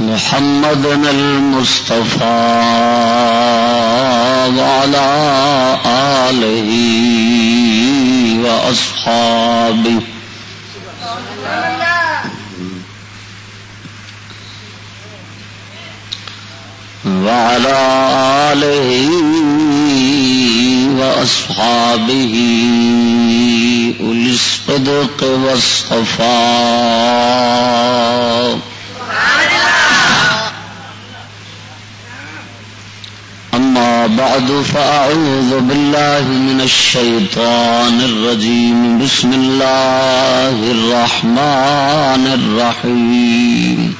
محمد المصطفى وعلى آله وأصحابه وعلى آله وأصحابه أولي الصدق والصفاء أما بعد فأعوذ بالله من الشيطان الرجيم. بسم الله الرحمن الرحيم.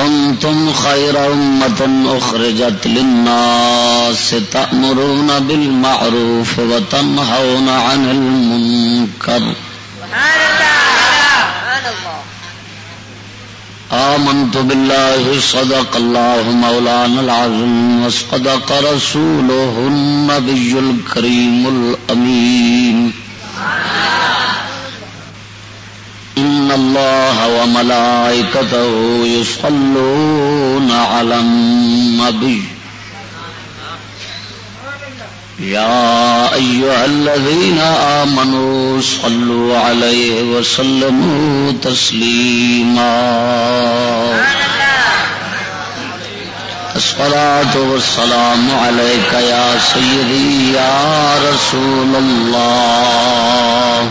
كنتم خير أمة أخرجت للناس تأمرون بالمعروف وتنهون عن المنكر. آمنت بالله، صدق الله مولانا العظيم، وصدق رسوله النبي الكريم الأمين. إن الله وملائكته يصلون على النبي يا أيها الذين آمنوا صلوا عليه وسلموا تسليما الصلاة والسلام عليك يا سيدي يا رسول الله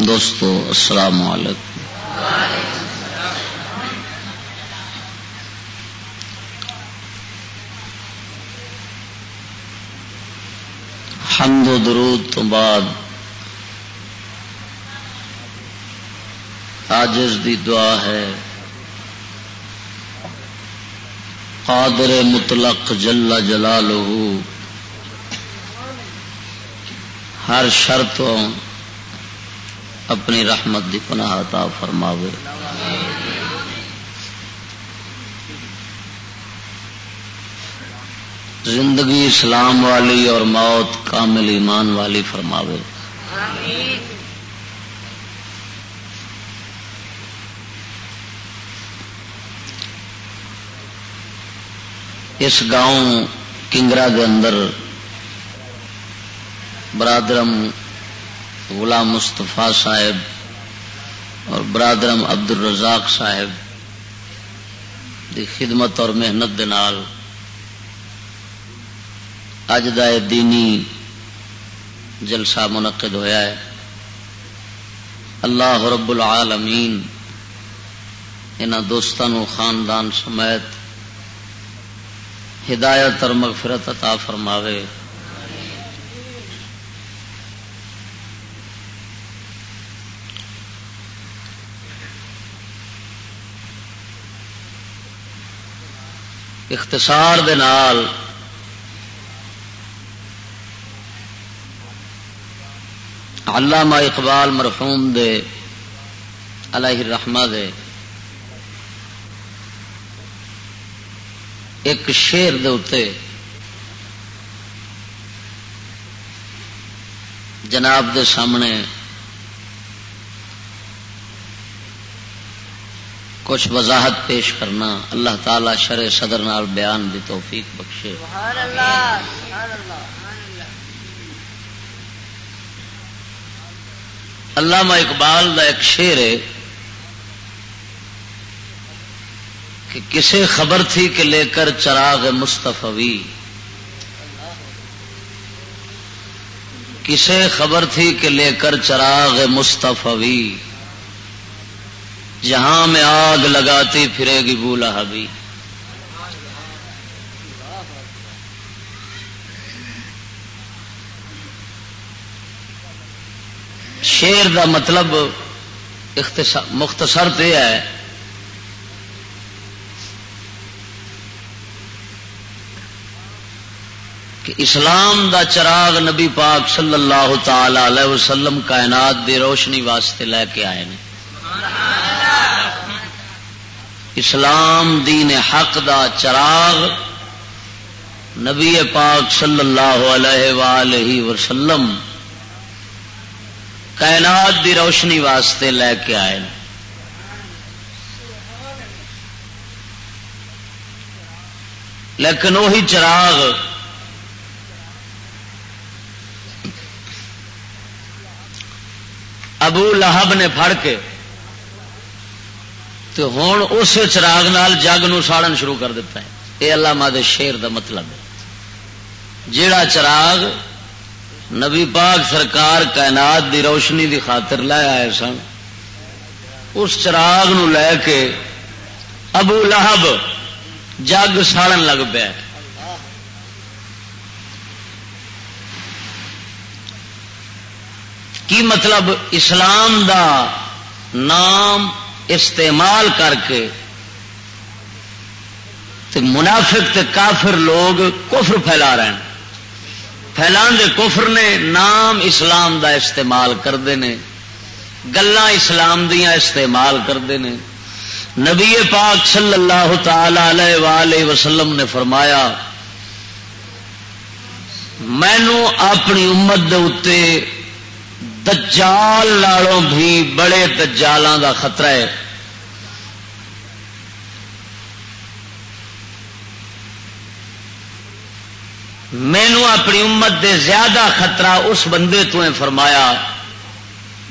دوستو، السلام علیکم۔ حمد و درود تو بعد آجز دی دعا ہے۔ قادر مطلق جل جلالہ۔ ہر شرطوں اپنی رحمت دی پناہ عطا فرماوے۔ زندگی اسلام والی اور موت کامل ایمان والی فرماوے۔ اس گاؤں کنگرا کے اندر برادرم غلام مستفا صاحب اور برادرم عبد الرزاق صاحب دی خدمت اور محنت دے نال اج دینی جلسہ منعقد ہویا ہے۔ اللہ رب العالمین ان دوستوں خاندان سمیت ہدایت اور مغفرت عطا فرماوے۔ اختصار دے نال علامہ اقبال مرحوم دے علیہ الرحمہ دے ایک شیر دے اتے جناب دے سامنے کچھ وضاحت پیش کرنا اللہ تعالی شر صدر نال بیان دی توفیق بخشے۔ اللہ علامہ اقبال دا ایک شیر ہے کہ کسے خبر تھی کہ لے کر چراغ مستفوی کسے خبر تھی کہ لے کر چراغ مستفوی جہاں میں آگ لگاتی پھرے گی بولا حبی شیر دا مطلب مختصر تو ہے۔ کہ اسلام دا چراغ نبی پاک صلی اللہ تعالی علیہ وسلم کائنات دی روشنی واسطے لے کے آئے ہیں اسلام دین حق دا چراغ نبی پاک صلی اللہ علیہ وآلہ وسلم کائنات دی روشنی واسطے لے کے آئے لیکن وہی چراغ ابو لہب نے پھڑ کے تو ہوں اس چراغ نال جگ نو ساڑن شروع کر دیتا ہے۔ یہ اللہ ماد شیر دا مطلب ہے۔ جیڑا چراغ نبی پاک سرکار کائنات دی روشنی دی خاطر لے آئے سن، اس چراغ نو لے کے ابو لہب جگ ساڑن لگ پیا۔ کی مطلب؟ اسلام دا نام استعمال کر کے منافق تے کافر لوگ کفر پھیلا رہے ہیں۔ پھیلان دے کفر نے نام اسلام دا استعمال کرتے ہیں گلا اسلام دیا استعمال کرتے ہیں نبی پاک صلی اللہ تعالی علیہ وآلہ وسلم نے فرمایا، مینو اپنی امت دے اتے دجال لالوں بھی بڑے دجالاں دا خطرہ ہے۔ مینو اپنی امت دے زیادہ خطرہ اس بندے تو فرمایا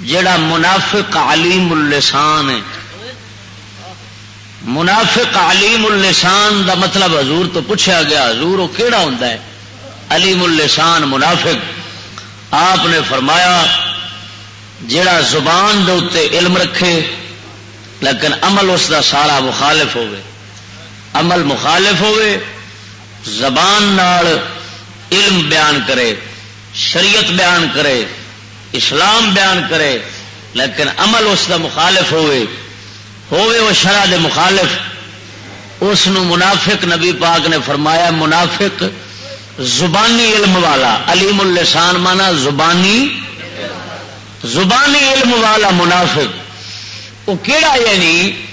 جڑا منافق علیم اللسان ہے۔ منافق علیم اللسان دا مطلب حضور تو پوچھا گیا، حضور وہ کہڑا ہوتا ہے؟ علیم اللسان منافق۔ آپ نے فرمایا جڑا زبان دے اتنے علم رکھے، لیکن عمل اس دا سارا مخالف ہوئے عمل مخالف ہوئے زبان نال علم بیان کرے، شریعت بیان کرے، اسلام بیان کرے، لیکن عمل اس دا مخالف ہوئے ہوئے وہ شرح دے مخالف۔ اس منافق نبی پاک نے فرمایا، منافق زبانی علم والا، علیم اللسان مانا زبانی زبانی علم والا منافق۔ وہ کہڑا یعنی جی؟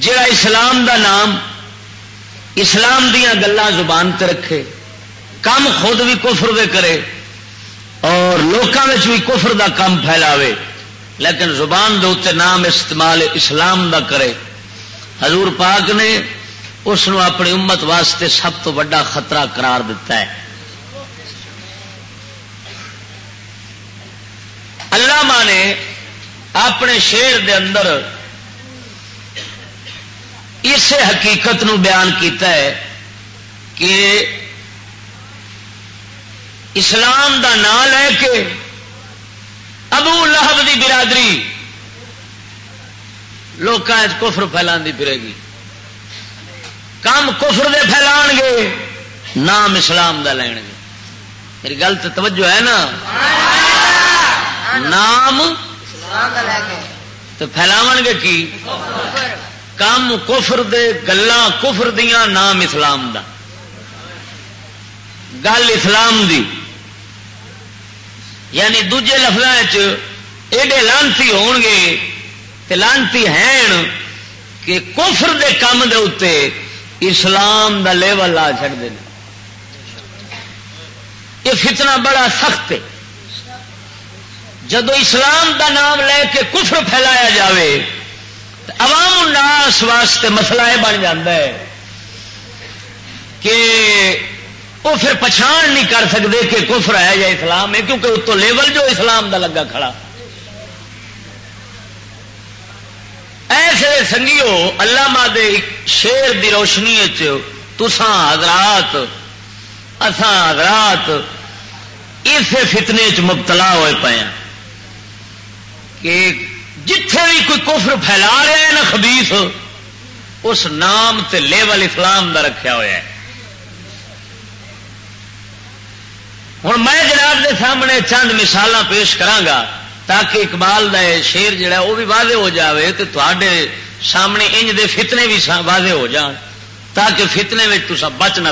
جڑا اسلام دا نام، اسلام دیا گلان زبان تے رکھے۔ کم خود بھی کفر دے کرے اور لوگوں بھی کفر دا کم پھیلاوے، لیکن زبان دے اتنے نام استعمال اسلام دا کرے۔ حضور پاک نے اس اپنی امت واسطے سب تو بڑا خطرہ قرار دیتا ہے۔ علامہ نے اپنے شیر دے اندر اس حقیقت نو بیان کیتا ہے کہ اسلام دا نام لے کے ابو لہب دی برادری لوگ کفر پھیلا پھرے گی۔ کام کفر دے پھیلان گے نام اسلام دا لین گے۔ میری گل تو توجہ ہے نا؟ نام تو پھیلاو گے کی؟ کام کفر دے گلا کفر دیا نام اسلام دا۔ گل اسلام دی۔ یعنی دجے لفظ ایڈے لانتی ہون گے لانتی ہیں کہ کفر دے کام دے اتے اسلام دا لیول لا چڑھتے ہیں یہ فتنہ بڑا سخت ہے۔ جدو اسلام دا نام لے کے کفر پھیلایا جاوے، عوام ناس واسطے مسئلہ یہ بن جاتا ہے کہ وہ پھر پچھان نہیں کر سکتے کہ کفر ہے یا اسلام ہے، کیونکہ اس تو لیول جو اسلام دا لگا کھڑا۔ ایسے سنگیو اللہ دے شیر دی روشنی تسان حضرات اسان حضرات اس فتنے چ مبتلا ہوئے پے ہیں۔ کہ جتھے بھی کوئی کفر پھیلا رہا ہے نا خبیس اس نام تے لیول اسلام دا رکھا ہوا ہے۔ ہوں میں جناب کے سامنے چند مثال پیش کرا تاکہ اقبال دا شیر جڑا وہ بھی واضح ہو جاوے تو تے سامنے انج دے فتنے بھی واضح ہو جان تاکہ فتنے میں تسا بچ نہ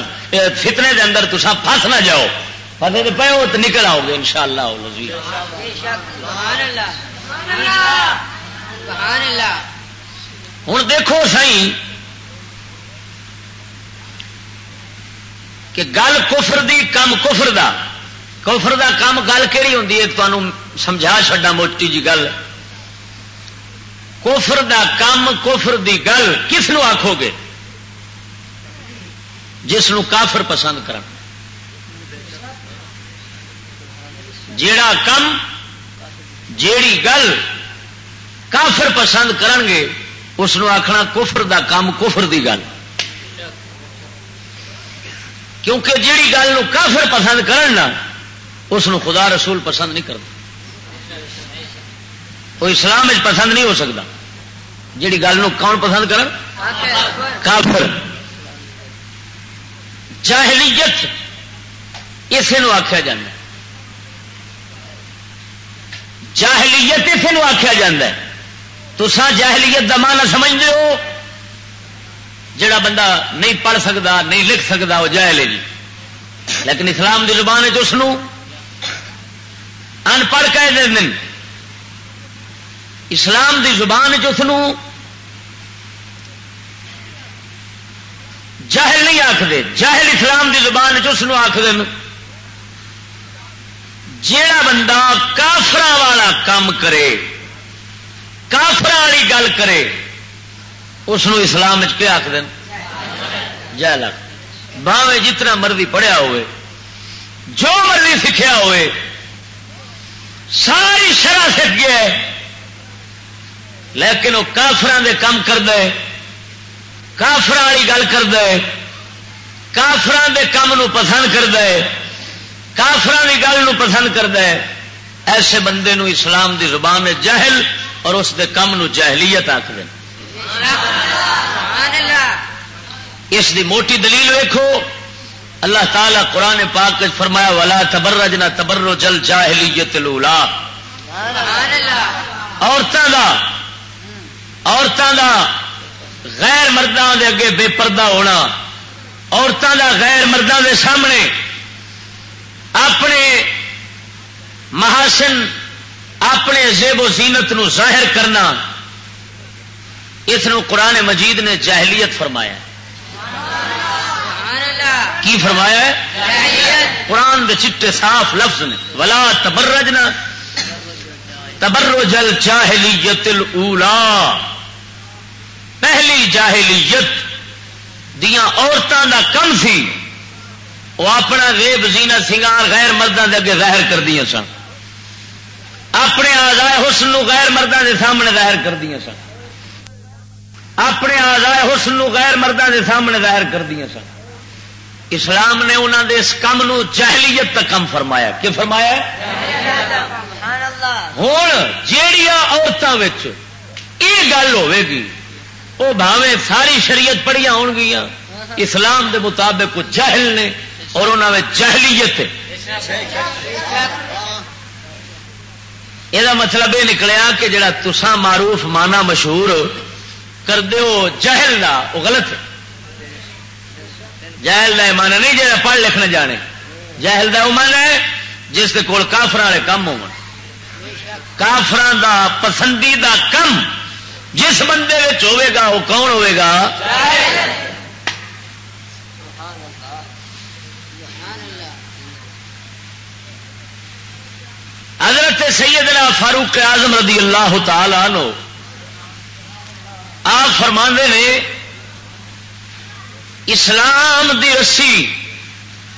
فتنے دے اندر تسا پھس نہ جاؤ۔ پتے تو پہ تو نکل آؤ گے ان شاء اللہ ہوں دیکھو سی کہ گل کفر دی کم کفر دا۔ کفر دا کام گل کہڑی ہوں تمہوں سمجھا چڈا موٹی جی گل۔ کوفر دا کام کوفر دی گل کس نو آخو گے؟ جس نو کافر پسند کر جیڑا کم، جیڑی گل کافر پسند کرن گے اس آخنا کفر دا کام کفر دی گل۔ کیونکہ جیڑی گل کافر پسند کرنا اس خدا رسول پسند نہیں کرتا۔ وہ اسلام پسند نہیں ہو سکتا۔ جیڑی گل کون پسند کر کافر۔ جاہلیت اسے آخیا جا جاہلیت اسے آخیا جا تو جاہلیت کا مانا سمجھتے ہو۔ جڑا بندہ نہیں پڑھ سکتا نہیں لکھ سکتا وہ جاہل ہے جی۔ لیکن اسلام کی زبان ہے اس ان پڑھ کہہ دیں اسلام دی زبان چ جہل نہیں آخر جہل اسلام دی زبان چ آخ جیڑا بندہ کافر والا کام کرے کافر والی گل کرے اس اسلام کیا آخ دین جہل باوے جتنا مرضی پڑھیا ہوئے، جو مرضی سیکھا ہوئے ساری شرح سیکھ گیا لیکن وہ کافران دے کام کر دے کافر والی گل کر دے کافران دے کام نو پسند کر دے کافران کی گل نو پسند کر دے ایسے بندے نو اسلام دی زبان جہل اور اس دے کام نو جہلیت آخ دیں اس دی موٹی دلیل ویکھو اللہ تعالی قرآن پاک فرمایا والا تبرج نہ تبرو جل جاہلیت لولا عورتوں کا عورتوں کا غیر مردوں دے اگے بے پردہ ہونا عورتوں کا غیر مردوں دے سامنے اپنے محاسن، اپنے زیب و زینت نو ظاہر کرنا، اس قرآن مجید نے جاہلیت فرمایا۔ کی فرمایا ہے؟ قرآن دے چٹے صاف لفظ نے۔ ولا تبرجنا تبرج الجاہلیت الاولا پہلی جاہلیت دیا عورتوں کا کم سی۔ وہ اپنا ریب زینا سنگار غیر مردوں کے اگے ظاہر کر دیا سن۔ اپنے آزائے حسن نو غیر مردوں کے سامنے ظاہر کر دیا سن۔ اپنے آزائے حسن نو غیر مردوں کے سامنے ظاہر کر دیا سن۔ اسلام نے انہوں نے اس کم نو جہلیت تک کم فرمایا۔ کی فرمایا ہوں جہیا عورتوں یہ گل ہوے وہ بھاوے ساری شریعت پڑھیا ہو گیا اسلام دے مطابق جہل نے اور انہوں جہلیت یہ مطلب یہ نکلیا کہ جڑا تسا معروف مانا مشہور کر ہو جہل کا وہ غلط ہے۔ جہل کا من نہیں جا پڑھ لکھنے جانے۔ جہل کا من ہے، جس کے کول کافر والے کم ہو کافران دا پسندیدہ کم جس بندے ہوے گا، وہ کون ہوے گا؟ حضرت سیدنا فاروق اعظم رضی اللہ تعالی عنہ، آپ فرما نے اسلام دی رسی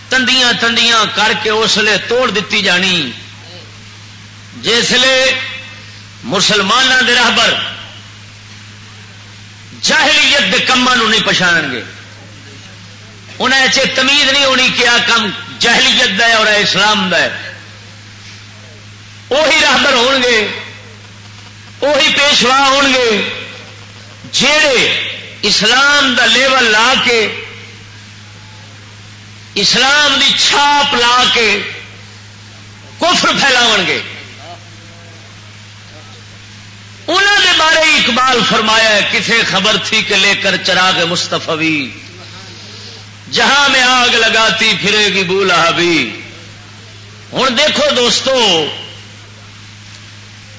تندیاں تندیاں کر کے اس لیے توڑ دیتی جانی۔ جسے مسلمانوں کے راہبر جاہلیت کے کاموں نہیں پچھاڑ گے۔ انہیں چ تمیز نہیں ہونی کہ آ کام جہلیت ہے اور اسلام ہے۔ وہی راہبر ہون گے وہی پیشوا ہون گے جڑے اسلام دا لیول لا کے، اسلام دی چھاپ لا کے کفر پھیلاو گے۔ انہوں نے بارے اقبال فرمایا کسے خبر تھی کہ لے کر چراغ مستفی جہاں میں آگ لگاتی پھرے گی بولا بھی ہوں دیکھو دوستو،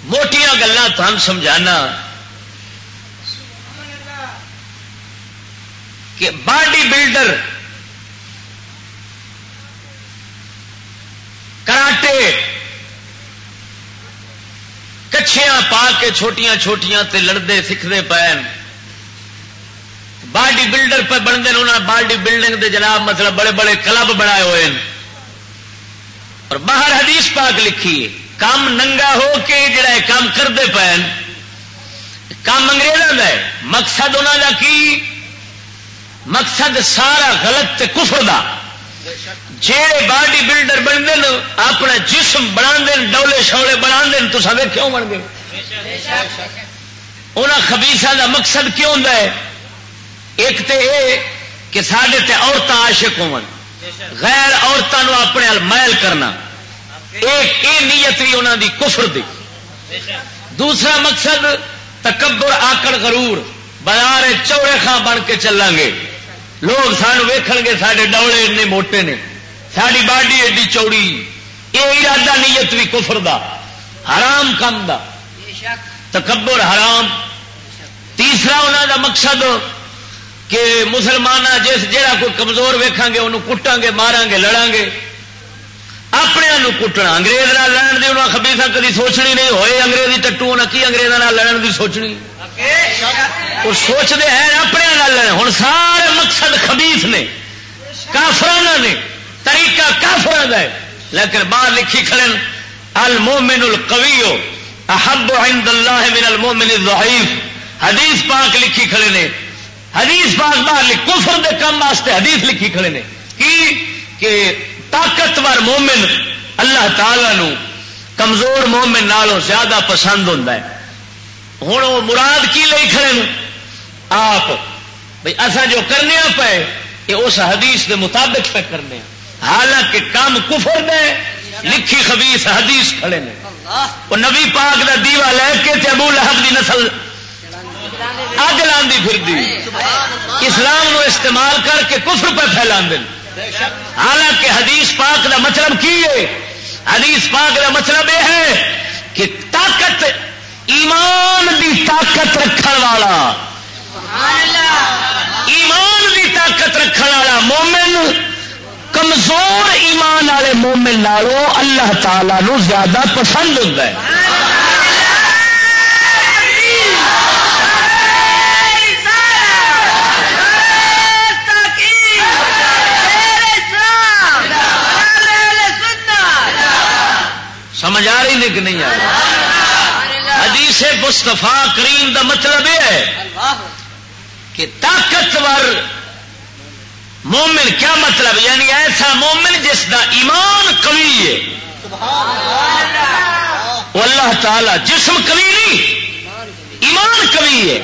موٹیاں گلیں تم سمجھانا۔ کہ باڈی بلڈر، کراٹے، کچھیاں پا کے چھوٹیاں چھوٹیاں تے لڑتے سیکھتے پے باڈی بلڈر پہ بنتے ہیں انہوں نے باڈی بلڈنگ دے جناب مطلب بڑے بڑے کلب بنائے ہوئے ہیں۔ اور باہر حدیث پاک لکھی ہے، کام ننگا ہو کے جڑا ہے کام کرتے پے کام انگریزوں کا ہے۔ مقصد انہوں کا کی؟ مقصد سارا غلط تے کفر دا۔ جہے باڈی بلڈر بنتے ہیں، اپنا جسم بنا ڈولے شولے بنا تو سب کیوں بن گئے انہوں خبیسا کا مقصد کیوں ہوتا ہے؟ ایک تو یہ کہ سڈے تے عورتیں عاشق ہو غیر عورتوں اپنے محل کرنا۔ ایک یہ نیت بھی انہوں دی کفر دی۔ دوسرا مقصد تکبر، آکڑ، غرور۔ بازار چوڑے خاں بن کے چلیں گے۔ لوگ سان ویکھ گے سارے ڈولے اتنے موٹے نے ساری باڈی ایڈی چوڑی۔ یہ ارادہ نیت بھی کفر دا، حرام کم دا۔ تکبر حرام۔ تیسرا انہوں دا مقصد کہ مسلمان جس جہاں کوئی کمزور ویکھا گے انہوں کٹا گے مارا گے لڑا گے۔ اپنے کٹنا، انگریز لڑن کی انہوں خبیسا کدی سوچنی نہیں، ہوئے انگریزی ٹٹو نہ کی انگریزوں لڑن کی سوچنی؟ وہ سوچتے ہیں اپنے لڑ ہوں سارے مقصد خبیس نے کافرانہ نے، طریقہ کافر ہے۔ لیکن باہر لکھی کھڑے المومن القوی، احب عند اللہ من المومن الضعیف۔ حدیث پاک لکھی کھڑے نے۔ حدیث باغ باہر کفر دے کام واسطے حدیث لکھی کھڑے نے۔ کی؟ کہ طاقتور مومن اللہ تعالی نو کمزور مومن نالوں زیادہ پسند ہوتا ہے۔ ہوں وہ مراد کی لے کھڑے آپ۔ بھائی اصا جو کرنے پے یہ اس حدیث دے مطابق پہ کرنے۔ حالانکہ کام کفر دے لکھی خبیس حدیث کھڑے نے۔ وہ نبی پاک دا دیوا لے کے ابو لہب دی نسل اگ لاندی پھر اسلام نو استعمال کر کے کفر پہ پھیلا حالانکہ حدیث پاک دا مطلب کی ہے؟ حدیث پاک دا مطلب یہ ہے کہ طاقت ایمان دی طاقت رکھ والا. ایمان دی طاقت رکھ والا مومن، کمزور ایمان والے مومن نالوں اللہ تعالی نو زیادہ پسند ہوتا ہے. سمجھ آ رہی کہ نہیں آ رہی؟ حدیث مستفا کریم دا مطلب یہ ہے کہ طاقتور مومن کیا مطلب؟ یعنی ایسا مومن جس دا ایمان کمی ہے۔ وہ اللہ تعالی جسم کمی نہیں، ایمان کمی ہے۔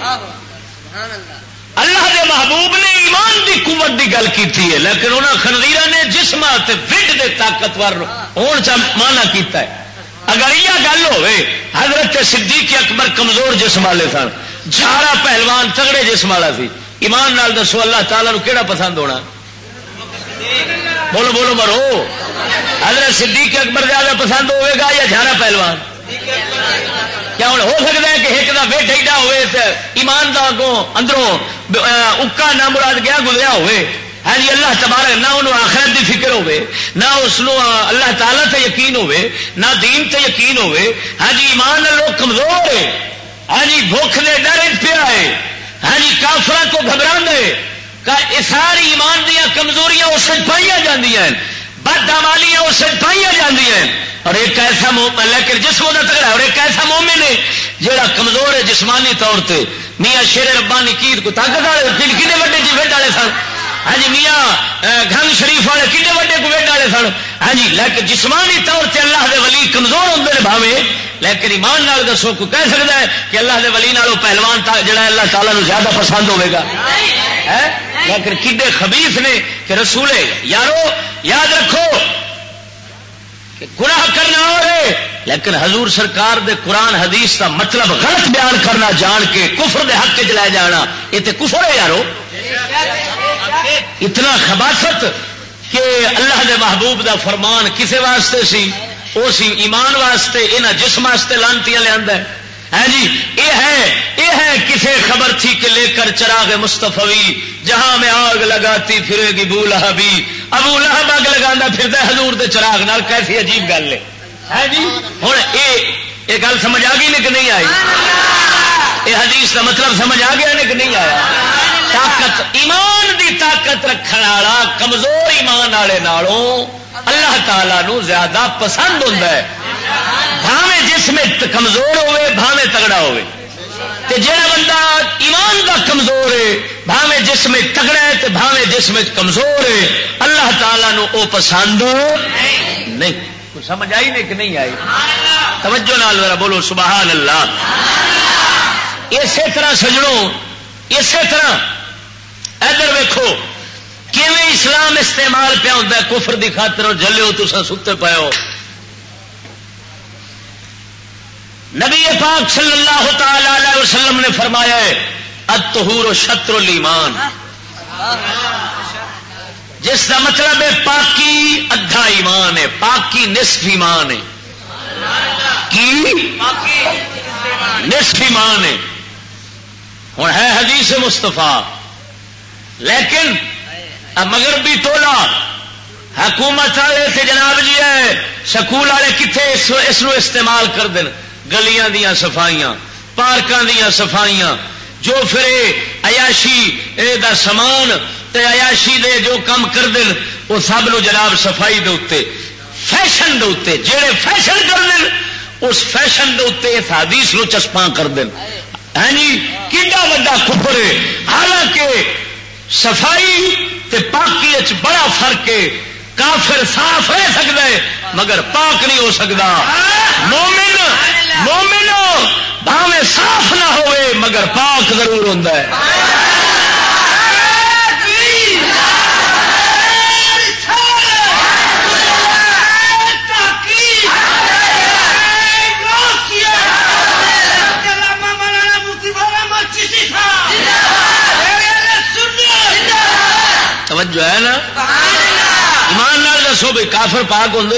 اللہ دے محبوب نے ایمان دی قوت دی گل کی ہے، لیکن انہوں خنویر نے جسم فٹ دے طاقتور ہونا مانا کیتا ہے۔ اگر یہ گل ہوے حضرت صدیق اکبر کمزور جسم والے سن جھارا پہلوان تگڑے جسم والا سی، ایمان نال دسو اللہ تعالیٰ نو کہڑا پسند ہونا؟ بولو بولو مرو، حضرت صدیق اکبر زیادہ پسند ہوئے گا یا جھارا پہلوان؟ کیا ہوں، ہو سکتا ہے کہ ایک کا ویٹ ایڈا ہوئے ایمان دا کو اندروں اکا نہ مراد گیا گزریا ہوئے ہاں جی اللہ تبارک نہ انہوں آخرت دی فکر ہوے نہ اس اللہ تعالیٰ تے یقین ہوے نہ دین تے یقین ہوے ہاں جی ایمان لوگ کمزور ہے ہاں جی بھوک نے ڈر پیا ہے۔ ہاں جی کافر کو گھبرا دے ساری ایمان دیا کمزوریاں اس پائی جی بد امالیاں اس پائی جی اور ایک ایسا لیکن جسم کا تگڑا اور ایک ایسا مومن ہے جہاں کمزور ہے جسمانی طور پہ میاں شیر ربانی کیت کو طاقت والے کنے وڈے جی ویڈ والے سن؟ ہاں جی میاں گنگ شریف والے کنے وڈے کو ویڈ والے سن؟ ہاں جی لیکن جسمانی طور سے اللہ دے ولی کمزور ہوتے ہیں بھاوے، لیکن ایمان نال دسو کو کہہ سکتا ہے کہ اللہ دے ولی نالوں پہلوان جڑا اللہ تعالیٰ زیادہ پسند ہوے گا۔ لیکن کڈے خبیف نے کہ رسولے یارو، یاد رکھو کہ گناہ کرنا ہو رہے لیکن حضور سرکار دے قرآن حدیث کا مطلب غلط بیان کرنا، جان کے کفر دے حق چ لے جانا۔ یہ تو کفر ہے، یارو۔ اتنا خباست کہ اللہ دے محبوب دا فرمان کسے واسطے سی؟ وہ سی ایمان واسطے یہاں جسم واسطے لانتی لیا ہے۔ جی یہ ہے یہ ہے کسے خبر تھی کہ لے کر چراغ مستفوی جہاں میں آگ لگاتی پھرے گی بو لہبی۔ ابو لہب آگ لگا پھر حضور دے چراغ نال، کیسی عجیب گل ہے۔ جی ہوں یہ گل سمجھ آ گئی کہ نہیں آئی؟ یہ حدیث کا مطلب سمجھ آ گیا کہ نہیں آیا؟ طاقت، ایمان دی طاقت رکھنے والا، کمزور ایمان والے نالوں اللہ تعالی نو زیادہ پسند ہوتا ہے۔ بھاوے جسم کمزور ہوے بھاوے تگڑا ہوے تے جڑا بندہ ایمان دا کمزور ہے، بھاوے جسم تگڑا ہے تے بھاوے جسم کمزور ہے، اللہ تعالی نو او پسند نہیں۔ سمجھ آئی نہیں کہ نہیں آئی؟ توجہ نال ذرا بولو، سبحان اللہ۔ اسی طرح سجڑوں اسی طرح۔ ادھر ویکو کیویں اسلام استعمال پیا ہوتا ہے؟ کفر دی خاطر جلو تو ستے پاؤ ہو۔ نبی پاک صلی اللہ تعالی علیہ وسلم نے فرمایا ہے اتہور و شتر المان جس کا مطلب ہے پاکی ادھا ایمان ہے، پاکی نصف ایمان ہے۔ کی؟ نصف ایمان ہے۔ ہوں ہے حدیث مستفا لیکن مگر بھی تولا۔ حکومت والے سے جناب جی ہے، سکول والے کتنے اس استعمال کر دیں گلیاں دیا سفائیاں پارکاں دیا سفائیاں جو پھر ایاشی دا سامان تے ایاشی دے جو کام کر دیں وہ سب نو جناب صفائی دے اتنے فیشن دے اتنے جہے فیشن کر دیں اس فیشن دے اتنے اس حدیث نو چسپاں کر دیں ہے جی کڈا وا ہے؟ حالانکہ صفائی تے پاکی بڑا فرق ہے۔ کافر صاف رہ سکتا ہے، مگر پاک نہیں ہو سکتا۔ مومن مومن بھاوے صاف نہ ہوئے، مگر پاک ضرور ہوتا ہے۔ توجہ ہے نا ایمان نال دسو بھائی کافر پاک ہوں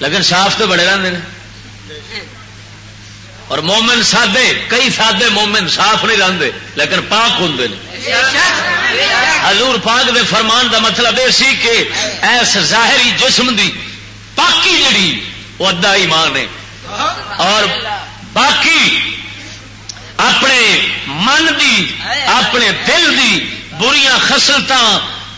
لیکن صاف تو بڑے رہتے ہیں اور مومن سادے کئی سادے مومن صاف نہیں رہتے لیکن پاک ہوں حضور پاک دے فرمان دا مطلب یہ سی کہ ایس ظاہری جسم دی پاکی جڑی وہ ادا ایمان ہے۔ اور باقی اپنے من دی اپنے دل دی بریاں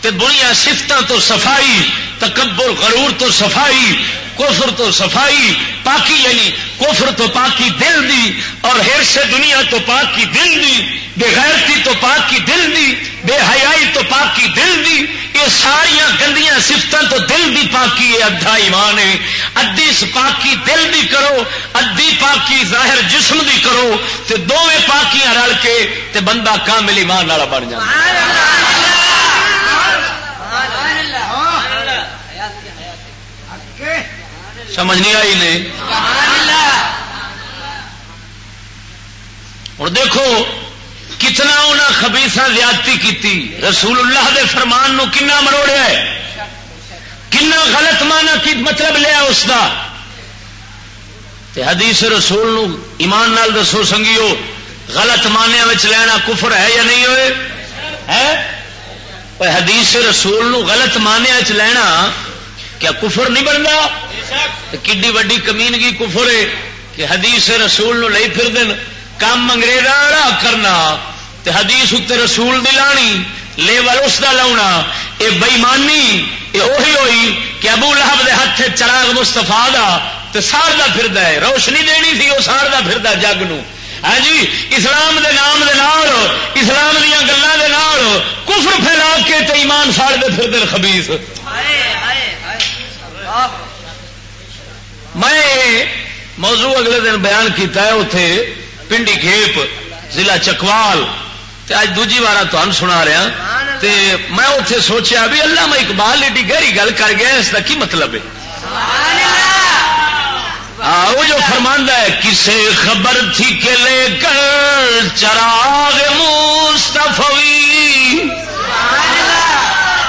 خسلت بریاں سفت تو صفائی، تکبر، غرور تو صفائی کوفر تو صفائی، پاکی یعنی کوفر تو پاکی دل دی اور ہر سے دنیا تو پاکی دل دی، بے غیرتی تو پاکی دل دی، بے حیائی تو پاکی دل دی، یہ ساریا گندیاں سفت تو دل دی پاکی ہے ادھا ایمان ہے۔ ادی پاکی دل دی کرو ادی پاکی ظاہر جسم دی کرو، تے دونیں پاکیاں رل کے تے بندہ کامل ایمان والا بن جائے سمجھ نہیں آئی نے؟ اور دیکھو، کتنا انہیں خبیسا زیادتی کی رسول اللہ دے فرمان نو کنا مروڑیا ہے؟ کنا غلط مانا کی مطلب لیا اس کا حدیث رسول نو ایمان نال دسو سنگیو، غلط مانیا لینا کفر ہے یا نہیں ہوئے؟ ہے؟ حدیث رسول نو غلط مانیا لینا کیا کفر نہیں بنتا؟ کڈی وڈی کمینگی کفر ہے کہ حدیث رسول نو لئی پھر دن کام انگریزا کرنا تے حدیث اتنے رسول دی لانی لیول اس کا لاؤنا۔ یہ بئیمانی یہ وہی ہوئی کہ ابو لہب دے ہاتھ چراغ مستفا دا سارا پھر ہے۔ روشنی دینی تھی وہ سارا پھر جگ نو۔ ہاں جی اسلام دے نام دے نال اسلام دیا گلوں دے نال کفر پھیلا کے تے ایمان ساڑ دے پھر دل خبیس میں موضوع اگلے دن بیان کیتا ہے اتے پنڈی کھیپ ضلع چکوال۔ اج دوجی بار تمہیں سنا رہا تے میں اتے سوچیا بھی اللہ میں اقبال ایڈی گہری گل کر گیا اس کا کی مطلب ہے؟ وہ جو فرماندہ ہے کسے خبر تھی کہ لے کر چراغ مستفی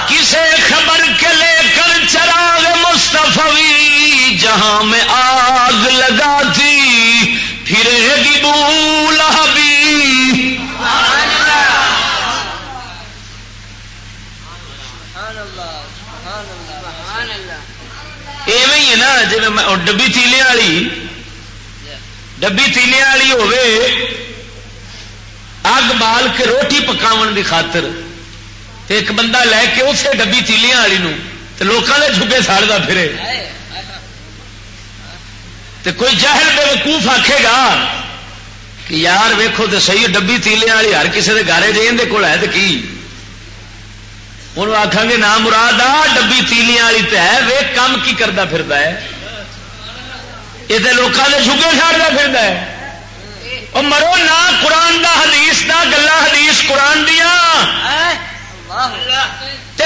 کسے خبر کے لے چراغ مستفی جہاں میں آگ لگا تھی پھر گی بولا بھی ایویں ہے نا جی ڈبی تیلے والی، ڈبی تیلے والی ہوے اگ بال کے روٹی پکاو کی خاطر ایک بندہ لے کے اسے ڈبی تیلیاں والی تو لوگوں کے جھگے ساڑتا پھرے۔ تو کوئی جہل بے وقوف آکھے گا کہ یار ویکھو تو صحیح ڈبی تیلے والی ہر کسی کے گارے جی اندر کول ہے تو کی؟ انہوں آخان گے نام مراد آ، ڈبی تیلیاں والی تو ہے وے کام کی کرتا پھر یہ تو لوگوں کے جگے ساڑتا پھر اور مرو نہ قرآن دا حدیث دا، گلا حدیث قرآن دیا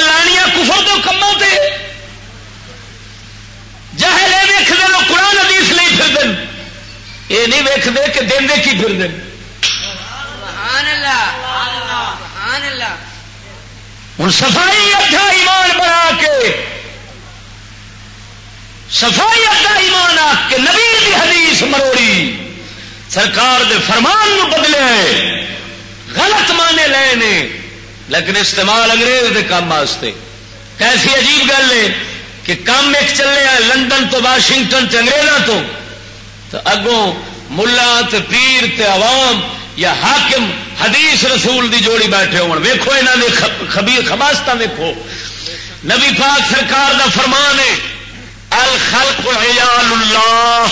لانیاں کفر تو کموں سے جہل یہ لو قرآن حدیث نہیں پھر دن یہ نہیں ویختے کہ دن دے کی پھر دن ہوں صفائی اچھا ایمان بنا کے صفائی اچھا ایمان آ کے نبی دی حدیث مروڑی۔ سرکار دے فرمان نو بدلے غلط مانے لے نے۔ لیکن استعمال انگریز دے کام واسطے۔ کیسی عجیب گل ہے کہ کام ایک چلے لندن تو واشنگٹن انگریزوں تو تو اگوں ملا پیر تے عوام یا حاکم حدیث رسول دی جوڑی بیٹھے ہو ویکو یہاں نے خبیر خباستہ ویکو نبی پاک سرکار دا فرمان ہے الخلق عیال اللہ۔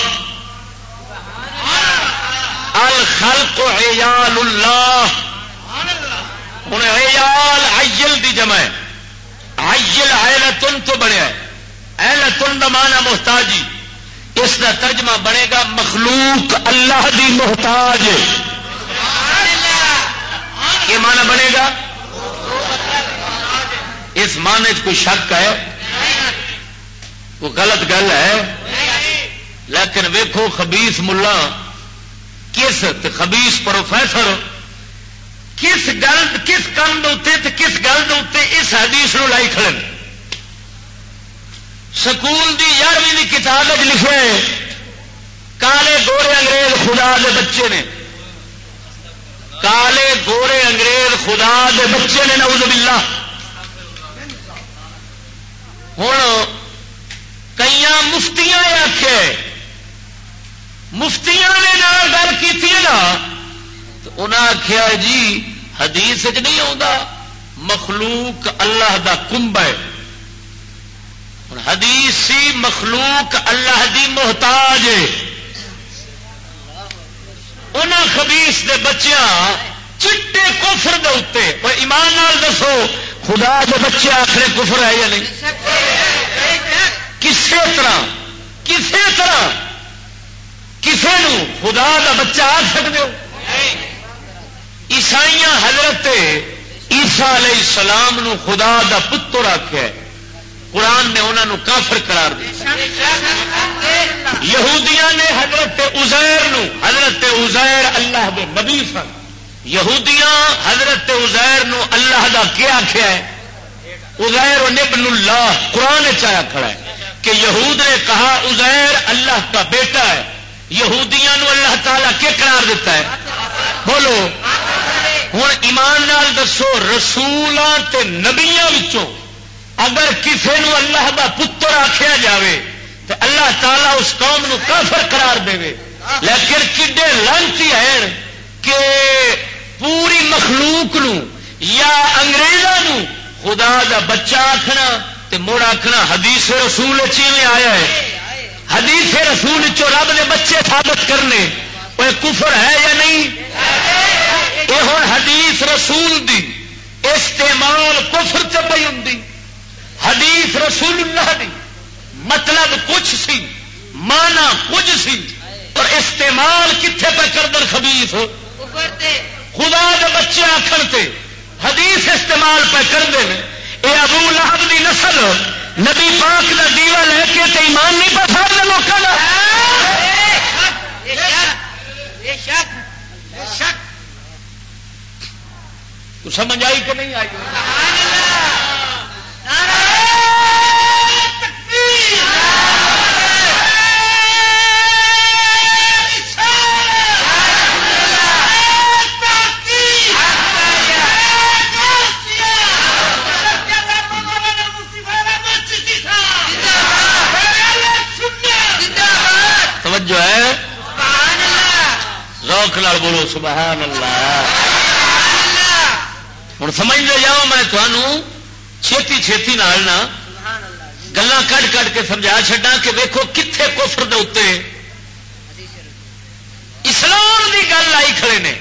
الخلق عیال اللہ۔ ہوں عیال عیل دی جمع ہے۔ عیل ایلتن تو بنیا ایلتن دا مانا محتاجی۔ اس کا ترجمہ بنے گا مخلوق اللہ دی محتاج۔ یہ مانا بنے گا۔ اس معنی کوئی شک ہے؟ وہ غلط گل ہے۔ لیکن ویکو خبیس ملا۔ کس خبیس پروفیسر کس گل کس کام کس گل دے اس حدیث نو لائی کھڑے سکول دی یارویں کتاب لکھے کالے گورے انگریز خدا دے بچے نے۔ کالے گورے انگریز خدا دے بچے نے، نعوذ باللہ۔ ہوں کئی مفتیاں آخے مفتیاں نے گل کی نا انہیں آخیا جی حدیث چ نہیں آتا مخلوق اللہ دا کمب ہے۔ حدیث سی مخلوق اللہ دی محتاج ان خبیس دے بچیاں چٹے کفر دے اتنے اور ایمان نال دسو، خدا دے بچے آخر کفر ہے یا نہیں؟ کسی طرح کسی طرح کسی خدا دا بچہ آ سکتے ہو؟ عیسائی حضرت عیسا علیہ السلام نو خدا دا پتر آخیا قرآن نے انہوں کافر قرار دیا۔ یہودیاں نے حضرت ازیر نو، حضرت ازیر اللہ دے نبی سن۔ یہودیاں حضرت ازیر نو اللہ دا کیا آخیا ہے؟ ازیر و نبن اللہ، قرآن چایا کھڑا ہے کہ یہود نے کہا ازیر اللہ کا بیٹا ہے۔ یہودیاں نو اللہ تعالیٰ کے قرار دیتا ہے؟ بولو۔ ہوں ایمان نال دسو رسولوں تے اگر کسی اللہ دا پتر آخیا جاوے تو اللہ تعالیٰ اس قوم نو کافر قرار دے لیکن کڈے لانتی ہیں کہ پوری مخلوق نو یا انگریزوں خدا دا بچہ آخنا تے مڑ آخنا حدیث رسول چیویں آیا ہے۔ حدیث رسول چو رب نے بچے ثابت کرنے۔ وہ کفر ہے یا نہیں؟ یہ ہوں حدیث رسول دی استعمال کفر چ پی ہوں حدیث رسول اللہ دی مطلب کچھ سی مانا کچھ سی اور استعمال کتنے پہ کردن خبیف خدا کے بچے آخر تے حدیث استعمال پہ کرتے ہیں یہ ابو لہب دی نسل نبی پاک کا دیوا لے کے تے ایمان نہیں پسند لوگوں کا سمجھ آئی کہ نہیں آئی؟ توجہ ہے؟ روک لال بولو سبحان اللہ۔ ہوں سمجھ لے جاؤ، میں تمہوں چھتی چھتی نال نہ گلا کٹ کٹ کے سمجھا چڈا کہ ویکو کتنے کوفر دے اتنے اسلام کی گل آئی کھڑے نے۔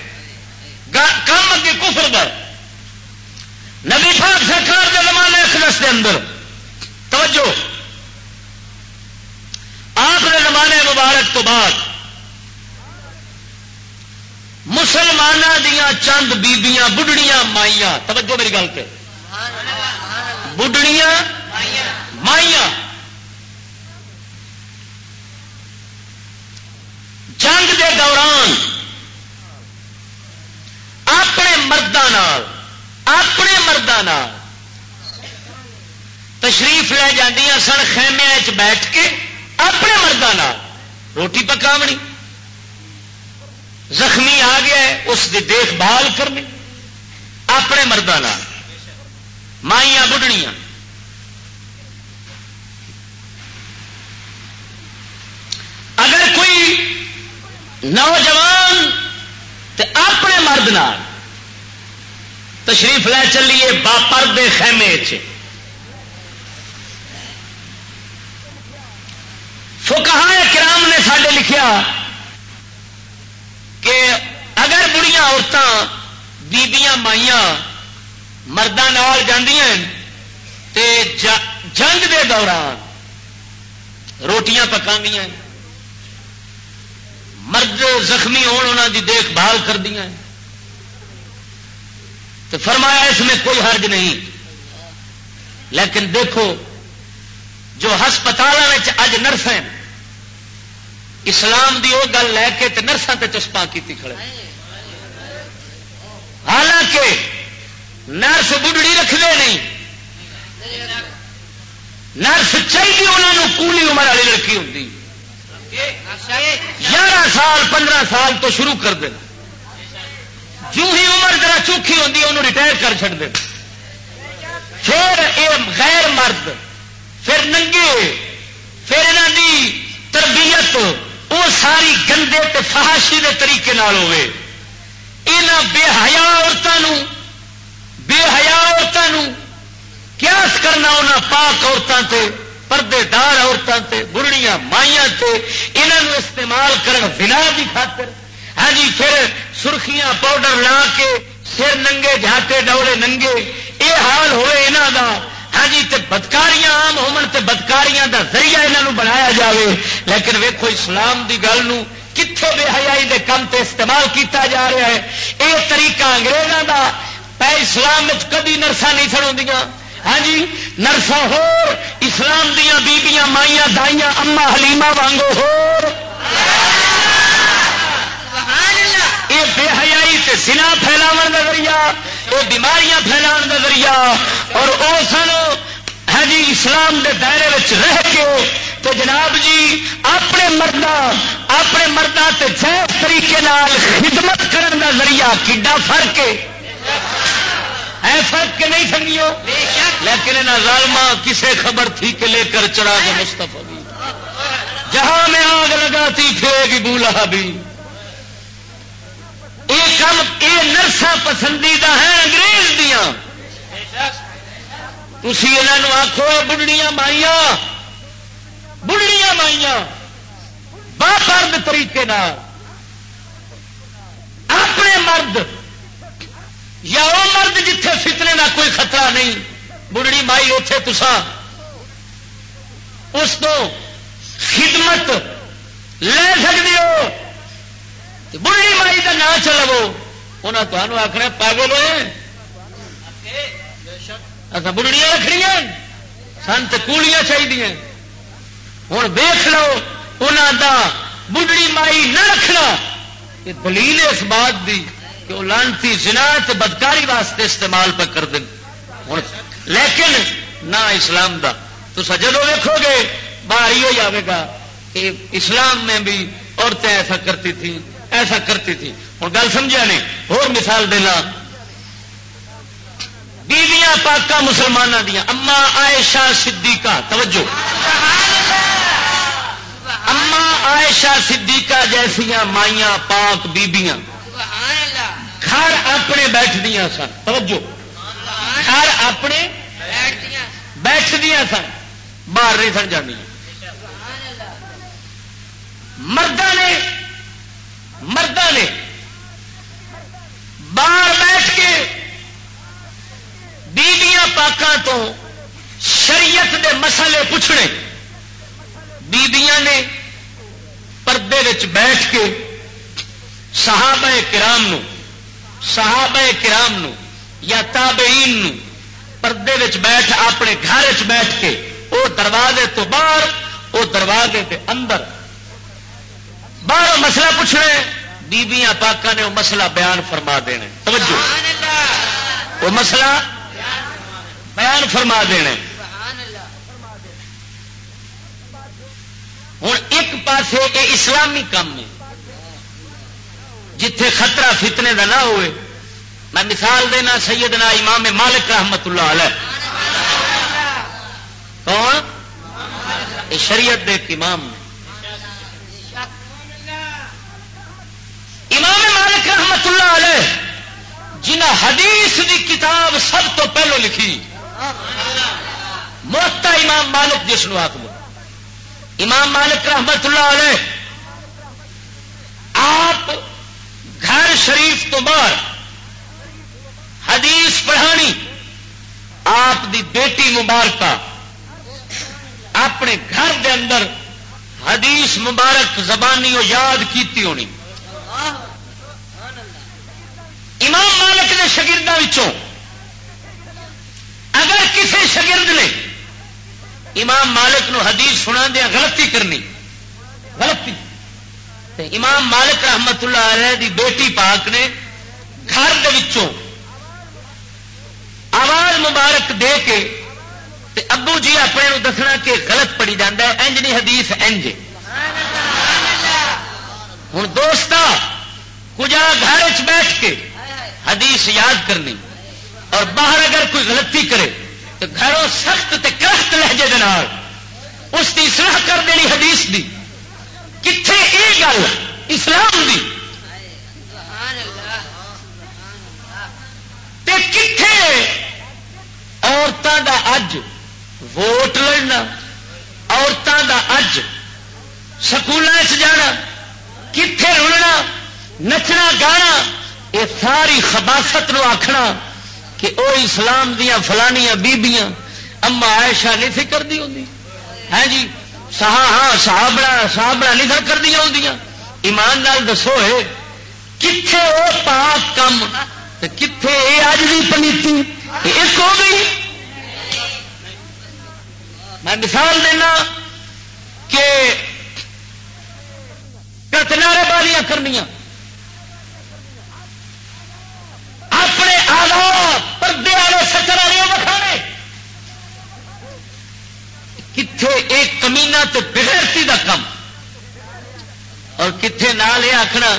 کم اگے کفر دا۔ نبی پاک سرکار کے زمانے اخلس کے اندر، توجہ، آپ نے زمانے مبارک تو بعد مسلمانوں دیا چند بیبیاں بڑھڑیاں مائیاں۔ توجہ میری گل پہ بڑھڑیاں مائیاں۔ جنگ دے دوران اپنے مردوں اپنے مردوں تشریف لے جاندیاں سن خیمیا بیٹھ کے، اپنے مردوں روٹی پکاونی۔ زخمی آ گیا ہے، اس کی دیکھ بھال کرنی۔ اپنے مردوں مائیاں بڑھڑیاں اگر کوئی نوجوان تے اپنے مرد نال تشریف لے چلیے باپر دے خیمے چ فکہ کرام نے سڈے لکھیا کہ اگر بڑیاں عورتیں بیبیاں، مائیاں مردوں تے جنگ دے دوران روٹیاں پکا مرد زخمی ہونا دی دیکھ بھال کر دیا تو فرمایا اس میں کوئی حرج نہیں۔ لیکن دیکھو، جو ہسپتال اج نرس ہیں اسلام دی وہ گل لے کے نرساں تے چسپاں کی کھڑے۔ حالانکہ نرس بڑھڑی رکھتے نہیں۔ نرس چاہیے انہوں کولی عمر والی رکھی ہوتی گیارہ سال، پندرہ سال تو شروع کر دیں جو ہی عمر ذرا چوکھی ہوتی انہوں ریٹائر کر چڑ دیں پھر یہ غیر مرد، پھر ننگے، پھر یہاں کی تربیت۔ وہ ساری گندے تے فہاشی کے طریقے ہوے یہاں بے حیا عورتوں بے حیا عورتوں کیاس کرنا انہوں پاک عورتوں سے پردے دار عورتوں سے بڑھڑیاں مائیاں سے یہاں استعمال کرن بنا کی خاطر۔ ہاں جی پھر سرخیاں پاؤڈر لا کے سر ننگے جھاٹے ڈوڑے ننگے۔ یہ حال ہوئے یہاں کا ہاں جی تے بدکاریاں آم ہومن تے بدکاریاں دا ذریعہ یہاں بنایا جاوے۔ لیکن ویکھو اسلام دی گل نو کتنے بے حیائی دے کم تے استعمال کیتا جا رہا ہے۔ یہ طریقہ انگریزوں دا پہ اسلام کدی نرسا نہیں چڑھا ہاں جی نرسا ہو اسلام دیا بیبیاں، مائیاں، دائیاں اما حلیما وانگو ہو بے حیائی تے سنا پھیلاو کا ذریعہ یہ بیماریاں پھیلا کا ذریعہ، اور وہ سن ہاں جی اسلام دے دائرے رہ کے تو جناب جی اپنے مردہ اپنے مردہ تے جائز طریقے نال خدمت کرن دا ذریعہ کڈا فرق ہے؟ فرق کے نہیں سنگیو لیکن ظالمہ کسے خبر تھی کہ لے کر چڑھا کے مستفا جہاں میں آگ لگاتی پھرے گی بولا بھی یہ کم یہ نرسا پسندیدہ ہیں انگریز دیا تھی یہ آخو بڑھڑیاں مائیاں۔ بڑھڑیاں مائیاں۔ بابرد طریقے اپنے مرد یا وہ مرد جتھے فتنے کا کوئی خطرہ نہیں بڑھڑی مائی اتے تسا اس کو خدمت لے سکتے ہو۔ بڑھڑی مائی کا نام چلو انہیں تمہوں آخنا پاگل ہوئے اچھا بڑھڑیاں رکھنیا سن تو کوڑیاں چاہیے ہوں دیکھ لو انہوں دا بڑھڑی مائی نہ رکھنا یہ دلیل اس بات دی کہ وہ لانتی جنا بدکاری واسطے استعمال پہ کر دیں لیکن نہ اسلام دا تو سجدو دیکھو گے باہر ہی ہو جائے گا کہ اسلام میں بھی عورتیں ایسا کرتی تھیں ایسا کرتی تھی۔ ہوں گل سمجھا نے اور مثال دینا بیویاں پاکا مسلمانوں دیا اما عائشہ صدیقہ، توجہ۔ اما عائشہ صدیقہ جیسیا مائیاں پاک بیبیاں۔ گھر اپنے بیٹھ دیا سن۔ توجہ۔ گھر اپنے بیٹھ دیا سن۔ باہر نہیں سن جانی مرد نے مرد نے باہر بیٹھ کے بیبیاں پاکوں تو شریعت دے مسئلے پوچھنے۔ بیبیاں نے پردے بیٹھ کے صحابہ کرام نو، صحابہ کرام نو یا تابعین نو پردے بیٹھ، اپنے گھر چ بیٹھ کے وہ دروازے تو باہر وہ دروازے کے اندر باہر مسئلہ پوچھنا بیبیاں پاکا نے وہ مسئلہ بیان فرما دینے توجہ۔ وہ مسئلہ بیان فرما دینے ہوں ایک پاس یہ اسلامی کام ہے۔ جتھے خطرہ فتنے کا نہ ہوئے۔ میں مثال دینا سیدنا امام مالک رحمت اللہ علیہ۔ کون؟ شریعت دے امام۔ امام مالک رحمت اللہ علیہ جنہ حدیث دی کتاب سب تو پہلو لکھی، موتا امام مالک جس کو آخ امام مالک رحمت اللہ علیہ، آپ گھر شریف تو باہر حدیث پڑھانی، آپ دی بیٹی مبارکہ، اپنے گھر دے اندر حدیث مبارک زبانی یاد کیتی ہونی۔ امام مالک نے شگردوں اگر کسی شگرد نے امام مالک نو حدیث سنا دیا، غلطی کرنی۔ غلطی۔ امام مالک رحمت اللہ علیہ دی بیٹی پاک نے گھر دے آواز مبارک دے کے تے ابو جی اپنے نو دسنا کہ غلط پڑی جانا ہے انج نہیں، حدیث انج ہوں دوست کجا گھر بیٹھ کے حدیث یاد کرنی اور باہر اگر کوئی غلطی کرے تو گھروں سخت تے کرخت لہجے اس کی سلاح کر دینی حدیث دی۔ کتنے یہ گل؟ اسلام دی۔ کتنے عورتوں کا اج ووٹ لڑنا عورتوں کا اج سکول جانا کتنے رلنا، نچنا، گانا یہ ساری خباست نو آخنا کہ وہ اسلام دیا فلانیاں بیبیاں، اما عائشہ نہیں فکر دی ہوں ہاں ہے جی سہا ہاں صحابڑا صحابڑا نہیں سر کر دیا ہوں ایمان نال دسو ہے کتنے وہ پاک کم کتنے یہ اج بھی پنیتی؟ ایک ہو گئی۔ میں مثال دینا کہ کنارے بالیاں کرنی اپنے آلات پردے والے سچر والے بکھانے کتنے ایک کمینا تو بغیرتی کا کم۔ اور کتنے نال یہ آخنا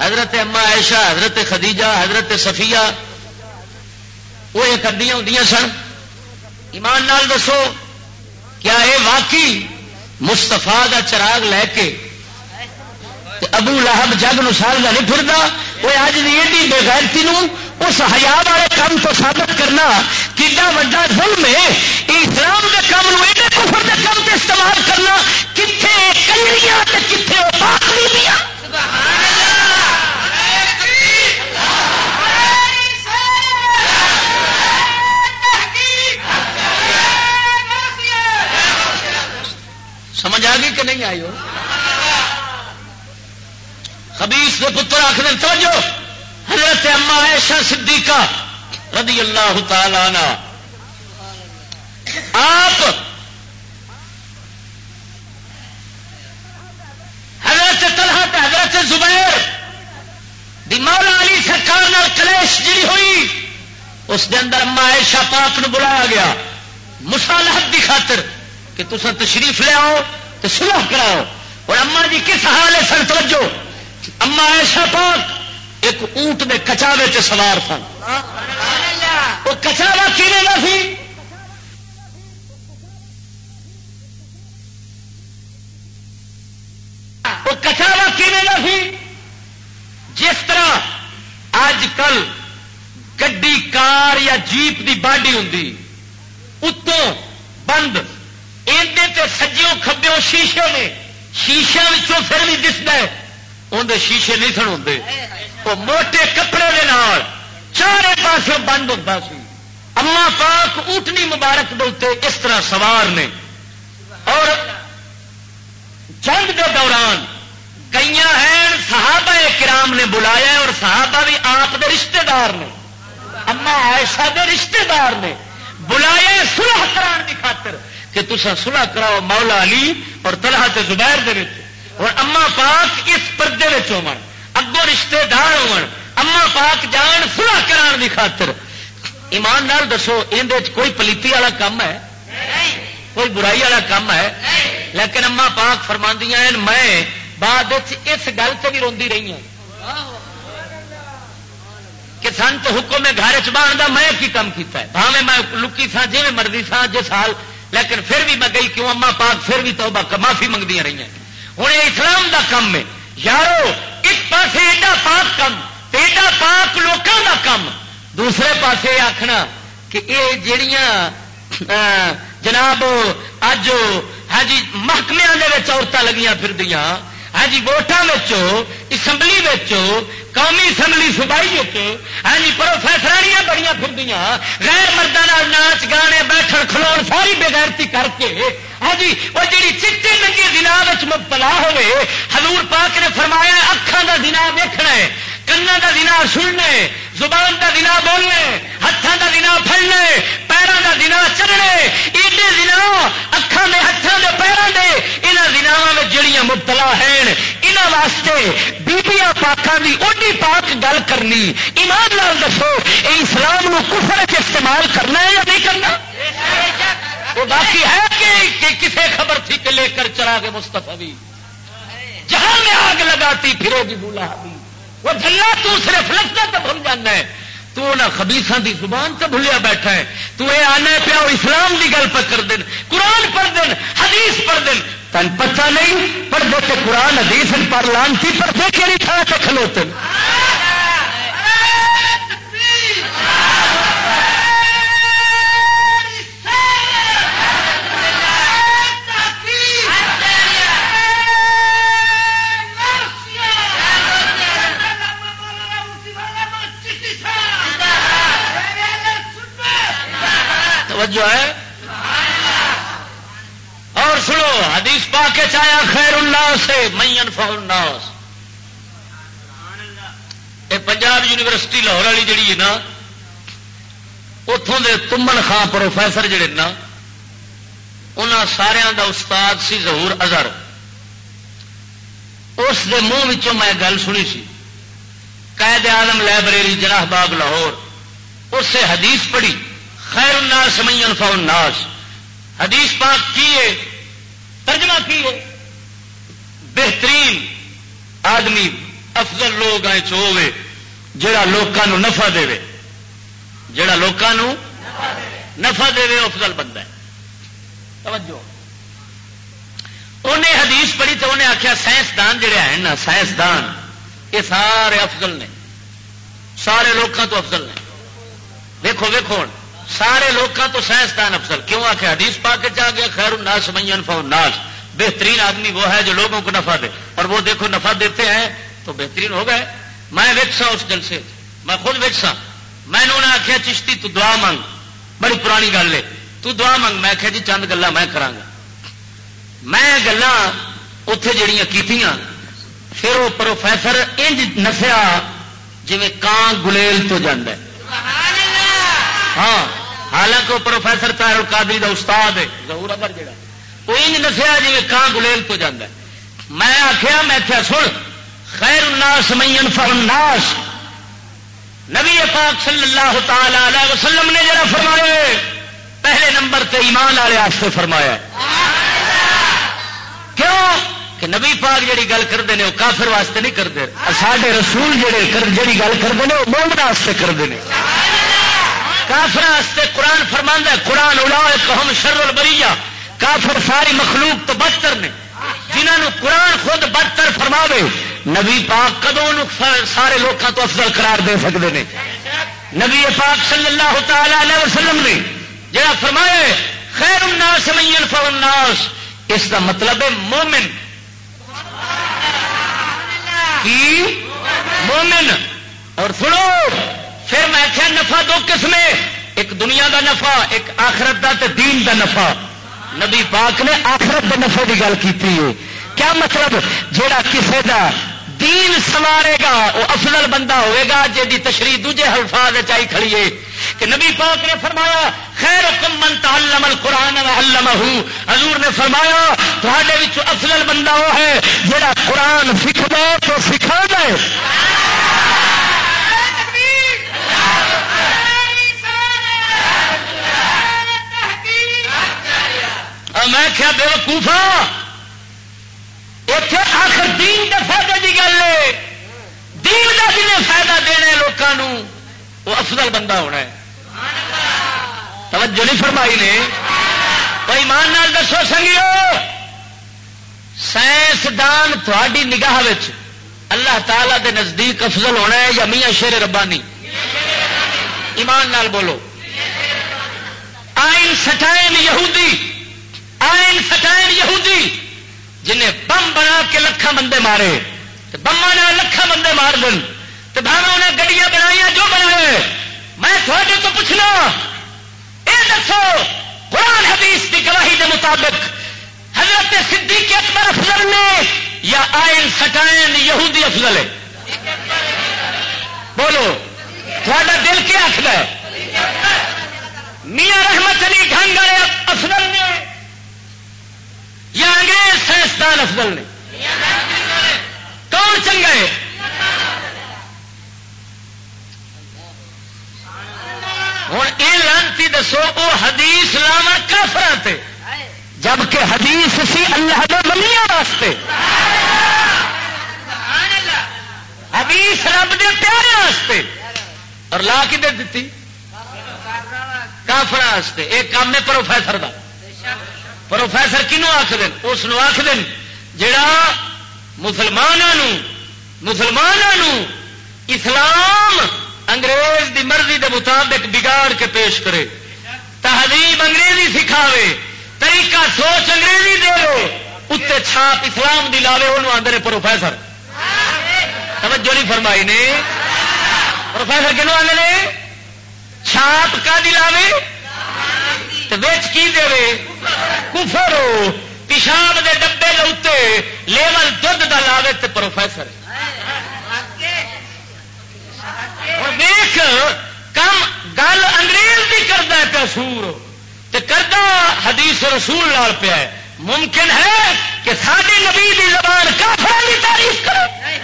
حضرت اما عائشہ، حضرت خدیجہ، حضرت صفیہ، وہ یہ کردیا ہوں سن۔ ایمان نال دسو، کیا یہ واقعی مستفا کا چراغ لے کے ابو لہب جگ نسال کا نہیں پھرتا وہ اج کی ایڈی بےغیرتی اس ہیا والے کام تو ثابت کرنا کتا وا ظلم ہے۔ اسلام کے کام ایڈے کفر کے کام سے استعمال کرنا کتنے کلیاں کتنے سمجھ آ گئی کہ نہیں آئی ہو؟ خبیس کے پتر آخر توجہ۔ حضرت اما ایشا صدیقہ رضی اللہ تعالی عنہ۔ آپ حضرت طلحہ حضرت زبیر دی مولا علی سرکار کلیش جی ہوئی، اس کے اندر اما ایشا پاک نو بلایا گیا۔ مسالحت دی خاطر کہ تصا تشریف لے آؤ تو سلح کراؤ۔ اور اما جی کس حال ہے سر توجہ؟ اما ایشا پاک ایک اونٹ میں کچاوے سے سوار سن۔ وہ کچاوا کینے کا سی؟ وہ کچاوا کینے کا سی؟ جس طرح اج کل گڈی، کار یا جیپ کی باڈی ہوں اتوں بند تے سجیوں کھبیوں شیشے نے شیشے پھر بھی دستا ہے اندر شیشے نہیں سن ہوں وہ موٹے کپڑے کے نال چارے پاس بند ہوتا سی۔ اما پاک اونٹنی مبارک دے اس طرح سوار نے۔ اور جنگ کے دوران کئی ہیں صحابہ کرام نے بلایا اور صحابہ بھی آپ کے رشتے دار نے۔ اما ایسا دے رشتے دار نے۔ بلایا سلح کران کی خاطر کہ تسا سلح کراؤ مولا علی اور تلہا زبیر دے اور اما پاک اس پردے ہو اگوں رشتے دار ہو اما پاک جان سلا کران کی خاطر۔ ایمان نال دسو یہ کوئی پلیتی والا کام ہے؟ کوئی برائی والا کام ہے؟ لیکن اما پاک فرما میں بعد اس گل سے بھی روی رہی ہوں کہ سن تو حکم میں گھر چاہتا میں کی کام کیتا ہے؟ بھاوے میں لکی سا جی مرضی سا جس حال لیکن پھر بھی میں گئی کیوں اما پاک پھر بھی تو معافی منگدیا رہی ہیں۔ ہوں یہ اسلام دا کم ہے۔ یارو، ایک پاس ایڈا پاک کم ایڈا پاک لوگوں کا کم۔ دوسرے پاسے آخنا کہ یہ جڑیاں جناب، اج ہاں جی محکمے عورتیں لگیاں پھر دیا ہاں جی ووٹان اسمبلی قومی اسمبلی سبائی ہاں جی پروفیسرانیاں بڑی پھر غیر مردوں ناچ گانے، بیٹھن کھلو ساری بےغیرتی کر کے۔ ہاں جی وہ جی چیٹے لگے دن مبتلا ہوئے، حضور پاک نے فرمایا اکھان کا دن دیکھنا ہے کنا کا دن ہے۔ زبان کا دن بولنے ہاتھوں کا دن پھڑنے پیروں کا دن چلنے ایڈے دن اکھان کے ہاتھوں کے پیروں کے یہاں دنوں میں جڑیاں مبتلا ہیں یہاں واسطے بیبیاں پاکوں کی اوڈی پاک گل کرنی۔ ایمان لال دسو یہ اسلام نو کفر چ استعمال کرنا ہے یا نہیں کرنا؟ وہ باقی ہے کہ کسے خبر تھی کہ لے کر چلا گے مستفا بھی جہاں میں آگ لگاتی پھرے گی بولا بھی وہ جلا تو صرف لفظ تو بھول جانا ہے۔ تو نہ خبیسان دی زبان تو بھولیا بیٹھا ہے۔ تو یہ آنا پیا اسلام دی گل پہ کر دین۔ قرآن پڑھ دین، حدیث پڑھ دین۔ تن پتہ نہیں، پڑھ دے تو قرآن، حدیث پر لانتی پر دیکھے نہیں تھا کھلوتے۔ توجہ ہے؟ اور سنو، حدیث پا کے چایا خیر اللہ سے مین الناس. یہ پنجاب یونیورسٹی لاہور والی جڑی ہے نا اتوں دے تمن خان پروفیسر جڑے نا ان سارا دا استاد سی ظہور ازہر اس دے منہ میں گل سنی سی۔ قید آدم لائبریری جناح باغ لاہور، اس سے حدیث پڑھی۔ خیر الناس من ينفع الناس۔ حدیث پاک کی ہے؟ ترجمہ کی ہے؟ بہترین آدمی افضل لوگ آئے چوے جڑا لوگوں نفع دے۔ جڑا لوگوں نفع دے افضل بندہ ہے۔ توجہ۔ انہیں حدیث پڑھی تو انہیں آخیا سائنسدان جڑے ہیں نا، سائنسدان، یہ سارے افضل نے۔ سارے لوگوں تو افضل نے۔ ویکو ویکو سارے لوگوں تو سائنسدان افضل۔ کیوں آ کے حدیث پا کے چاہ گیا خیر الناس مین فاس بہترین آدمی وہ ہے جو لوگوں کو نفع دے۔ اور وہ دیکھو نفع دیتے ہیں تو بہترین ہو گئے۔ میں وکسا اس دل سے میں خود وکسا میں نے انہیں آخیا چشتی تو دعا منگ بڑی پرانی گل ہے۔ تو دعا منگ میں آخیا جی چند گلا میں کرا میں گلا اتے جڑیاں کیتیاں۔ پھر وہ پروفیسر انج نسیا جی کان گلیل تو جانا ہاں۔ حالانکہ وہ پروفیسر تار القادری کا استاد ہے۔ ضرور ابر جڑا وہ انج نسیا جی کان گلیل تو جانا میں آخیا میں کیا سن خیر الناس مین فرناس نبی پاک صلی اللہ تعالی علیہ وسلم نے جڑا فرمایا پہلے نمبر تے ایمان والے واسطے فرمایا کیوں؟ کہ نبی پاک جڑی گل کرتے ہیں وہ کافر واسطے نہیں کرتے سارے رسول جڑے جڑی گل کرتے ہیں وہ مومن واسطے کرتے ہیں کافر قرآن فرما قرآن اڑا ہم شر برییا کافر ساری مخلوق تو بدتر نے۔ جنہوں قرآن خود بدتر فرماوے، نبی پاک کدو سارے لوگوں تو افضل قرار دے سکتے ہیں نبی پاک صلی اللہ تعالی علیہ وسلم نے جڑا فرمایا خیر الناس من فالناس اس کا مطلب ہے مومن۔ کی؟ مومن۔ اور سنو پھر میں کیا نفع دو قسم ایک دنیا دا نفع، ایک آخرت دا تے دین دا نفع۔ نبی پاک نے آخرت دے نفع کی گل کی کیا مطلب؟ جہا کسی کا دین سوارے گا وہ افضل بندہ ہوئے گا جی تشریح دوجے الفاظ چائی کھڑیے کہ نبی پاک نے فرمایا، خیر من تعلم القرآن علمہ، حضور نے فرمایا تھوڑے افضل بندہ وہ ہے جہاں قرآن سکھا تو سکھا دے میں کیا بے وقوفا اتنے آخر دین کے فائدے کی گل ہے۔ دین کا جنہیں فائدہ دینا لوگوں وہ افضل بندہ ہونا ہے۔ توجہ نہیں فرمائی نے؟ کوئی مان نال دسو سنگیو، سائنسدان تھوڑی نگاہ اللہ تعالی دے نزدیک افضل ہونا ہے یا میاں شیر ربانی؟ ایمان نال بولو۔ آئن سٹائن یہودی آئن سٹائن یہودی جنہیں بم بنا کے لکھان بندے مارے بما نے لکھان بندے مار دن تو بھاوا نے گڈیاں بنائی جو بنائے۔ میں تھوڑے تو پوچھنا یہ دسو، قرآن حدیث کی گواہی کے مطابق حضرت صدیق اکبر افضل نے یا آئن سٹائن یہودی افضل؟ ہے بولو، تھوڑا دل کیا آخر ہے؟ میاں رحمت علی گھنگڑے افضل نے یا انگریز سائنسدان افضل نے۔ کون چنگا ہے؟ ہوں یہ لانتی دسو وہ حدیث لاوا کافر جبکہ حدیث سی اللہ کے بلیاں واسطے۔ حدیث رب دے پیارے واسطے۔ اور لا کی دیتی کافر واسطے۔ ایک کام ہے پروفیسر کا پروفیسر کنوں آخ اس آخ جڑا مسلمانوں مسلمانوں اسلام انگریز دی مرضی دے مطابق بگاڑ کے پیش کرے۔ تہذیب انگریزی سکھاوے، طریقہ سوچ انگریزی دے لو اتنے چھاپ اسلام دی لاوے وہ آدھے پروفیسر۔ توجہ نہیں فرمائی نے؟ پروفیسر کنو آدھے چھاپ کا دلاوے کی دے کفر پیشاب دے ڈبے لوتے لیول دھد کا لاوے تو پروفیسر۔ ویخ کم گل انگریز بھی کرتا پیا سور۔ کرتا حدیث رسول لال پیا ممکن ہے کہ ساری نبی دی زبان کافر کی تعریف کرے۔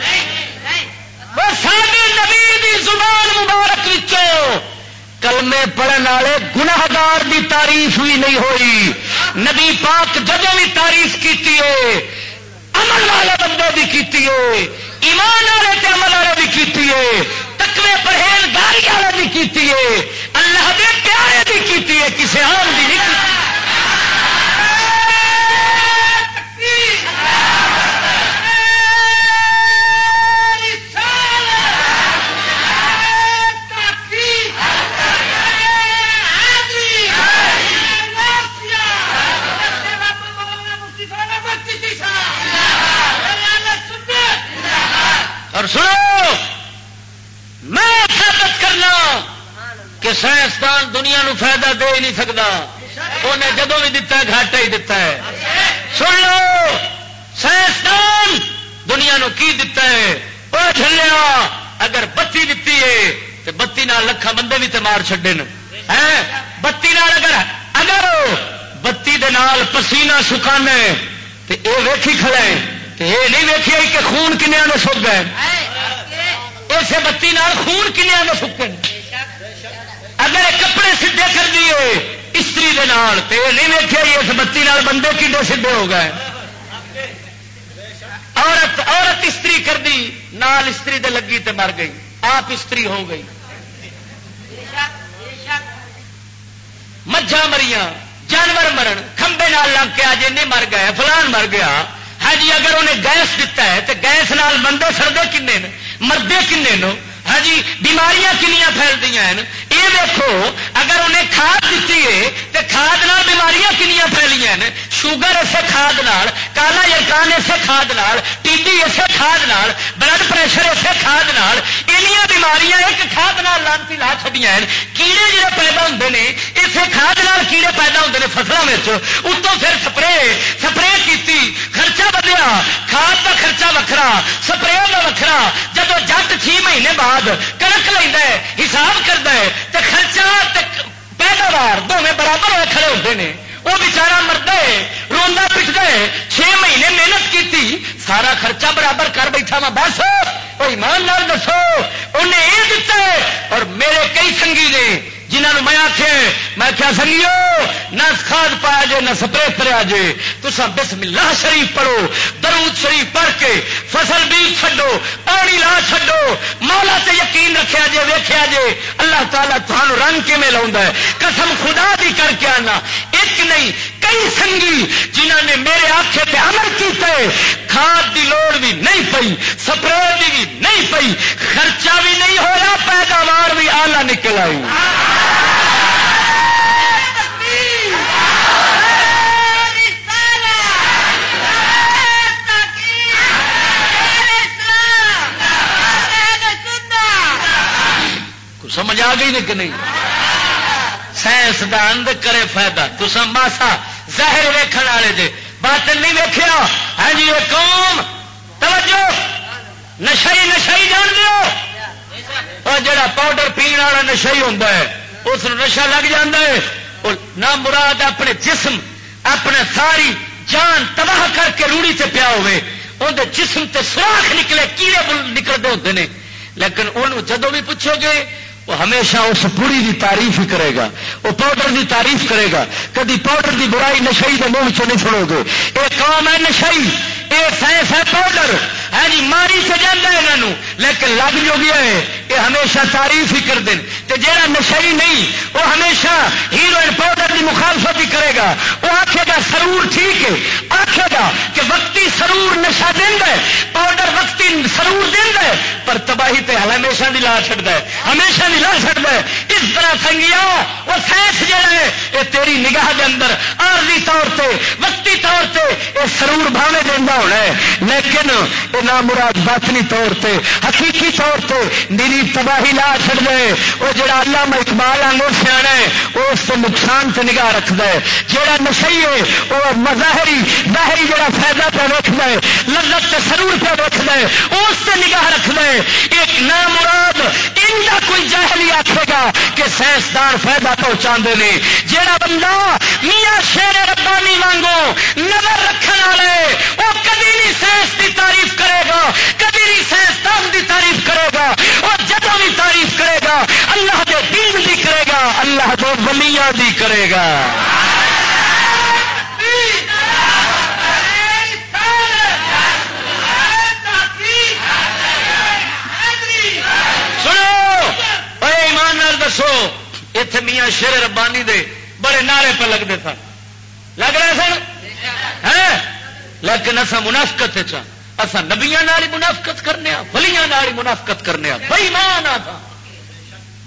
ساری نبی دی زبان مبارک کلمے پڑھن والے گناگار کی تعریف بھی نہیں ہوئی۔ نبی پاک جب بھی تعریف کی عمل والے بندے بھی کی ایمان والے عمل والے بھی کی تکوے پرہیزگاری والے بھی کی اللہ دے پیارے بھی کی کسی آم بھی نہیں۔ اور سنو، میں ثابت کرنا کہ سائنسدان دنیا نو فائدہ دے ہی نہیں سکتا انہیں جدو بھی دتا ہے، گھاٹا ہی دتا ہے۔ سن لو، سائنسدان دنیا نو کی دتا ہے؟ وہ چلیا اگر بتی دیتی ہے تو بتی نال لکھا بندے بھی تے مار چڈے بتی نال اگر اگر بتی دے نال پسینہ سکھانے تو یہ ویکھی کھڑے یہ نہیں ویکھی کہ خون کنیا میں سک گئے اسے بتی خون کنیا میں سکے۔ اگر کپڑے سیدے کر دیے، استری دے نال تو یہ نہیں ویکیا اس بتی نال بندے کڈے سیدے ہو گئے۔ عورت عورت استری کر دی، نال استری دے لگی تے مر گئی۔ آپ استری ہو گئی۔ مجھا مریاں، جانور مرن، کھمبے نال لگ کے آج نہیں مر گئے، فلان مر گیا۔ ہاں جی اگر انہیں گیس دتا ہے تو گیس نال بندے سردے کنے مردے کنے نو؟ ہاں جی بیماریاں کنیاں پھیلتی ہیں۔ یہ دیکھو، اگر انہیں کھاد دیتی ہے تو کھاد نال بیماریاں کنیاں پھیلیاں ہیں۔ شوگر اسے کھاد نال، کالا یرکان اسے کھاد نال، ٹی بی اسے کھاد نال، بلڈ پریشر اسے کھاد نال انیاں بیماریاں ایک کھاد نال لانتی لا چڑیا ہیں۔ کیڑے جڑے پیدا ہوتے ہیں اسے کھاد نال کیڑے پیدا ہوتے ہیں فصلوں میں اتوں پھر سپرے سپرے کی خرچہ بدیا، کھاد کا خرچہ وکرا سپرے کا وکرا جب جٹ چھ مہینے بعد بعد کنک لینا حساب کرتا ہے تو خرچہ پیداوار دونوں برابر ہوئے کھڑے ہوتے ہیں وہ بچارا مرد ہے روا پٹتا ہے چھ مہینے محنت کی سارا خرچہ برابر کر بیٹھا وا، بس وہ ایمان نال دسو، انہیں یہ دتا ہے، اور میرے کئی سنگھی نے جنہوں میں آخے میں کیا سنگیو، نہ کھاد پایا جے، نہ سپرے کرا جے تو بسم اللہ شریف پڑھو، درود شریف کے فصل بیج چڈو پانی لا چڈو مولا سے یقین رکھا جے ویخیا جے۔ اللہ تعالیٰ تمہوں رنگ کیون لا قسم خدا بھی کر کے آنا۔ ایک نہیں، کئی سنگھی جنہوں نے میرے آخے پہ عمل کیتے، کھاد کی لوڑ بھی نہیں پئی، سپرے بھی نہیں پئی، خرچہ بھی نہیں ہوا پیداوار بھی آلہ نکل آئی۔ سمجھ آ گئی کہ نہیں؟ سائنسدان کرے فائدہ۔ تو ماسا ظاہر ویکن والے جی باطل نہیں ویکیا ہاں جی قوم۔ توجہ۔ نشائی نشائی جان دو اور جڑا پاؤڈر پینے والا نشائی ہوتا ہے، اس نشا لگ ہے۔ نہ مراد اپنے جسم، اپنے ساری جان تباہ کر کے روڑی سے پیا ہوئے اندر جسم تے سوراخ نکلے، کیڑے نکلتے ہوتے ہیں لیکن انہوں جدو بھی پوچھو گے وہ ہمیشہ اس پوری دی تعریف ہی کرے گا، وہ پاؤڈر دی تعریف کرے گا۔ کدی پاؤڈر دی برائی نشائی کے منہ چ نہیں سنو گے۔ یہ قوم ہے نشائی یہ سائنس ہے پاؤڈر۔ ہے جی ماری سے جانا یہاں لیکن لگ جو گیا ہے، یہ ہمیشہ تعریف ہی کر دیں تے جیڑا نشئی نہیں، وہ ہمیشہ ہیروئن پاؤڈر کی مخالفت ہی کرے گا۔ وہ آخے گا، سرور ٹھیک ہے۔ آخے گا کہ وقتی سرور نشا دینا ہے پاؤڈر وقتی سرور دینا ہے، پر تباہی تے ہمیشہ دی لا چڑتا ہے۔ ہمیشہ دی لا چڑتا ہے۔ اس طرح سنگیا، وہ سائنس جہا ہے، یہ تیری نگاہ کے اندر آرزی طور سے وقتی طور سے یہ سرور بھاوے دینا ہونا ہے۔ لیکن، یہ نہ مراد باطنی طور سے حقیقی طور سے نیری تباہی لا چڑ دے وہ جڑا اللہ میں اقبال آنگو سیا ہے وہ اس سے نقصان سے نگاہ رکھتا ہے۔ جہاں نشئی ہے وہ مظاہری ظاہری جڑا فائدہ پہ رکھتا ہے، لذت سے سرور پہ رکھتا ہے اس سے نگاہ رکھتا ہے۔ ایک نہ مراد ان کا کوئی جاہلی آخے گا کہ سائنسدان فائدہ پہنچا دے جہاں بندہ میاں شیر ربانی مانگو نظر رکھنے والے وہ کبھی نہیں سائنس کی تعریف کرے گا کبھی نہیں سائنسدان کی تعریف کرے گا اور جب بھی تعریف کرے گا، اللہ کے دین بھی کرے گا، اللہ کے ولییا بھی کرے گا۔ سنو ایمان دسو اتنے میاں شیر ربانی دے بڑے نعرے پہ لگتے سن۔ لگ رہے سن؟ ہاں؟ لیکن اصا منافقت اصا نبیا منافقت کرنے ولیاں منافقت کرنے بھائی مان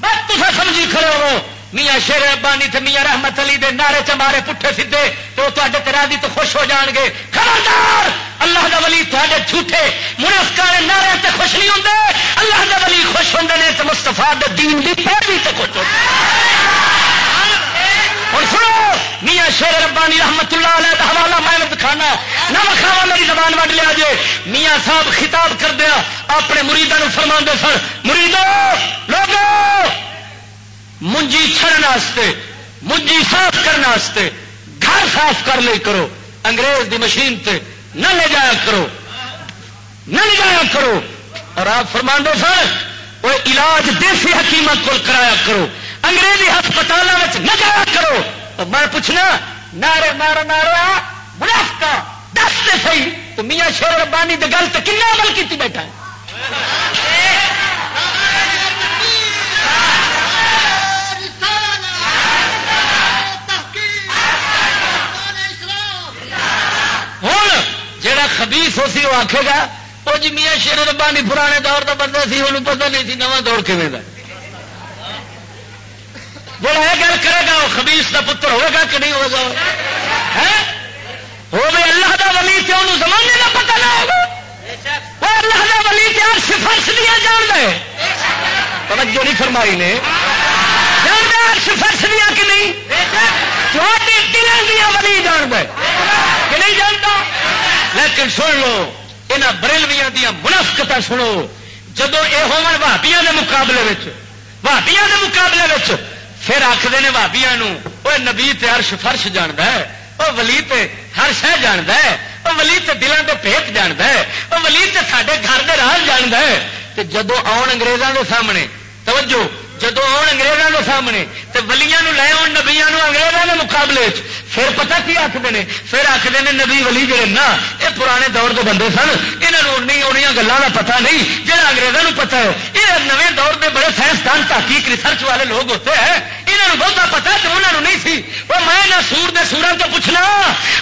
بس تصا سمجھی کھڑے ہو۔ میاں شیر ابانی تے میاں رحمت علی دے نعرے چ مارے پٹھے سیدے تو تے تراضی تو خوش ہو جان گے۔ خبردار! اللہ دا ولی تے جھوٹے منافقہ نعرے تے خوش نہیں ہوں اللہ دے ولی خوش ہوں نے تے تو مستفا دین کی پیروی تے خوش ہوندے۔ اور سنو، میاں شیر ربانی رحمت اللہ علیہ کا حوالہ میں دکھانا نہ وکھاوا میری زبان وڈ لیا جے۔ میاں صاحب خطاب کر دیا اپنے مریدوں فرما سن، مریدو، لوگو، منجی چھڑنے منجی صاف کرنے گھر صاف کر لے کرو۔ انگریز دی مشین تے نہ لے جایا کرو۔ نہ لے جایا کرو۔ اور آپ فرما سر وہ علاج دیسی حکیمت کو کرایا کرو۔ انگریزی ہسپتالوں میں نہ جایا کرو۔ میں پوچھنا نارے مارا نارا منافقہ، دس سے صحیح۔ تو میاں شیر ربانی کی گل تو کن عمل کی بیٹھا ہے؟ ہوں جا خبیس ہو سی، وہ آخے گا وہ جی میاں شیر ربانی پرانے دور کا بندہ سی، انہوں پتا نہیں سی نواں دور کھے کا جڑا یہ گل کرے گا، وہ خبیس کا پتر ہوگا کہ نہیں ہوگا وہ اللہ دا ولی تے انہوں زمانے کا پتہ نہ ہوگا۔ وہ اللہ دا ولی تے عرش فرش دیا جان دے۔ توجہ نہیں فرمائی نے۔ جان دے عرش فرش دیا ہاں کہ نہیں؟ چھوٹی دلوں دیا ہاں ولی جان دے۔ کہ نہیں جانتا؟ لیکن سن لو یہاں بریلویاں دیا منافقت سنو۔ جدو یہ ہون بھابیا کے مقابلے بھابیا کے مقابلے پھر آخر نے بھابیا وہ نبی ترش فرش جاند ہے وہ ولی تے ہر شہ جاند ہے وہ ولی تے دلوں کے پیت جانتا ہے وہ ولی تے سارے گھر کے راہ جاند ہے. جدو آن انگریزوں کے سامنے، توجہ جدو آن کے سامنے تو ولیاں لے آن نبیا اگریزوں کے مقابلے پھر پتا کی آخر نے؟ پھر آخر نے نبی ولی جڑے نا یہ پرانے دور کے بندے سن یہاں انہیں گلوں کا پتا نہیں جہاں اگریزوں پتا ہے۔ یہ نویں دور کے بڑے سائنسدان تحقیق ریسرچ والے لوگ ہوتے ہیں یہاں بہت پتا تو انہوں نہیں سی۔ وہ میں نہ سور دے سورا تو پوچھنا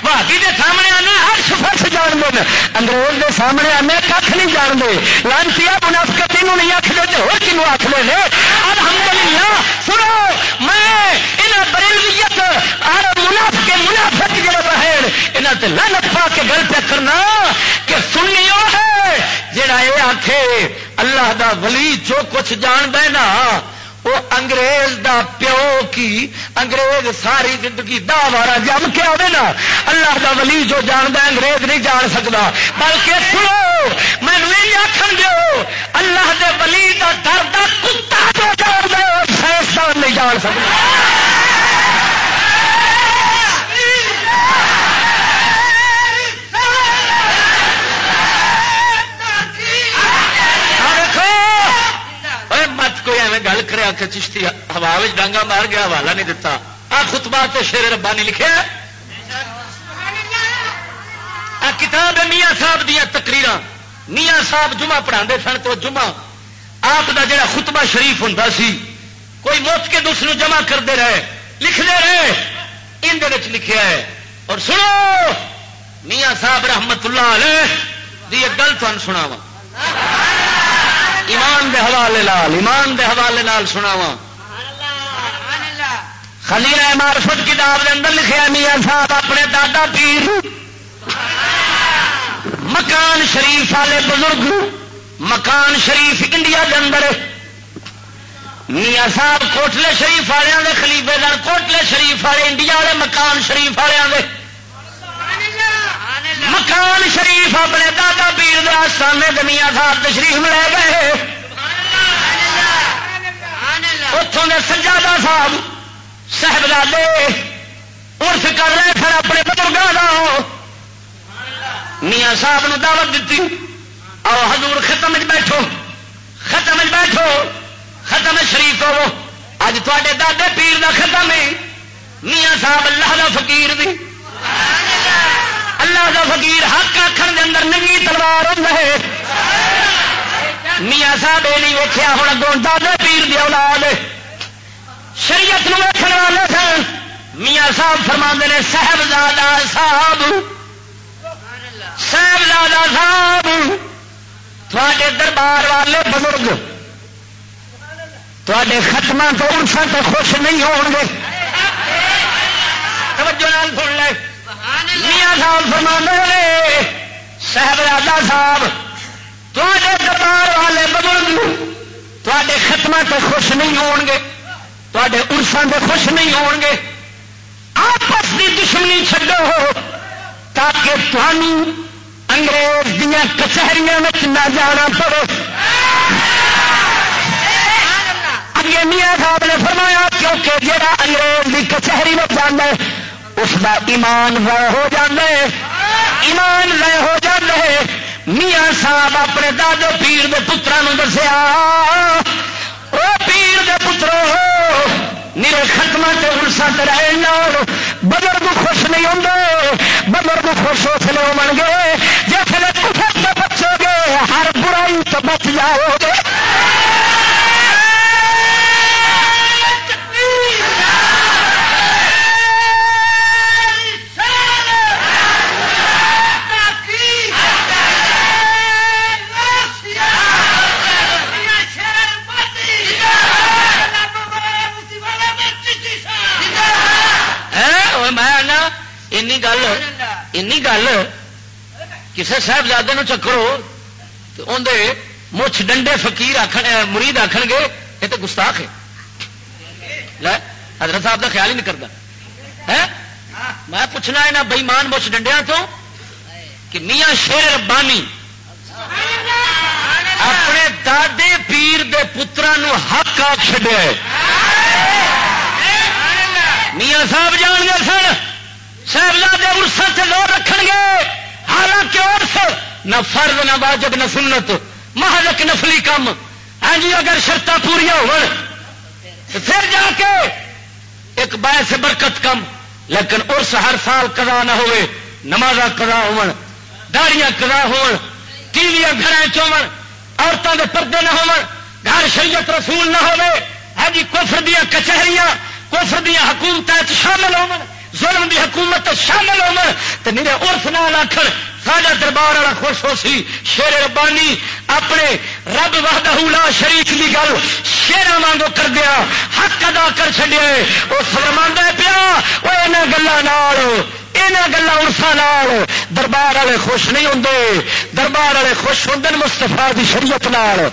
بھابی کے سامنے آنے ہر سفرش جان دے انگریز کے سامنے آنے کھ نہیں جانتے لانسی منافقت نہیں آخر تو ہو کنو آخر الحمدللہ، سنو، میں انہیں بریلویت اور منافق منافق جڑے رہے یہاں سے لنت پا کے گل پہ کرنا کہ سننی وہ ہے، جڑا یہ آخے اللہ دا ولی جو کچھ جان دے نا وہ انگریز دا پیو کی، انگریز ساری زندگی دا بارا جم جی، کے آئے نا؟ اللہ دا ولی جو جانتا انگریز نہیں جان سکتا۔ بلکہ سنو مینو یہ آخر دو اللہ دے ولی دا درد کتا جو جان دے سائنسدان نہیں جان سکتا۔ اے مت کوئی ایویں گل کرے کہ چشتی ہوا ڈانگا مار گیا حوالہ نہیں دتا آ خطبہ تے شیر ربانی لکھے آ کتاب میاں صاحب دیا تقریر میاں صاحب جمعہ پڑھا سن تو جمعہ آپ دا جڑا خطبہ شریف ہوں سی کوئی موت کے دوسرے جمع کرتے رہے لکھتے رہے اندر لکھا ہے اور سنو میاں صاحب رحمت اللہ علیہ دی گل تمہیں سناوا ایمان دے حوالے لال ایمان دے حوالے لال سناوا خلیل مارفت کتاب دے اندر لکھیا میاں صاحب اپنے دادا پیر مکان شریف والے بزرگ مکان شریف انڈیا کے اندر میاں صاحب کوٹلے شریف والوں کے خلیفے دن کوٹلے شریف والے انڈیا والے مکان شریف والوں کے مکان شریف اپنے دادا پیر آسانے دنیا صاحب تشریف لے گئے۔ اتوں کے سجادہ صاحب صاحبزادے ارس کر رہے سر اپنے بزرگوں کا میاں صاحب نے دعوت دیتی آؤ حضور ختم بیٹھو۔ ختم بیٹھو۔ ختم شریف ہو اج تے دادے پیر کا ختم ہے۔ میاں صاحب اللہ کا فقیر دی۔ اللہ کا فقیر حق آخر کے اندر ننگی تلوار ہوں میاں صاحب یہ نہیں ویکیا ہوں اگوں دادے پیر دی اولاد۔ شریعت ویکن والے سن۔ میاں صاحب فرما نے، صاحبزادہ صاحب۔ صاحبزادہ صاحب تھوڑے دربار والے بزرگ۔ تے ختم تو ارسا تو خوش نہیں ہو گے توجہ سن لے۔ میاں صاحب فرما صاحب راجا صاحب تے دربار تے ختم سے خوش نہیں ہون گے تے ارسان سے خوش نہیں ہون گے۔ آپس کی دشمنی چڈو تاکہ تمہوں انگریز دیا کچہریوں میں نہ جانا پڑے۔ اگے میاں صاحب نے فرمایا، کیونکہ جہاں انگریز کی کچہری میں جانا ہے اس کا ایمان ضائع ہو جاتا ہے ایمان ضائع ہو جاتا ہے میاں صاحب اپنے دادے پیر کے پترا دسیا وہ پیر دے پترو میرے ختم سے ارسا رہے بزرگ خوش نہیں ہوں بزرگ خوش اس لیے ہو گے جس نے کفر بچو گے ہر برائی تو بچ جاؤ گے گل گل کسی صاحبزادے چکرو تو اندر مچھ ڈنڈے فقیر آخر مرید آخ گے یہ تو گستاخ ہے حضرت صاحب کا خیال ہی نہیں کرتا میں پوچھنا یہاں بئیمان مچھ ڈنڈیا تو کہ میاں شیر ربانی اپنے دادے پیر دے پترا حق آ چڈیا میاں صاحب جان گے سن صاحبزادے ارسا سے لوگ رکھ گے۔ حالانکہ ارس نہ فرد نہ واجب، نہ سنت۔ محلک نفلی کم۔ ہاں جی اگر شرط پوریا ہو پھر جا کے ایک باعث برکت کم۔ لیکن ارس ہر سال کدا نہ ہوئے نماز کدا ہو داڑیاں کدا ہو ٹی وی گھر چون عورتوں کے پردے نہ ہو گھر شریعت رسول نہ ہوئے۔ ہاں جی کفر دیا کچہریاں، کفر دیا حکومت شامل ہو ظلم دی حکومت شامل ہو تو میرے ارف نال آخر ساڈا دربار والا خوش ہو سی شیر ربانی اپنے رب وحدہ لا شریف کی گل شیرا وانگو کر دیا حق ادا کر چڈیا وہ فرما پیا وہ یہاں گلوں یہاں گلوں ارسا دربار والے خوش نہیں ہوں دربار والے خوش ہوں مستفا کی شریعت نال۔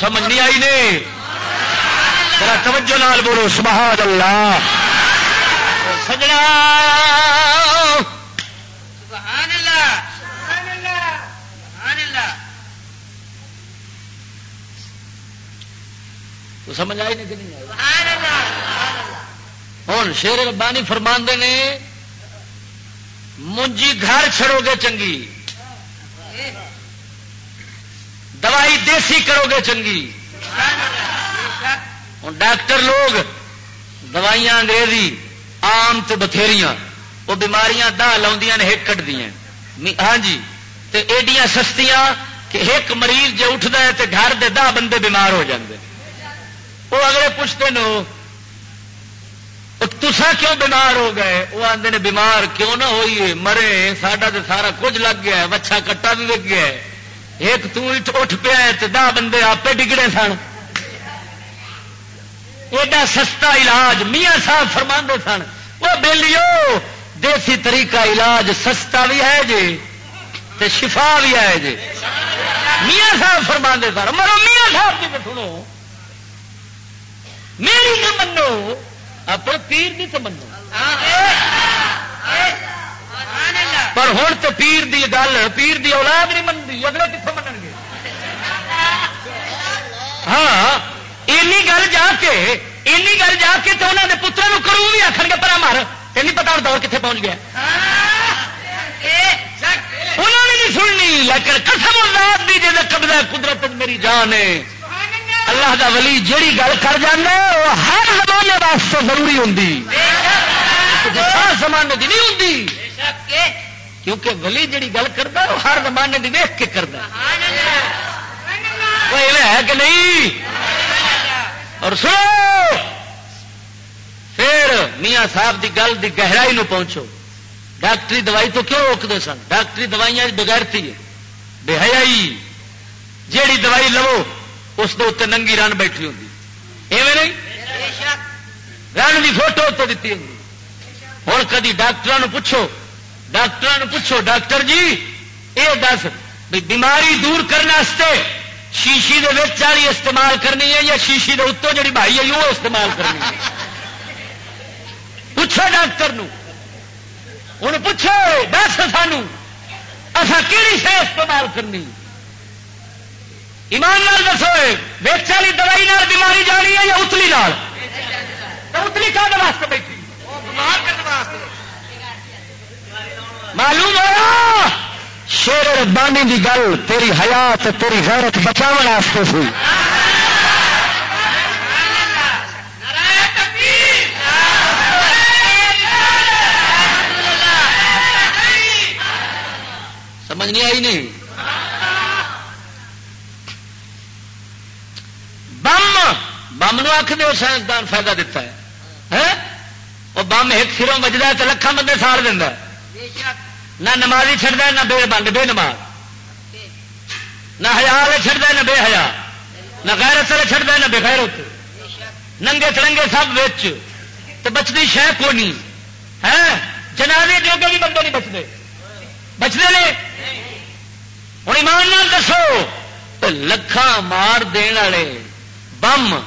سمجھ نہیں آئی نہیں ذرا توجہ نال بولو سبحان اللہ سجنا تو سمجھ آئی نہیں کہ نہیں ہوں شیر ربانی فرماندے نے منجی گھر چھڑو گے چنگی۔ دوائی دیسی کرو گے چنگی۔ ہوں ڈاکٹر لوگ دوائیاں انگریزی آم تو بتھیریاں، وہ بیماریاں دہ ایک کٹ دیا ہاں جی ایڈیاں سستیاں کہ ایک مریض جی اٹھتا ہے تو گھر دے دہ بندے بیمار ہو جاندے۔ وہ اگلے پوچھتے نو تسا کیوں بیمار ہو گئے؟ وہ آدھے نے، بیمار کیوں نہ ہوئی مرے، ساڈا تو سارا کچھ لگ گیا وچھا کٹا بھی لگ گیا ایک اٹھ پیا دہ بندے آپ ڈگڑے سن۔ ایڈا سستا علاج میاں صاحب فرما سن، وہ بےلیو دیسی طریقہ علاج سستا بھی ہے جی تے شفا بھی ہے جی۔ میاں صاحب فرما سن، مرو میاں صاحب جی کی سنو۔ میری نہ منو اپنے پیر کی تو منو۔ پر ہوں تو پیر دی گل، پیر دی اولاد نہیں منتی اگلے کتوں من گے ہاں۔ گل جا کے گل جا کے تو انہوں نے پتروں کروں بھی آخر گے پر مر نہیں پتا دور کتنے پہنچ گیا انہوں نے نہیں سننی لیکن قسم اللہ دی جی قبضہ قدرت میری جان ہے اللہ دا ولی جیڑی گل کر جانا وہ ہر زمانے واسطے ضروری ہوں ہر زمانے کی نہیں ہوں کیونکہ ولی جیڑی گل کرتا وہ ہر زمانے کی ویخ کے کرتا ہے کہ نہیں اور سنو! پھر میاں صاحب دی گل دی گہرائی نو پہنچو۔ ڈاکٹری دوائی تو کیوں روکتے سن؟ ڈاکٹری دوائیاں بغیرتی ہے بے حیائی۔ جیڑی دوائی لو، اس کے اتنے ننگی رن بیٹھی ہوتی ایویں نہیں؟ رن کی فوٹو اتنے دیتی ہوں ہوں کدی ڈاکٹر پوچھو ڈاکٹر پوچھو، ڈاکٹر جی یہ دس بھی بیماری دور کرنے شیشی والی استعمال کرنی ہے یا شیشی کے اتوں جی بھائی ہے وہ استعمال کرنی ہے؟ پوچھو ڈاکٹر ہوں پوچھو دس سانو اصا کہڑی شہ استعمال کرنی؟ ایمان نال دسو ویچ والی دوائی نال بیماری جانی ہے یا اتلی نال؟ اتلی کا واسطے بیٹھی؟ معلوم ہوا شیر ربانی کی گل، تیری حیات، تیری غیرت بچاؤ واسطے سی۔ سمجھ نہیں آئی نہیں؟ بم بم نو آخ دو سائنسدان فائدہ دیتا ہے۔ ہاں؟ وہ بم ایک سروں بجتا ہے تو لکھان بندے ساڑ دینا نہ نمازی چڑھتا نہ بے بند، بے نماز۔ نہ ہزار چڑھتا نہ بے حیا۔ نہ غیرت والے چڑھتا نہ بے غیرت ننگے ترنگے سب بچ تو بچتی شہ کو نہیں ہے؟ جنازے جو بھی بندے نہیں بچتے بچتے نہیں ہوں ایمان دسو۔ لکھان مار دن والے۔ بم،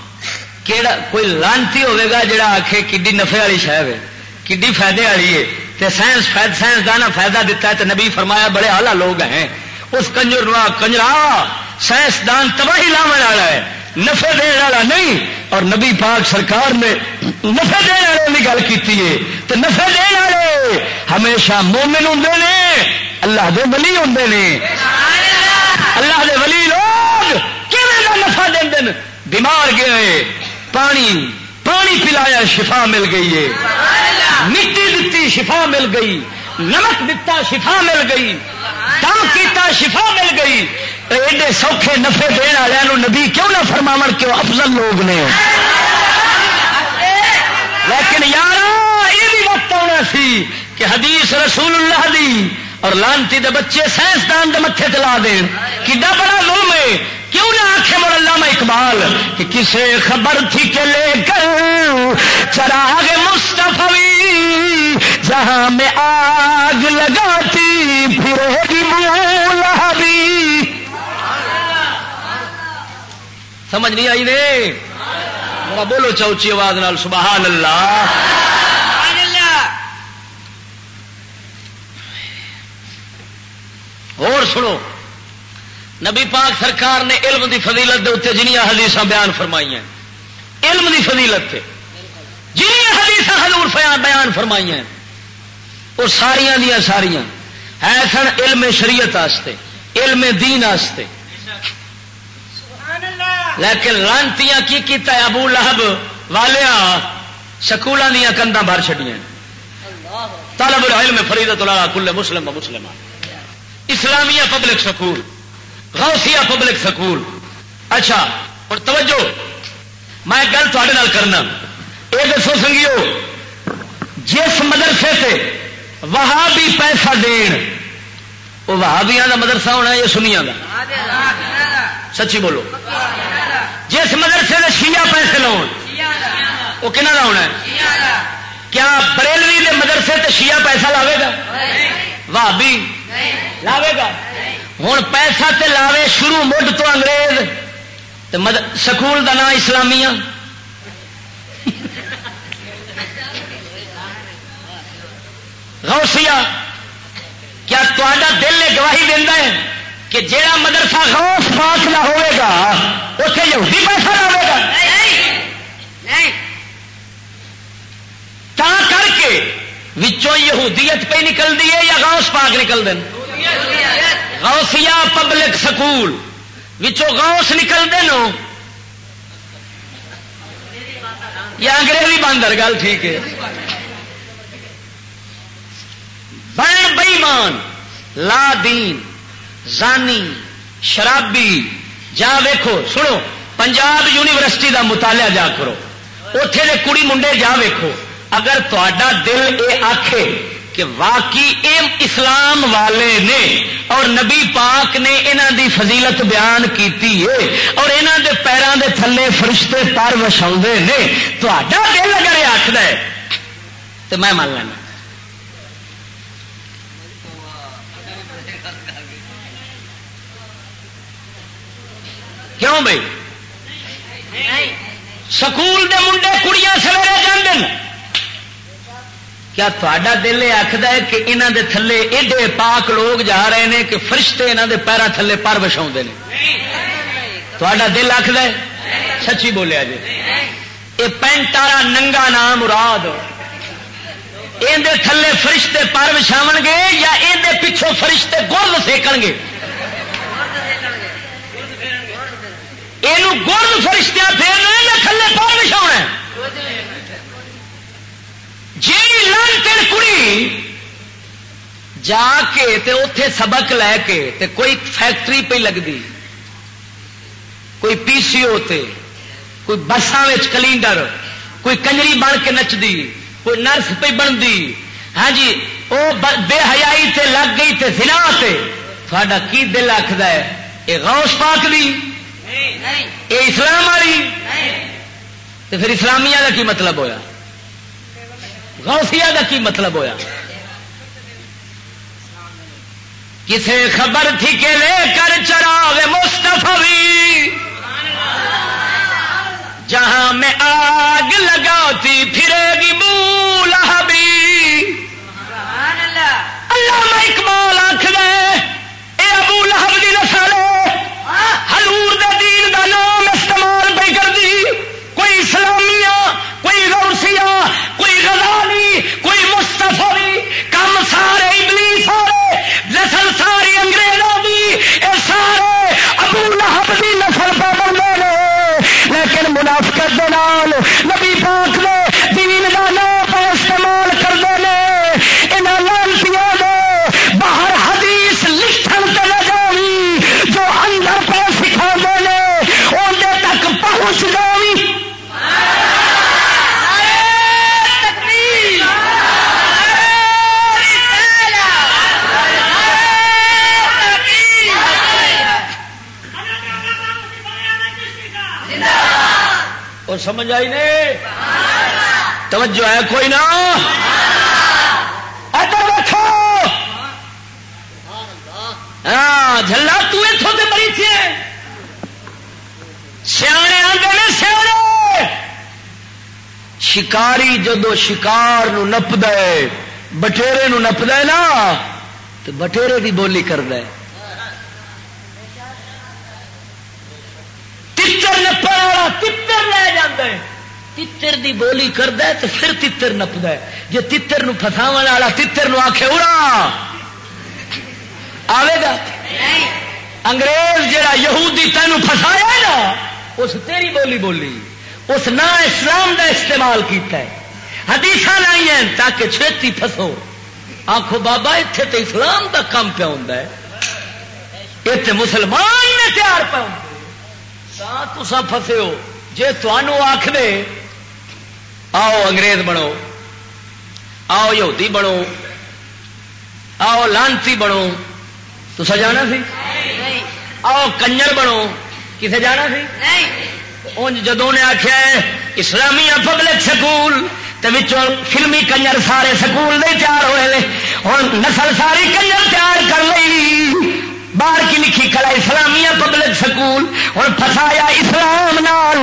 کیڑا، کوئی لانتی ہوے گا جڑا آخے کڈی نفے والی شہ ہے۔ کڈی فائدے والی ہے۔ تے سائنس سائنسدان فائدہ دیتا ہے تو نبی فرمایا بڑے آلہ لوگ ہیں۔ اس کنجر کنجرا سائنسدان تباہی لاو والا ہے نفے دن والا نہیں۔ اور نبی پاک سرکار نے نفے دن والے کی گل کی ہے۔ تو نفے دن والے ہمیشہ مومن ہوں نے، اللہ دے ولی ہوں نے۔ اللہ دے ولی لوگ کیون نفا دین بیمار گئے، پانی پانی پلایا، شفا مل گئی ہے۔ مٹی دیتی شفا مل گئی۔ نمک دتا، شفا مل گئی۔ دم کیتا، شفا مل گئی۔ ایڈے سوکھے نفے دن والوں نبی کیوں نہ فرماو کیوں افضل لوگ نے؟ لیکن یار یہ بھی وقت آنا سی کہ حدیث رسول اللہ دی اور لانتی دے بچے سائنسدان دے متے چلا دین۔ کڈا بڑا ظلم ہے۔ کیوں نہ آخے مر اللہ اقبال؟ کہ کسے خبر تھی کہ لے کر چراغ مستفی جہاں میں آگ لگاتی پھرے گی سمجھ نہیں آئی نے؟ بولو چوچی آواز نال، سبحان اللہ۔ اور سنو۔ نبی پاک سرکار نے علم دی فضیلت دے اتنے جنیا حدیث بیان فرمائی ہیں۔ علم دی فضیلت تے۔ جنیا حدیث حضور بیان فرمائی ہیں۔ وہ ساریا دیا ساریا ہے سن علم شریعت آستے، علم دین آستے۔ لیکن لانتیاں کی کیتا ہے؟ ابو لہب والیا سکولوں دیا کنداں بھر چڑیا طالب العلم فریدت اللہ کل Muslim Muslim Islamia public school. Ghausia public school اچھا اور توجہ، میں گل تے کرنا۔ یہ دسو سنگیو، جس مدرسے سے وہاں بھی پیسہ دین، وہ وہابیاں کا مدرسہ ہونا یہ سنیا کا سچی بولو۔ جس مدرسے سے شیعہ پیسے لاؤ وہ کہنا کا ہونا ہے؟ کیا بریلوی کے مدرسے سے شیعہ پیسہ لاوے گا؟ بھابی لاوے گا؟ ہوں پیسہ تے لاوے شروع مڈ تو انگریز سکول کا نام اسلامیہ۔ غوثیہ کیا تا دل نے گواہی دینا ہے کہ جیڑا مدرسہ غوث پاک نہ ہوئے گا اتنے یہودی پیسہ لاوے گا؟ تا کر کے وچوں یہودیت پہ نکلتی ہے یا غوث پاک نکل دیں غوثیہ پبلک سکول وچوں غوث نکلتے نو؟ یا انگریزی باندر گل ٹھیک ہے۔ بین بئیمان، لا دین، زانی، شرابی، جا ویکھو، سنو، پنجاب یونیورسٹی دا مطالعہ جا کرو۔ اتے دے کڑی منڈے جا ویکھو۔ اگر تا دل یہ آخے کہ واقعی ایم اسلام والے نے اور نبی پاک نے انہوں دی فضیلت بیان کیتی ہے اور انہوں دے پیروں دے تھلے فرشتے پر وچھا نے تا دل اگر یہ آخر ہے تو میں مان لینا۔ کیوں بھائی؟ سکول دے منڈے کڑیاں سویرے جان کیا تا دل یہ آخر ہے کہ انہوں دے تھلے ایڈے پاک لوگ جا رہے ہیں کہ فرشتے انہوں دے پیروں تھلے پر بچھا تا دل آخر ہے؟ سچی بولیا جی۔ یہ پینٹارا ننگا نام مراد۔ یہ تھلے فرشتے پر بچھاو گے یا یہ پچھوں فرشتے گرد سیکن گے؟ یہ گرد فرشتہ پھیرنا یا تھلے پر بچھا جی لان کڑی جا کے تے اتے سبق لے کے تے کوئی فیکٹری پہ لگتی کوئی پی سی او تے کوئی بسان کلینڈر کوئی کنجری بن کے نچتی کوئی نرس پہ بنتی ہاں جی وہ بے حیائی تے لگ گئی تے سنا تے تھوڑا کی دل آخر ہے؟ یہ غوث پاک دی یہ اسلام والی؟ تو پھر اسلامیہ کا کی مطلب ہویا؟ غوثیہ کا کی مطلب ہویا؟ کسے خبر تھی کہ لے کر چراغ مستفی جہاں میں آگ لگاتی پھرے گی بولا بھی اللہ میں اقبال آخر اے ابو لہب کی نسل ہلور دین کا نام استعمال پہ کر دی۔ کوئی اسلامیہ کوئی روسیا کوئی غزالی، کوئی مستفی کم سارے ابلی سارے نسل ساری انگریزوں کی سارے ابو لہب کی نسل پہ بنتے ہیں لیکن منافقت نال نبی پاک نے دین کا نام سمجھ آئی نہیں توجہ ہے کوئی نہ؟ ادھر دیکھو ہاں جلا تتوں سے بڑی تھی سیانے آتے نے سیانے! شکاری جدو شکار نپد بٹیرے نپد نا تو بٹیرے کی بولی کر کرد تر نپا والا تر لے جا تر دی بولی کرد تو پھر تر نپد جی تر فساو والا تر آخے اڑا۔ آئے گا؟ انگریز جہا یہودی تینوں فسایا نا اس تیری بولی بولی۔ اس نہ اسلام کا استعمال کیتا ہے۔ حدیث لائی ہیں تاکہ چھتی فسو آخو بابا اتنے تو اسلام کا کام پہ ہوں اتنے مسلمان نے تیار پہ ہوں تسا فسے ہو جی تمہوں آخ دے آؤ انگریز بنو آؤ یہودی بنو آؤ لانتی بنو۔ تو جانا سی؟ آؤ کنجر بنو۔ کسے جانا سی؟ انج جدو نے آخیا اسلامیہ پبلک سکول فلمی کنجر سارے سکول نہیں تیار ہوئے ہوں نسل ساری کنجر تیار کر لی باہر کی لکھی کلا اسلامیہ پبلک سکول اور فسایا اسلام نال،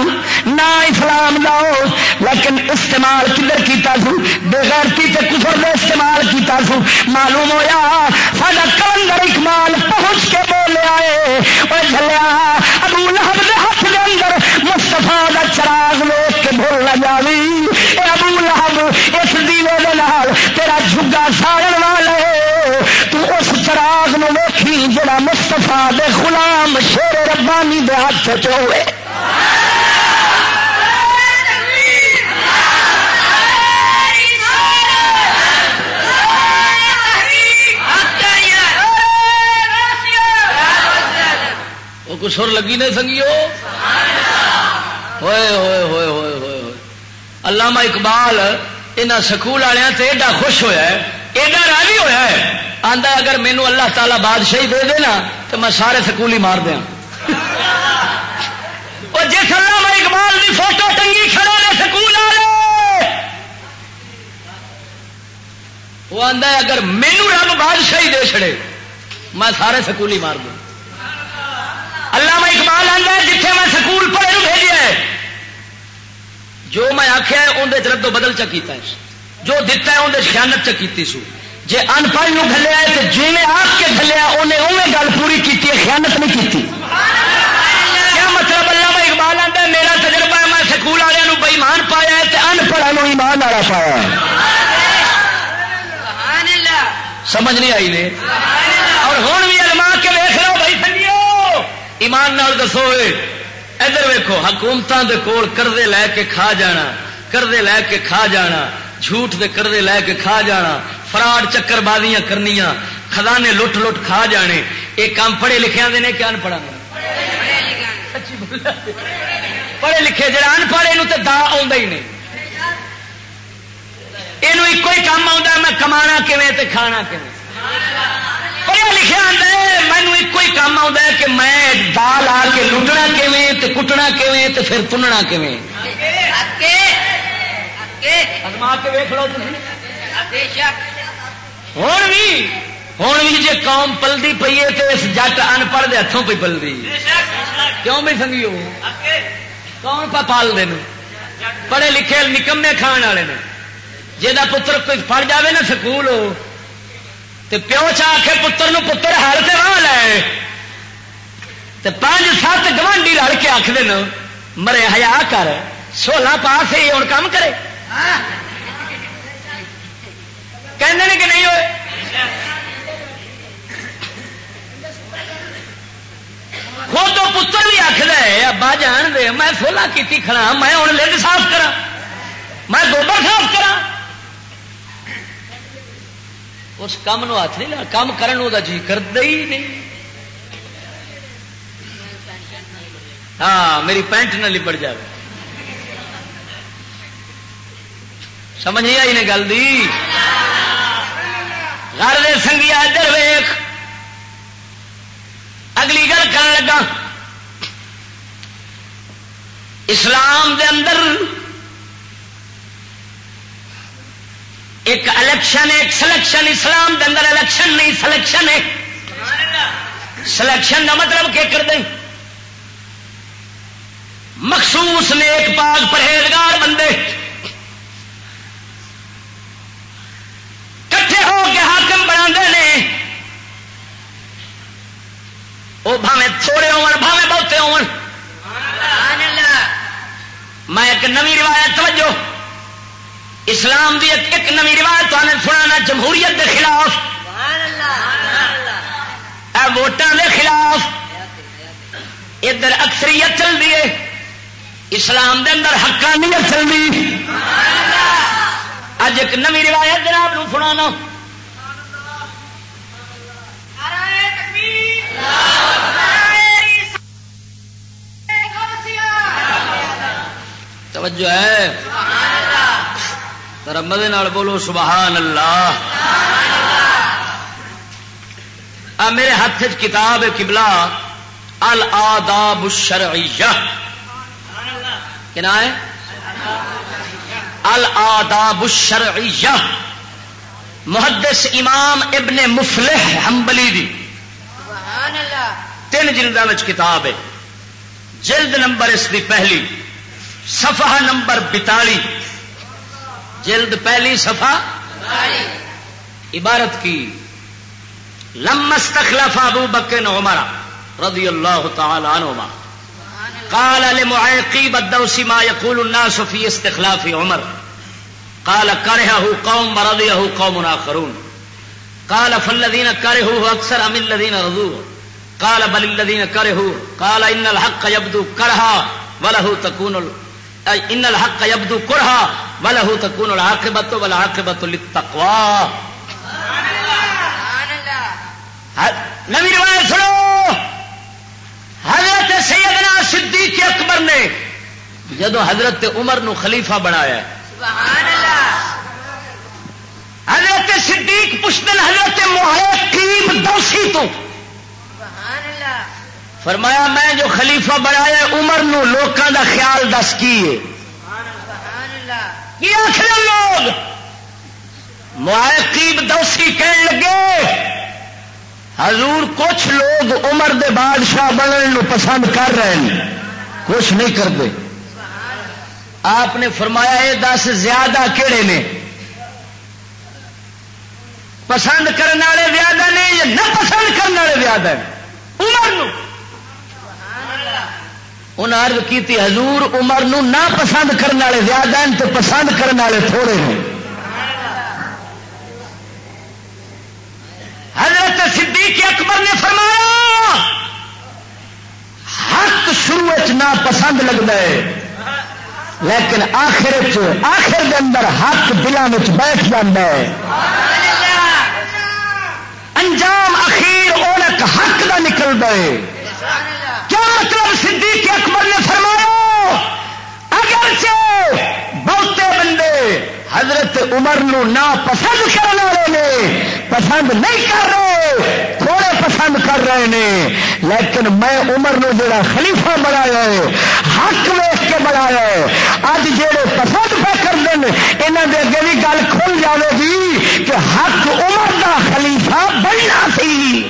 نہ اسلام لاؤ لیکن استعمال کدھر کیتا سو؟ بغیرتی تے کفر دے استعمال کیتا سو۔ معلوم ہویا سارا کلندر اکمال پہنچ کے بولے آئے اور چلیا ابو لہب مستفا دا چراغ لوگ کے بھول نہ جاوی۔ اے ابو لہب، اس دیوے دے نال تیرا جھگا ساڑن والے تو اس چراغ نو ویکھی جڑا مستفا دے غلام شیر ربانی دے ہاتھ چوے کچھ اور لگی نہیں سنگیو؟ ہوئے ہوئے ہوئے ہوئے ہوئے ہوئے۔ علامہ اقبال یہاں سکول والوں سے ایڈا خوش ہویا ہے، ایڈا راضی ہویا ہے، آندا اگر مینو اللہ تعالی بادشاہی دے دے نا، تو میں سارے سکول ہی مار دیا اور جس علامہ اقبال کی فوٹو ٹنگی کھڑا نے سکول والے وہ آندا اگر مینو رب بادشاہی دے چڑے میں سارے سکول ہی مار دوں اللہ میں اقبال آتا ہے جتنے میں سکول پڑھے بھیجا ہے۔ جو میں آخیا اندر ردو بدل چکیتا ہے۔ جو دتا ہے اندر خیانت چکی سو۔ جی انپڑھ گلیا ہے تو جی میں آپ کے گلیا انہیں اوے گل پوری کی خیانت نہیں کی کیا مطلب اللہ میں اقبال آتا ہے میرا تجربہ ہے میں سکول والوں بئیمان پایا ہے تو انپڑھوں ایمان والا پایا سمجھ نہیں آئی نے؟ اور ہوں بھی ایمان نال دسو ادھر ویکو حکومتوں کے کول کردے لے کے کھا جانا، کردے لے کے کھا جانا، جھوٹ دے کردے لے کے کھا جانا، فراڈ چکر بازیاں کرنی خزانے لٹ لٹ کھا جانے۔ یہ کام پڑھے لکھے آتے کیا ان پڑھا پڑھے لکھے جا ان پڑھے تو دا آ نہیں۔ یہ کام آتا میں کما کھے کھانا پڑھیا لکھا آتا مینو ایک ہی کام آتا ہے کہ میں دال آ کے لٹنا کھے کٹنا کھے پھر تننا کھے کے ویک لو ہوں بھی ہوں بھی جی قوم پلتی پی ہے تو اس جٹ ان پڑھ دے ہاتھوں پہ پلتی کیوں بھی سنگی ہو کون پا پال دے پڑھے لکھے نکمے کھان والے نے جا پتر کوئی پڑ جائے نا سکول ہو پیو چاہ کے پتر نو پتر ہر سے راہ لے۔ تو پانچ سات گوانڈی لڑ کے آخ دن، مرے ہیا کر، سولہ پاس ہی ہوں کام کرے۔ کہ نہیں ہوئے؟ خود تو پتر بھی آخر ہے ابا جان دے، میں سولہ کی کھڑا، میں ہوں لنڈ صاف کرا میں گوبر صاف کرا اس کام نو ہاتھ نہیں لا کام کرنے جی کرتا ہی نہیں۔ ہاں میری پینٹ نہ لپڑ جائے سمجھ نہیں آئی نے گل دی؟ گھر دے سنگیا ادھر ویخ اگلی گل کر لگا اسلام دے اندر ایک الیکشن ایک سلیکشن اسلام دے اندر الیکشن نہیں سلیکشن ہے۔ سلیکشن کا مطلب کیا کر دیں مخصوص نے ایک پاک پرہیزگار بندے۔ کٹھے ہو کے حاکم بنا وہ بھاوے تھوڑے بھاوے بہتے ہو میں ایک نوی روایت توجہ۔ اسلام دی ایک نوی روایت سنانا جمہوریت کے خلاف. ووٹان کے خلاف. ادھر اکثریت چل رہی ہے. اسلام دے اندر حقانیت چل رہی اج ایک نوی روایت جناب نو سنا توجہ ہے. رمدے بولو سبحان اللہ۔ آ میرے ہاتھ کتاب کبلا الآداب الشرعیہ۔ کنا ہے؟ الآداب الشرعیہ۔ محدث امام ابن مفلح حنبلی دی۔ تین جلدوں میں کتاب ہے۔ جلد نمبر اس کی پہلی صفحہ نمبر بتالی جلد پہلی صفحہ عبارت کی لمس تخلف ابو بکر عمر رضی اللہ تعالی عنہما. قال لمعيقيب الدوسي ما يقول الناس في استخلاف عمر. قال كرهه قوم رضيه قوم آخرون. قال فالذين كرهوه أكثر من الذين رضوه. قال بل الذين كرهوه. قال إن الحق يبدو كرها وله تكون ان الحق يبدو كرها وله تكون العاقبة والعاقبة للتقوى. نبی روایت سنو. حضرت سیدنا صدیق اکبر نے جدو حضرت عمر نو خلیفہ بنایا حضرت صدیق پشتن حضرت محقیب دوسی تو فرمایا میں جو خلیفہ بنایا عمر نو لوکاں دا خیال دس کی آخر لوگ۔ محقیب دوسی کہنے لگے، حضور کچھ لوگ عمر دے بادشاہ بننے پسند کر رہے ہیں۔ کچھ نہیں کرتے۔ آپ نے فرمایا یہ دس زیادہ کہڑے نے؟ پسند کرنے والے زیادہ نے یا نہ پسند کرنے والے زیادہ عمر انہیں عرض کی حضور عمر نو نہ پسند کرنے والے زیادہ ہیں تو پسند کرنے والے تھوڑے ہیں۔ حضرت صدیق اکبر نے فرمایا، حق شروع نہ پسند لگتا ہے، لیکن آخر آخر دے اندر حق دلان بیٹھ جاتا ہے۔ انجام اخیر اورک حق کا نکل ہے۔ کیا مطلب صدیق اکبر نے فرمایا، اگرچہ بہتے بندے حضرت عمر نو نہ پسند کرنے والے نے، پسند نہیں کر رہے، تھوڑے پسند کر رہے ہیں لیکن میں عمر نو جڑا خلیفہ بنایا ہے، حق ویخ کے بنایا ہے اج جڑے پسند پہ کر دیں یہاں کے اگے بھی گل کھل جائے گی کہ حق عمر دا خلیفہ بننا سی۔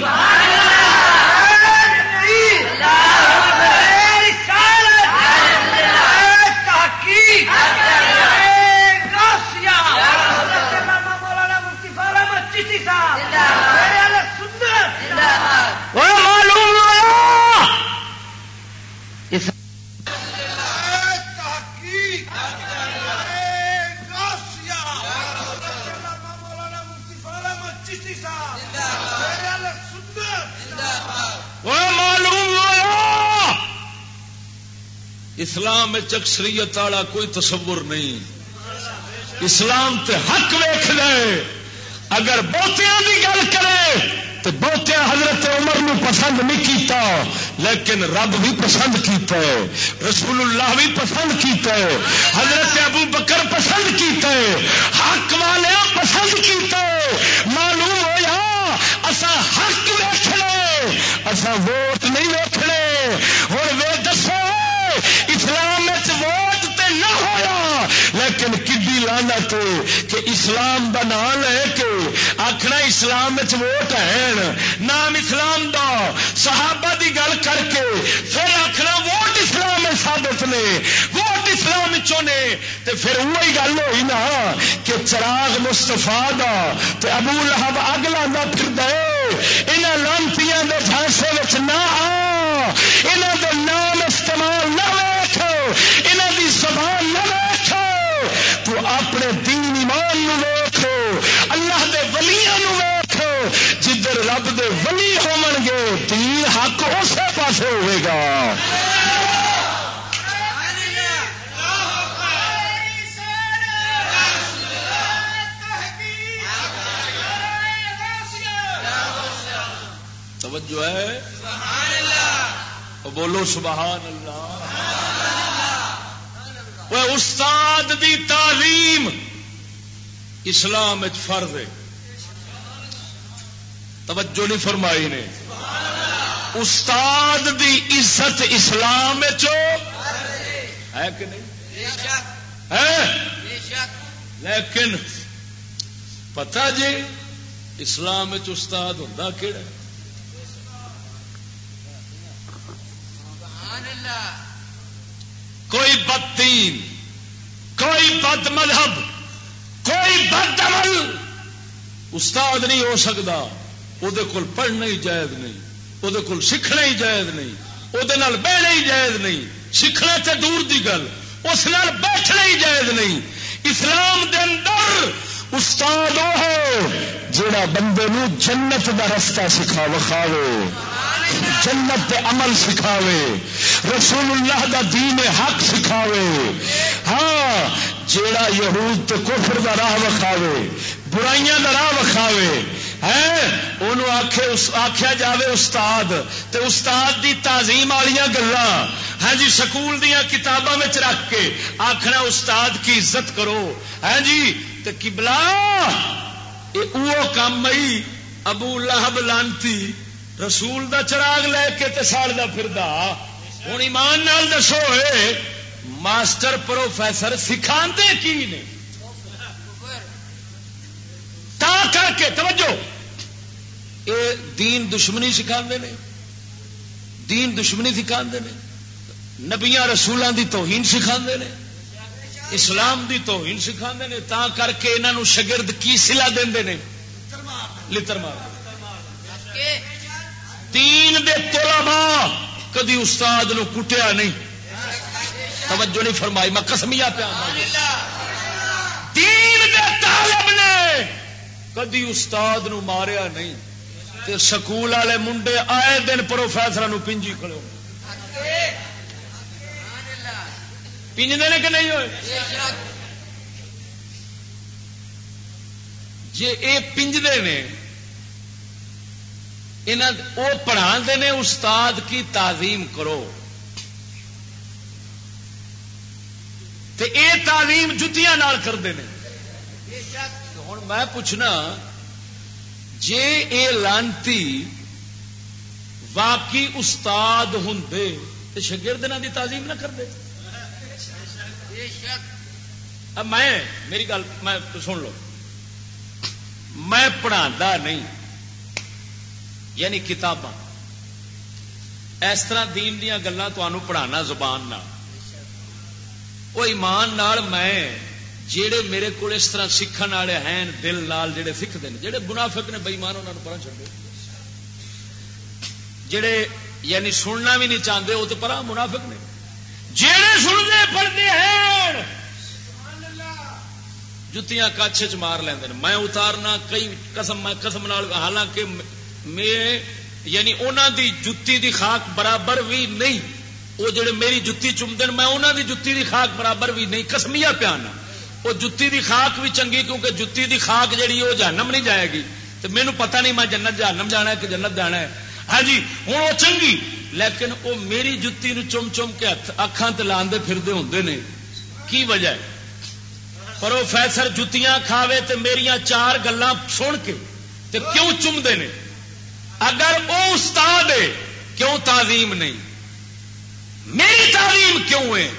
معلوم اسلام اکثریت والا کوئی تصور نہیں۔ اسلام تے حق ویخ لے۔ اگر بہتیا کی گل کرے تو بہتیا حضرت عمر نو پسند نہیں کیتا، لیکن رب بھی پسند کیتا ہے رسول اللہ بھی پسند کیتا ہے، حضرت ابو بکر پسند کیتا ہے، حق والے پسند کیتا ہے۔ معلوم ہوا اصا حق ویخنے اصا ووٹ نہیں ویکھنے۔ ہوں وے دسو، اسلام ووٹ تے نہ ہویا۔ لیکن کڈی لانا تو کہ اسلام دا نام لے کے آخنا اسلام ووٹ ہے نام اسلام دا۔ صحابہ دی گل کر کے پھر آخنا ووٹ اسلام ثابت نے۔ ووٹ اسلام چونے تے پھر وہی گل ہوئی نا کہ چراغ مستفا دا تے ابو لہب اگ لانا پھر دے۔ یہاں لانتیاں دے جھانسے نہ آ۔ یہاں دے نام استعمال نہ ویخ یہاں دی زبان نہ ویخ تو اپنے دین ایمان نو ویخو اللہ دے ولیاں نو ویخو جدھر رب دے ولی ہون گے، دین حق اسی پاس ہوئے گا۔ توجہ ہے؟ بولو سبحان اللہ۔ وہ استاد دی تعلیم اسلام فرض ہے۔ توجہ نہیں فرمائی نے۔ استاد دی عزت اسلام ہے کہ نہیں؟ لیکن پتا جی اسلام استاد ہوں کہڑا کوئی بد دین، کوئی بد مذہب، کوئی بد عمل۔ استاد نہیں ہو سکتا وہ پڑھنا ہی جائز نہیں وہ سیکھنا ہی جائز نہیں وہ بہنا ہی جائز نہیں۔ سیکھنا تو دور کی گل، اس بیٹھنا ہی جائز نہیں۔ اسلام دے اندر استاد وہ ہے جڑا بندے نو جنت دا رستہ سکھا وکھاوے۔ جنت دے عمل سکھاوے رسول اللہ دا دین حق سکھاوے۔ ہاں جیڑا یہود تے کفر دا راہ وکھاوے، برائیاں دا راہ وکھاوے آخیا جاوے استاد، تے استاد دی تعظیم والی گلا ہاں جی سکول دیا کتابوں رکھ کے آخنا استاد کی عزت کرو۔ ہاں جی تے کبلا وہ کام ابو لہب لانتی رسول دا چراغ لے کے تے ساڑا پھر ہوں ایمان نال دسو ماسٹر پروفیسر سکھا کی نے؟ تا کر کے، توجہ۔ یہ دین دشمنی سکھا دین دشمنی سکھا نبیا رسولوں کی توہین سکھا اسلام دی توہین سکھا تا کر کے انہوں شگرد کی سلا دے لتر مار۔ تین دے طلبا کدی استاد نو کٹیا نہیں۔ توجہ نہیں فرمائی، میں کسمیا پیا تین دے طالب نے کدی استاد نو ماریا نہیں۔ تے سکول والے منڈے آئے دن پروفیسر نو پنجی کھڑو پنجتے نے کہ نہیں ہوئے؟ جی یہ پنجتے نے وہ پڑھا نے استاد کی تعظیم کرو۔ تے اے تعلیم جتیاں نال کرتے ہیں ہوں میں پوچھنا جے اے لانتی واقعی استاد ہوں تو شگرد دی تعظیم نہ کرتے میں میری گل میں سن لو۔ میں پڑھا نہیں۔ یعنی کتاباں۔ اس طرح دین دیا گلان پڑھانا زبان نہ وہ ایمان نال میں جڑے میرے کو اس طرح سیکھنے والے ہیں، دل نال جڑے سیکھتے ہیں جڑے منافق نے بئیمان انہوں پڑھا چڑے جڑے یعنی سننا بھی نہیں چاہتے وہ تو پرا منافق نے۔ جڑے سنتے، پڑھتے ہیں۔ جتیاں کچھ چ مار لیں میں اتارنا، کئی قسم، میں قسم نال، حالانکہ میں یعنی انہوں دی جتی دی خاک برابر بھی نہیں۔ وہ جڑے میری جتی چومتے میں انہوں دی جتی دی خاک برابر بھی نہیں۔ کسمیا پیانا وہ جتی دی خاک بھی چنگی کیونکہ جتی دی خاک جڑی وہ جہنم نہیں جائے گی۔ تو مینو پتا نہیں میں جنت جہنم جانا ہے کہ جنت جانا ہے۔ ہاں جی ہوں وہ چنگی، لیکن وہ میری جتی نو چم چم کے اکھان تلانے پھرتے ہوں نے۔ کی وجہ ہے؟ پروفیسر جتیاں کھاوے تے میریاں چار گلان سن کے تے کیوں چومتے ہیں اگر وہ استاد ہے، کیوں تعظیم نہیں؟ میری تعلیم کیوں ہے؟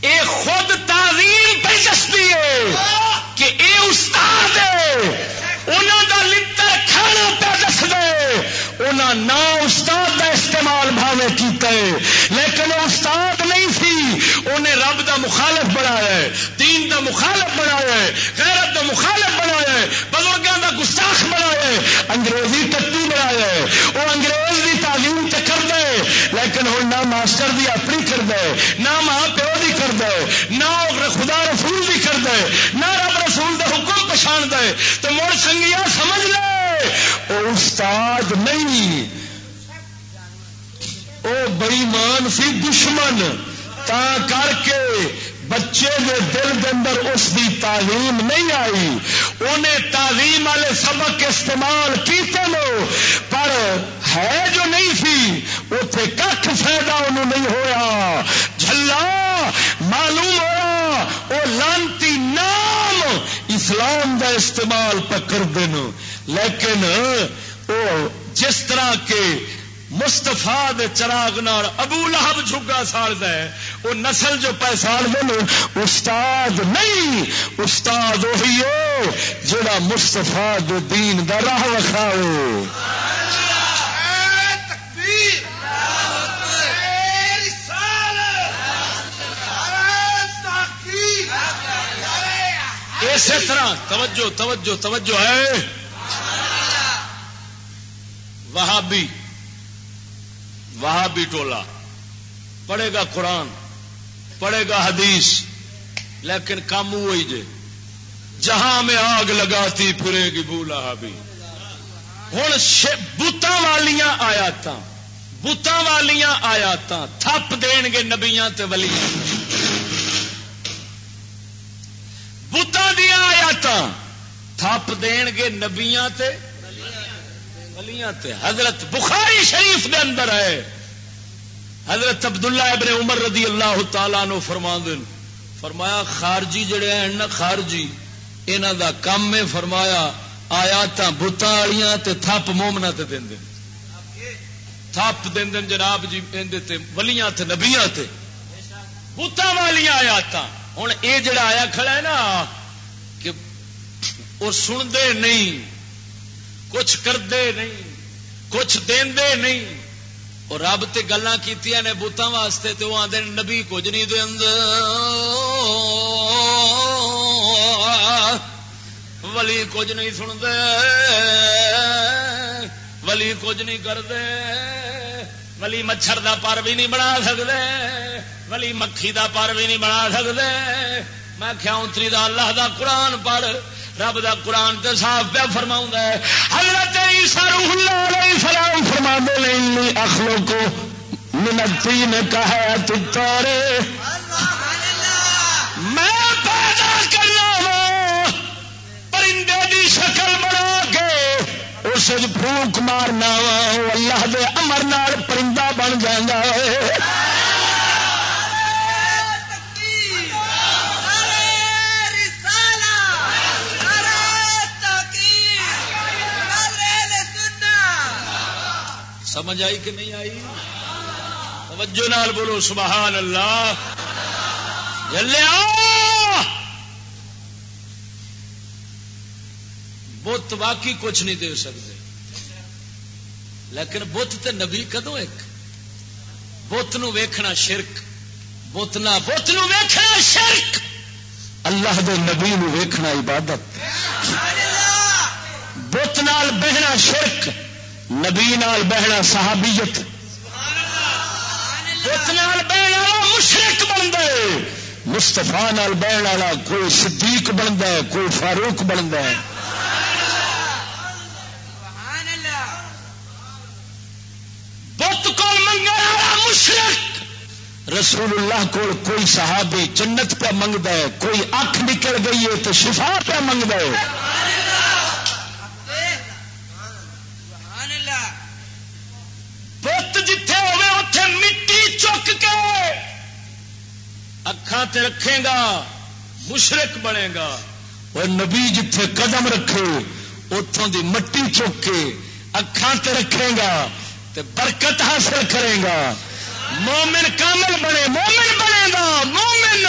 اے خود تعلیم دلچسپی ہے کہ اے استاد ہے۔ انہوں کا لڑ کھانا پہ دس دے۔ انہوں نہ استاد کا استعمال بھاوے کیتا ہے لیکن وہ استاد نہیں سی، انہیں رب دا مخالف بنایا ہے، دین دا مخالف بنایا ہے، غیرت دا مخالف بنایا ہے بزرگوں دا گستاخ بنایا ہے، انگریزی ٹٹی بنایا ہے۔ وہ انگریز دی تعلیم تے کر دے لیکن ہوں نہ ماسٹر دی اپنی کر دے نہ ماں پیو دی کر دے نہ خدا رسول دی کر دے نہ رب رسول دے حکم پچھان دے تو مڑ سنگیا سمجھ لے۔ او استاد نہیں، او بئیمان سی دشمن، تا کر کے بچے کے دل کے اندر اس کی تعلیم نہیں آئی۔ انہیں تعلیم والے سبق استعمال کیتے لو پر ہے جو نہیں سی اتے کھ فائدہ انہوں نہیں ہویا۔ جھلا، معلوم ہوا وہ لانتی نام اسلام دا استعمال پکڑ دین۔ لیکن وہ جس طرح کے مستفا چراغ نال ابو لہب جھگا ساڑ ہے وہ نسل جو پیسال دن استاد نہیں، استاد وہی ہے جڑا مستفا دین دا راہ وکھاؤ اسی طرح، توجہ توجہ توجہ ہے۔ وہابی وہابی ٹولا، پڑھے گا قرآن۔ پڑھے گا حدیث، لیکن کام وہی جے۔ جہاں میں آگ لگاتی پھرے گی بولا بھی ہوں بتان والیاں آیات بتان والیاں آیات تھپ دین گے نبیاں تے ولیاں بتان دیا آیات تھپ دین گے نبیاں تے ولیاں تے۔ حضرت بخاری شریف دے اندر ہے۔ حضرت عبداللہ ابن عمر رضی اللہ تعالیٰ نو فرما دن فرمایا، خارجی جڑے ہیں نا خارجی انہ دا کم میں فرمایا آیات بتان والیاں تے تھپ مومنا تے دین دن تھپ دین جناب جی اندے تے ولیاں تے نبیاں تے۔ بتان والیاں آیات ہوں یہ جڑا آیا کھڑا ہے نا، کہ وہ سنتے نہیں، کچھ کرتے نہیں، کچھ دے نہیں۔ وہ رب تے گلا کی نے بوتان واسطے تو وہ آدھے نبی کچھ نہیں دے ولی کچھ نہیں سنتے، ولی کچھ نہیں کرتے۔ ولی مچھر دا پر بھی نہیں بنا سکتے، ولی مکھی دا پر بھی نہیں بنا سکتے۔ میں کیا اتری دا اللہ دا قرآن پڑھ، رب دا قرآن تے صاف پیا فرما ہے۔ حضرت روح اللہ علیہ السلام فرما دے اخلو کو منتی نے کہا تارے میں پیدا کرنا وا پرندے دی شکل بنا کے اس پھوک مارنا وا اللہ دے امر نال پرندہ بن جانا ہے۔ سمجھ آئی کہ نہیں آئی؟ توجہ نال بولو، سبحان اللہ۔ جلیا بت باقی کچھ نہیں دے سکتے۔ لیکن بت تے نبی کدو ایک؟ بت ویکھنا شرک۔ بت نہ، بت ویکھنا شرک۔ اللہ دے نبی نو ویکھنا عبادت۔ بت نال بہنا شرک۔ نبی نال بہنا صحابیت۔ نال بہن والا مشرق بنتا ہے۔ مستفا نال بہن والا کوئی صدیق بنتا ہے، کوئی فاروق بنتا ہے۔ بت کو منگا والا مشرق رسول اللہ کو کوئی صحابی جنت پہ منگتا ہے، کوئی اکھ نکل گئی ہے تو شفا پہ منگتا ہے۔ تے رکھے گا مشرق بنے گا۔ اور نبی جتھے قدم رکھے اتوں دی مٹی چک کے اکھان تے رکھے گا تے برکت حاصل کرے گا۔ مومن کامل بنے، مومن بنے گا، مومن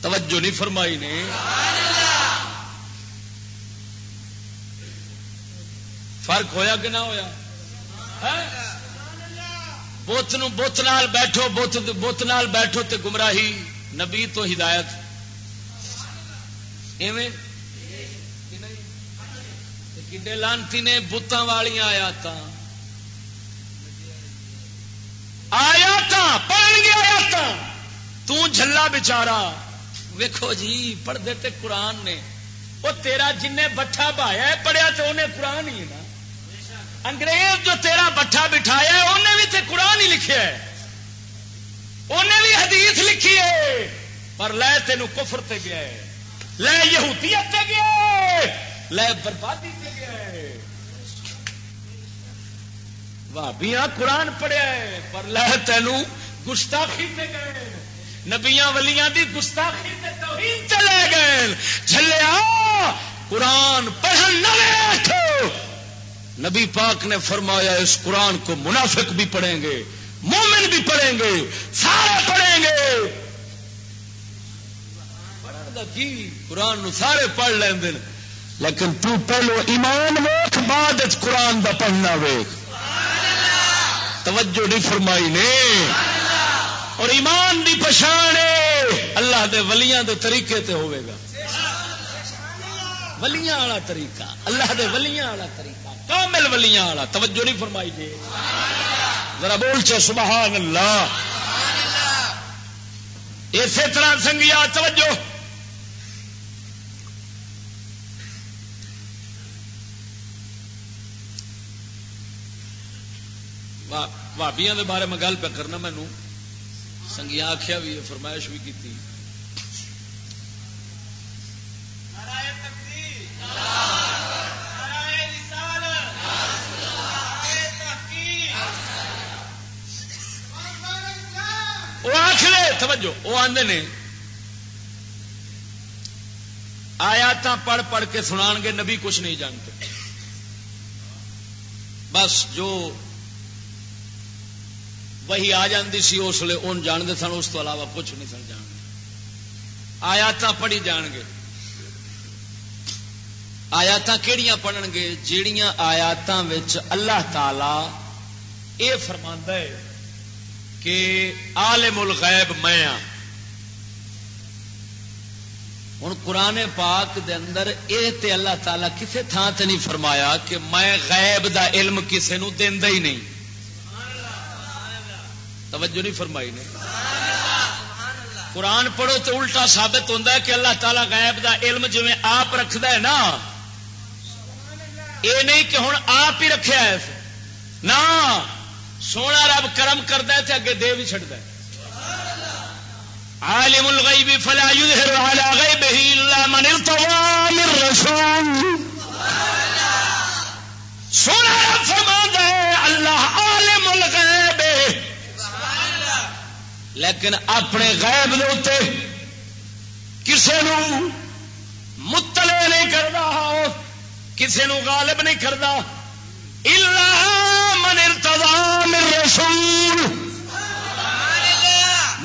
توجہ نہیں فرمائی نے؟ فرق ہویا کہ نہ ہویا؟ ہاں؟ ہے بت بت نال بیٹھو بت بت نال بیٹھو تے گمراہی نبی تو ہدایت۔ کڈے لانتی نے بتان والی آیات آیات پڑھ گیا آیات تلا بچارا۔ ویکو جی پڑھتے تے قرآن نے۔ وہ تیرا جن بٹھا بایا پڑھیا تو انہیں قرآن ہی نا۔ انگریز جو تیرا بٹھا بٹھایا ہے، انہیں بھی تے قرآن ہی لکھے انہیں بھی حدیث لکھی ہے، پر لے تین کفر تے گیا ہے۔ لے یہودیت تے گیا ہے، لے بربادی تے گیا ہے۔ بھابیاں قرآن پڑھیا ہے، پر لے تینوں گستاخی تے گئے نبیاں ولیاں دی گستاخی تے توہین چلے گئے چلیا قرآن پڑھن نہ نبی پاک نے فرمایا، اس قرآن کو منافق بھی پڑھیں گے، مومن بھی پڑھیں گے، سارے پڑھیں گے۔ قرآن نو سارے پڑھ لیں لیکن تو پہلو ایمان ویخ بعد قرآن دا پڑھنا ویخ توجہ نہیں فرمائی نے۔ اور ایمان دی پچھاڑ اللہ دے ولیاں دے طریقے تے ہوئے گا۔ ولیاں والا طریقہ۔ اللہ دے ولیاں والا طریقہ۔ کامل ولیاں والا، توجہ نہیں فرمائی جی۔ ذرا بول چو، سبحان اللہ۔ اسی طرح سنگیا، توجہ۔ بھابیا کے بارے میں گل پہ کرنا مینو سنگیا آخیا بھی فرمائش بھی کی تھی. وہ آخر توجہ، وہ آدھے نے آیات پڑھ پڑھ کے سنا گے، نبی کچھ نہیں جانتے۔ بس جو وہی آ جاتی سی، اس لیے ان جانتے سن، اس تو علاوہ کچھ نہیں سن جان آیات پڑھی جان گے۔ آیات کہڑیاں پڑھن گے؟ جہیا آیات اللہ تعالی یہ فرما ہے۔ کہ عالم الغیب میں ہوں قرآن پاک دے اندر اے تے اللہ تعالی کسے تھان تے نہیں فرمایا کہ میں غیب دا علم کسے نو دینا ہی نہیں۔ توجہ نہیں فرمائی نے۔ قرآن پڑھو تو الٹا ثابت ہوتا ہے کہ اللہ تعالیٰ غیب دا علم جی آپ رکھد ہے نا۔ یہ نہیں کہ ہوں آپ ہی رکھا ہے۔ نہ سونا رب کرم کرتا ہے اگے دے بھی چڑھتا ہے۔ عالم الغیب فلا يظهر على غیبه الا من ارتضى من رسول سونا رب فرما ہے، اللہ عالم الغیب۔ لیکن اپنے غیب دے کسے نو مطلع نہیں کرتا کسی نو غالب نہیں کرتا من ارتضا رسول.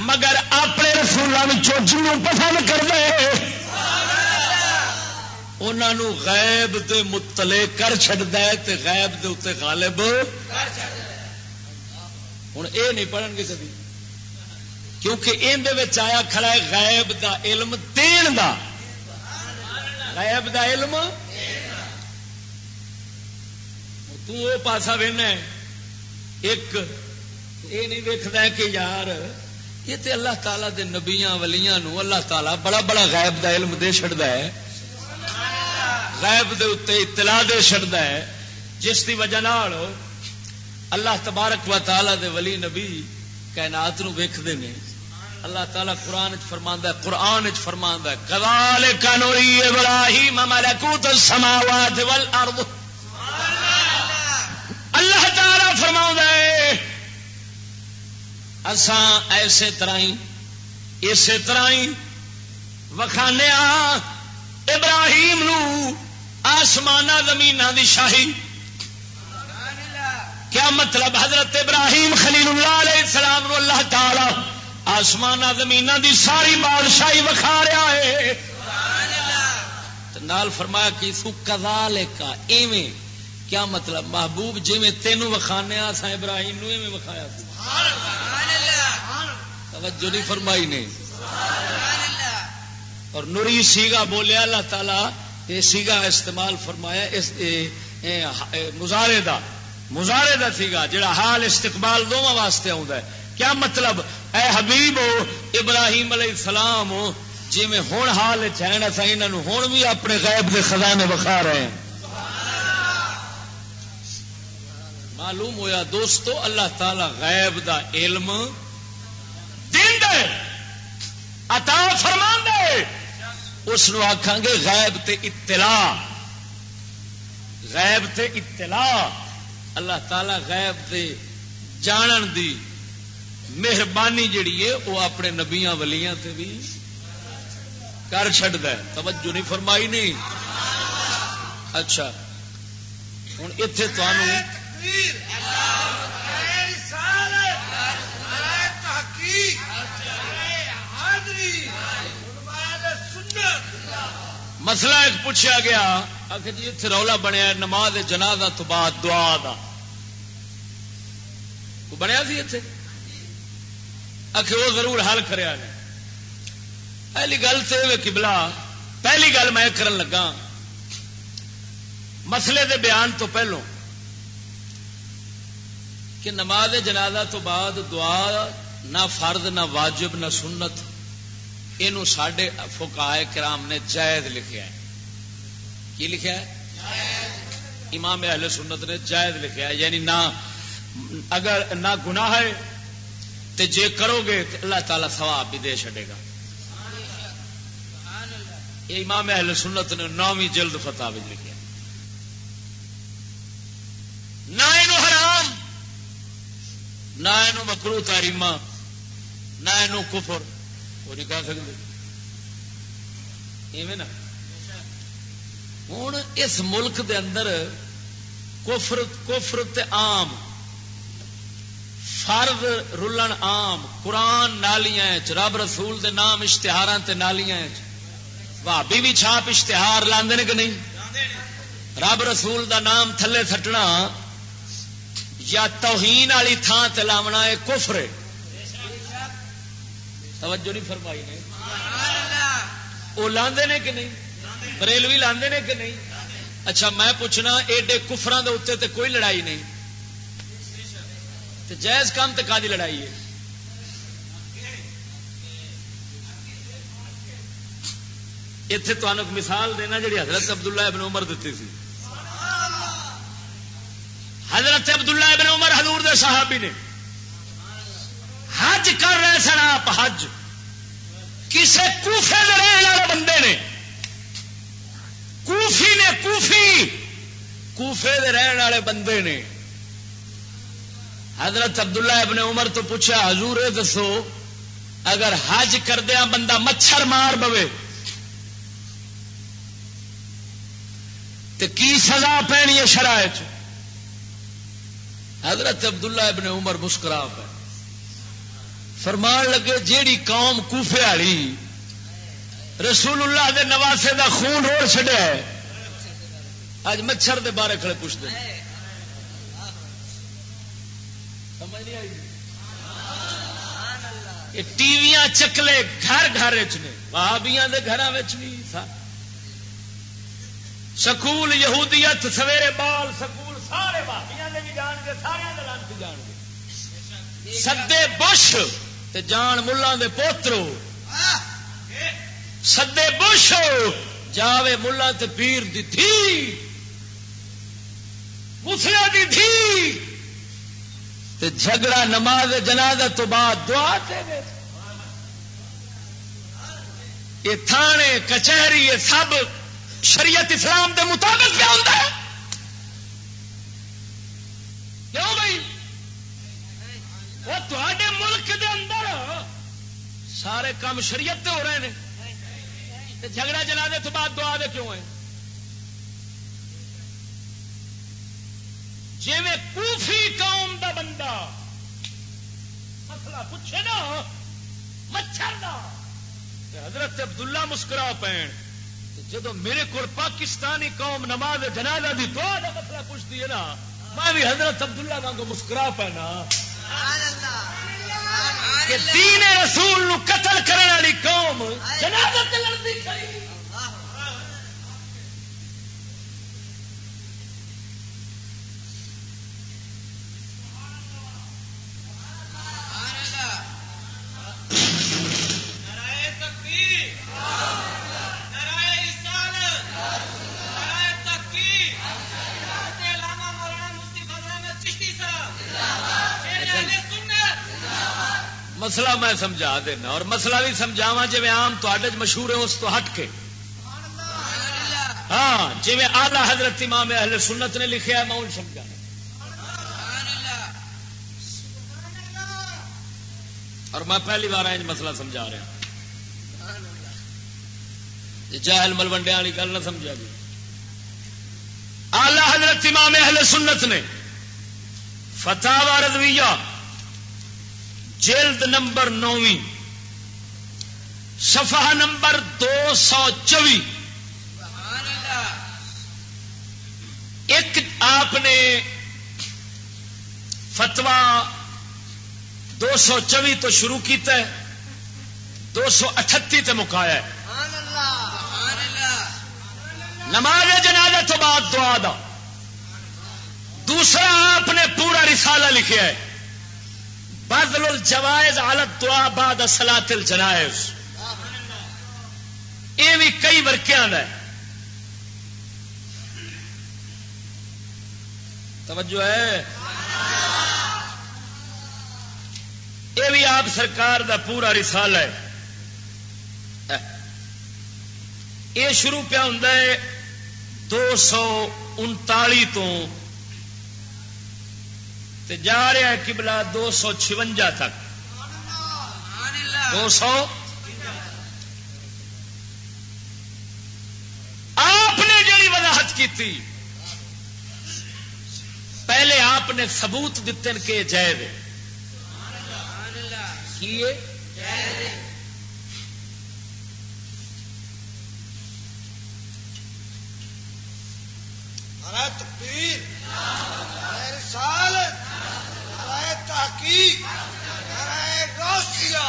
مگر اپنے رسولوں جنوں پسند کر دے انہوں غیب دے متلے کر چڑتا ہے تے غیب دے اتنے غالب ہوں یہ نہیں پڑھن گے کبھی کیونکہ اندر آیا کھڑا ہے غیب دا علم دین دا۔ غیب دا علم تاسا وہنا ایک یہ نہیں دیکھتا کہ یار، یہ تے اللہ تعالیٰ دے نبیاں ولیاں نو اللہ تعالیٰ بڑا بڑا غائب دا علم دے چڑتا ہے۔ غائب دے اتنے اطلاع دے چڑتا ہے۔ جس کی وجہ نال اللہ تبارک و تعالیٰ دے ولی نبی کائنات نو ویکھدے نے۔ اللہ تعالیٰ قرآن فرما ہے، قرآن فرما ہے کلال کنوری ابراہیم ملکوت السماوات والارض اللہ فرما اسان ایسے طرح ہی اسی طرح ہی وکھانے ابراہیم نو آسمان زمین دی شاہی۔ کیا مطلب حضرت ابراہیم خلیل اللہ علیہ السلام نو اللہ تعالی آسمان زمین دی ساری بادشاہی وکھا رہا ہے؟ نال فرمایا کہ سو کزال کا ایویں کیا مطلب؟ محبوب جی میں تینوں وکھانے سا ابراہیم نو میں وکھایا توجہ نہیں فرمائی نے۔ اور نوری سیگا بولیا، اللہ تعالی یہ سیگا استعمال فرمایا، اس مظاہرے دا مظاہرے دا سیگا، جڑا حال استقبال دونوں واسطے آتا ہے۔ کیا مطلب؟ اے حبیب ہو، ابراہیم علیہ السلام ہو جی میں ہوں حال چین اصا یہ ہوں بھی اپنے غیب کے خزانے بخا رہے ہیں۔ معلوم ہویا دوستو، اللہ تعالی غیب دا علم دین دے، عطا فرما دے۔ اس آخان گے غیب تے اطلاع۔ غیب تے اطلاع۔ اللہ تعالی غیب تے جانن دی مہربانی جڑی ہے وہ اپنے نبیاں ولیاں تے بھی کر چڈ ہے۔ توجہ نہیں فرمائی نہیں۔ اچھا ہوں اتے تمہوں مسئلہ ایک پوچھا گیا، آخر جی اتنے رولا بنیا نماز جنازہ تو بعد دعا دا۔ بنیا سی اتنے آخر وہ ضرور حل کریا پہلی گل تو کبلا پہلی گل میں کرن لگا۔ مسئلے دے بیان تو پہلوں۔ کہ نماز جنازہ تو بعد دعا نہ فرد نہ واجب، نہ سنت یہ سڈے فکائے کرام نے جائد لکھا ہے۔ کی لکھا ہے؟ امام اہل سنت نے جائد لکھا ہے۔ یعنی نہ، اگر نہ گناہ ہے تو جے کرو گے تو اللہ تعالی ثواب بھی دے چڑے گا۔ یہ امام اہل سنت نے نویں جلد فتح بھی لکھا نہ نہ یہ مکرو تاریما نہ یہ کفر۔ وہ نہیں کہہ سکتے۔ نا۔ ہوں اس ملک دے اندر کفر کفر تے عام، فرد رلن عام، قرآن نالیاں رب رسول دے نام اشتہار تے نالیاں بھابی بھی چھاپ اشتہار لاندے کہ نہیں؟ رب رسول دا نام تھلے تھٹنا یا توہین والی تھان تے لاونا ہے کفر توجہ نہیں فرمائی نے۔ وہ لاندے نے کہ نہیں؟ بریلوی لاندے نے کہ نہیں؟ اچھا میں پوچھنا، ایڈے کفران دے اتنے تے کوئی لڑائی نہیں۔ تے جائز کام تے کا لڑائی ہے۔ اتے تمہیں مثال دینا جی حضرت عبداللہ ابن عمر دیتی تھی حضرت عبداللہ ابن عمر حضور دے صحابی نے حج کر رہے سن آپ حج۔ کسے کوفے رہنے والے بندے نے۔ کوفی نے کوفی۔ کوفے دے رہن والے بندے نے۔ حضرت عبداللہ ابن عمر تو پوچھا، حضور دسو، اگر حج کردیا بندہ مچھر مار بوے تو کی سزا پینی ہے شرائط؟ حضرت عبداللہ ابن عمر مسکرا پہ فرمان لگے، جیڑی قوم کوفے والی، رسول اللہ دے نواسے دا خون روڑ چڈیا ہے اج مچھر دے بارے کھڑے پوچھتے ٹی وی چکلے گھر گھر نے بابیاں گھر بھی سکول یہودیت سویرے بال سکول سارے بابیاں بھی جان گے سارے لانتی جان گے سدے بش جان ملان دے پوترو۔ سدے بش جاوے ملا تے پیر دی تھی مسلے دی تھی تے جھگڑا نماز جناز تو بعد دعا دے یہ تھانے، کچہری، یہ سب شریعت اسلام دے مطابق کیا ہوتا ہے؟ کیوں بھائی؟ وہ تے ملک دے اندر سارے کام شریعت ہو رہے ہیں جھگڑا جنا دے تو بعد دعا دے کیوں ہے جی میں کوفی قوم دا بندہ مسئلہ پوچھے نا، مچھر دا۔ حضرت عبداللہ مسکرا پین جدو میرے کو پاکستانی قوم نماز جنازہ دی دعا کا مسئلہ پوچھتی ہے نا میں بھی حضرت عبداللہ واگ مسکرا پینا۔ کہ دین رسول نو قتل کرنے والی قوم جنازہ لڑتی کھڑی۔ مسئلہ میں سمجھا دینا اور مسئلہ بھی سمجھاوا جی آم تے مشہور ہے اس تو ہٹ کے۔ ہاں جی آلہ حضرت امام اہل سنت نے لکھا ہے، میں ان سمجھا۔ اور میں پہلی بار آج مسئلہ سمجھا رہا جہل ملوڈے والی گل نہ سمجھا گی آلہ حضرت امام اہل سنت نے فتح رضویہ جلد نمبر نویں، صفحہ نمبر دو سو چوی ایک آپ نے فتوا دو سو چوی تو شروع کیتا ہے، دو سو اٹھتی تے مکایا ہے۔ نماز جنازہ تو بعد دعا دا۔ دوسرا آپ نے پورا رسالہ لکھا ہے۔ بدل الجوائز عالت دعا بعد سلاط الجنائز. یہ بھی کئی ورکیا ہے توجہ ہے؟ یہ بھی آپ سرکار دا پورا رسال ہے. یہ شروع پیا ہوں دو سو انتالی تو تے جا رہا ہے کبلا دو سو چونجا تک۔ دو سو؟ آپ نے جڑی وضاحت کی تھی پہلے آپ نے سبوت دیتے کہ جائے کیے تکبیر سال تحقیق روشیا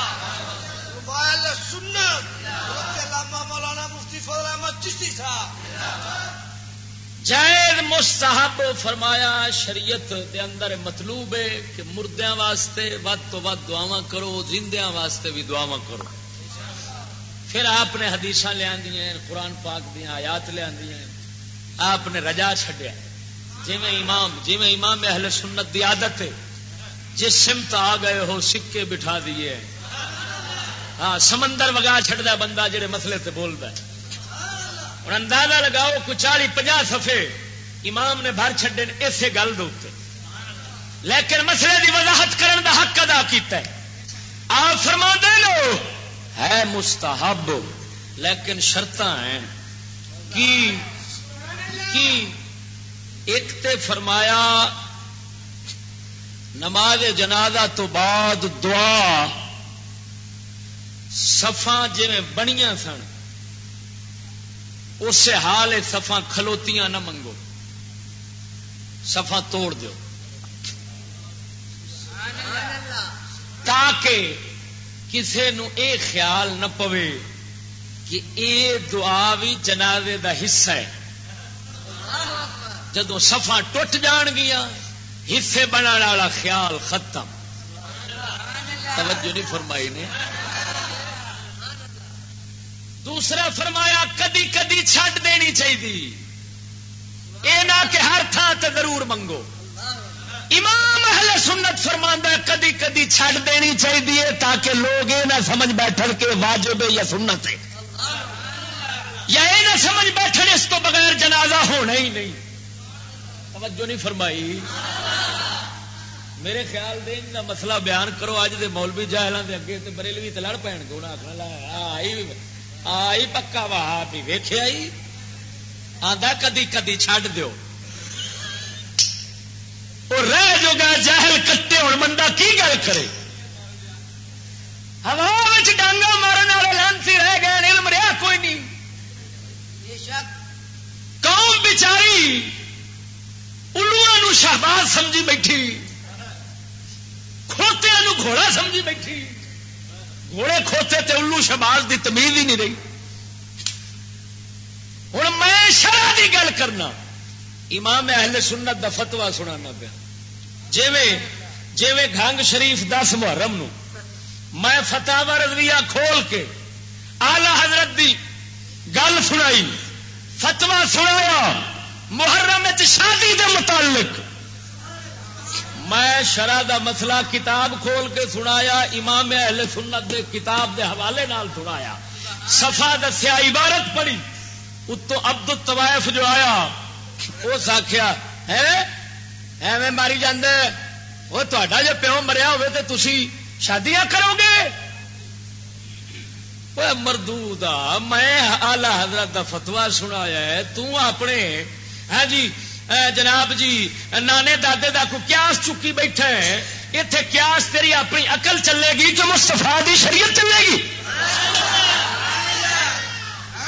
موبائل سنت علامہ مولانا مفتی فضل احمد چشتی صاحب جائز مستحب فرمایا شریعت دے اندر مطلوب ہے کہ مردیاں واسطے ود تو ود دعوا کرو، زندیاں واسطے بھی دعوا کرو۔ پھر آپ نے حدیث لیا قرآن پاک دیا آیات لیا آپ نے رجا چڈیا جی امام جی امام اہل سنت دی عادت ہے۔ جس سمت آ گئے ہو، سکے بٹھا دیے ہاں سمندر وگا چڑھتا بندہ جہے مسئلے سے بولتا ہے۔ ہوں اندازہ لگاؤ کوئی چالی پناہ سفے امام نے بھر چڈے اسی گل دے لیکن مسئلے کی وضاحت کرن دا حق ادا کیتا ہے۔ آپ فرما دے لو ہے مستحب، لیکن شرط ہیں۔ کی کی ایک تے فرمایا، نماز جنازہ تو بعد دعا سفا جی بنیا سن۔ اس حال سفا کھلوتیاں نہ منگو۔ سفا توڑ دو تاکہ کسی نو اے خیال نہ پوے کہ اے دعا بھی جنازے دا حصہ ہے۔ جدو سفا ٹوٹ جان گیا حصے بنا والا خیال ختم۔ توجہ نہیں فرمائی نے۔ دوسرا فرمایا، کدی کدی چھڈ دینی چاہیے. یہ نہ کہ ہر تھان سے ضرور منگو۔ امام اہل سنت فرما کدی کدی چھڈ دینی چاہیے تاکہ لوگ یہ نہ سمجھ بیٹھ کے واجب یا سنت ہے۔ یا یہ نہ سمجھ بیٹھ اس تو بغیر جنازہ ہونا ہی نہیں۔ توجہ نہیں فرمائی۔ میرے خیال دے مسئلہ بیان کرو اج دے مولوی جہلوں کے اگے تے بریلوی تو لڑ پین گے آخر آئی پکا واہ بھی ویخیا آدھا کدی کدی چڈ دو رہ جو گا جہل کٹے ہوں بندہ کی گل کرے ہوا ڈانگا مارن والے لانسی رہ گئے علم رہا کوئی نہیں قوم بچاری الو شہباز سمجھی بیٹھی کھوتیا گھوڑا سمجھی بیٹھی گھوڑے کھوتے تے الو شباز دی تمیز ہی نہیں رہی۔ ہوں میں شرح کی گل کرنا۔ امام اہل سنت دا فتوا سنا پیا۔ جی گنگ شریف دس محرم نو، میں فتح رضویہ کھول کے آلہ حضرت دی گل سنائی۔ فتوا سنایا، محرم شادی دے متعلق۔ میں شرح دا مسئلہ کتاب کھول کے سنایا، امام اہل سنت دے کتاب دے حوالے نال سنایا۔ سفا دسیا، عبارت پڑی اتو ابد الطوائف جو آیا، اس آخیا ایویں ماری جاندے۔ وہ تا جی پیو مریا ہوئے تو تسی شادیاں کرو گے؟ مردو میں آلہ حضرت کا فتوا سنایا ہے۔ تو اپنے ہاں جی جناب جی نانے دادے دا کو کیاس چکی بیٹھے اتے کیاس تیری اپنی اقل چلے گی، جو مستفا دی شریعت چلے گی۔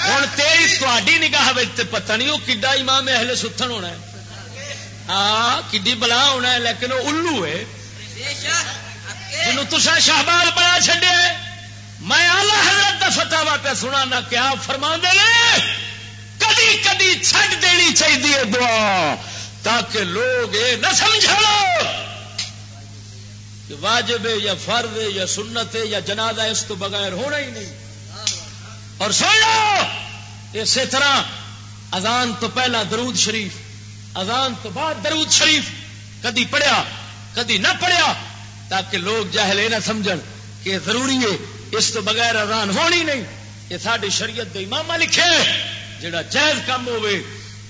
ہوں تیری تاری نگاہ پتہ نہیں وہ کڈا امام اہل ستھن ہونا ہے۔ ہاں کڈی بلا ہونا ہے، لیکن وہ الو ہے۔ جنوب تسا شہبال بنا چڈیا میں آلہ حضرت کا فتح پہ سنا نہ کیا فرما دے کدی کدی چھڈ دینی چاہیے دعا، تاکہ لوگ یہ نہ سمجھ کہ واجب ہے یا فرد ہے یا سنت ہے یا جنازہ اس تو بغیر ہونا ہی نہیں۔ اور سن لو، اسی طرح اذان تو پہلا درود شریف، اذان تو بعد درود شریف، کدی پڑھیا، کدی نہ پڑھیا، تاکہ لوگ جہل نہ سمجھ کہ ضروری ہے، اس تو بغیر اذان ہونی نہیں۔ یہ ساری شریعت دے امام لکھے۔ جڑا جائز کام ہوے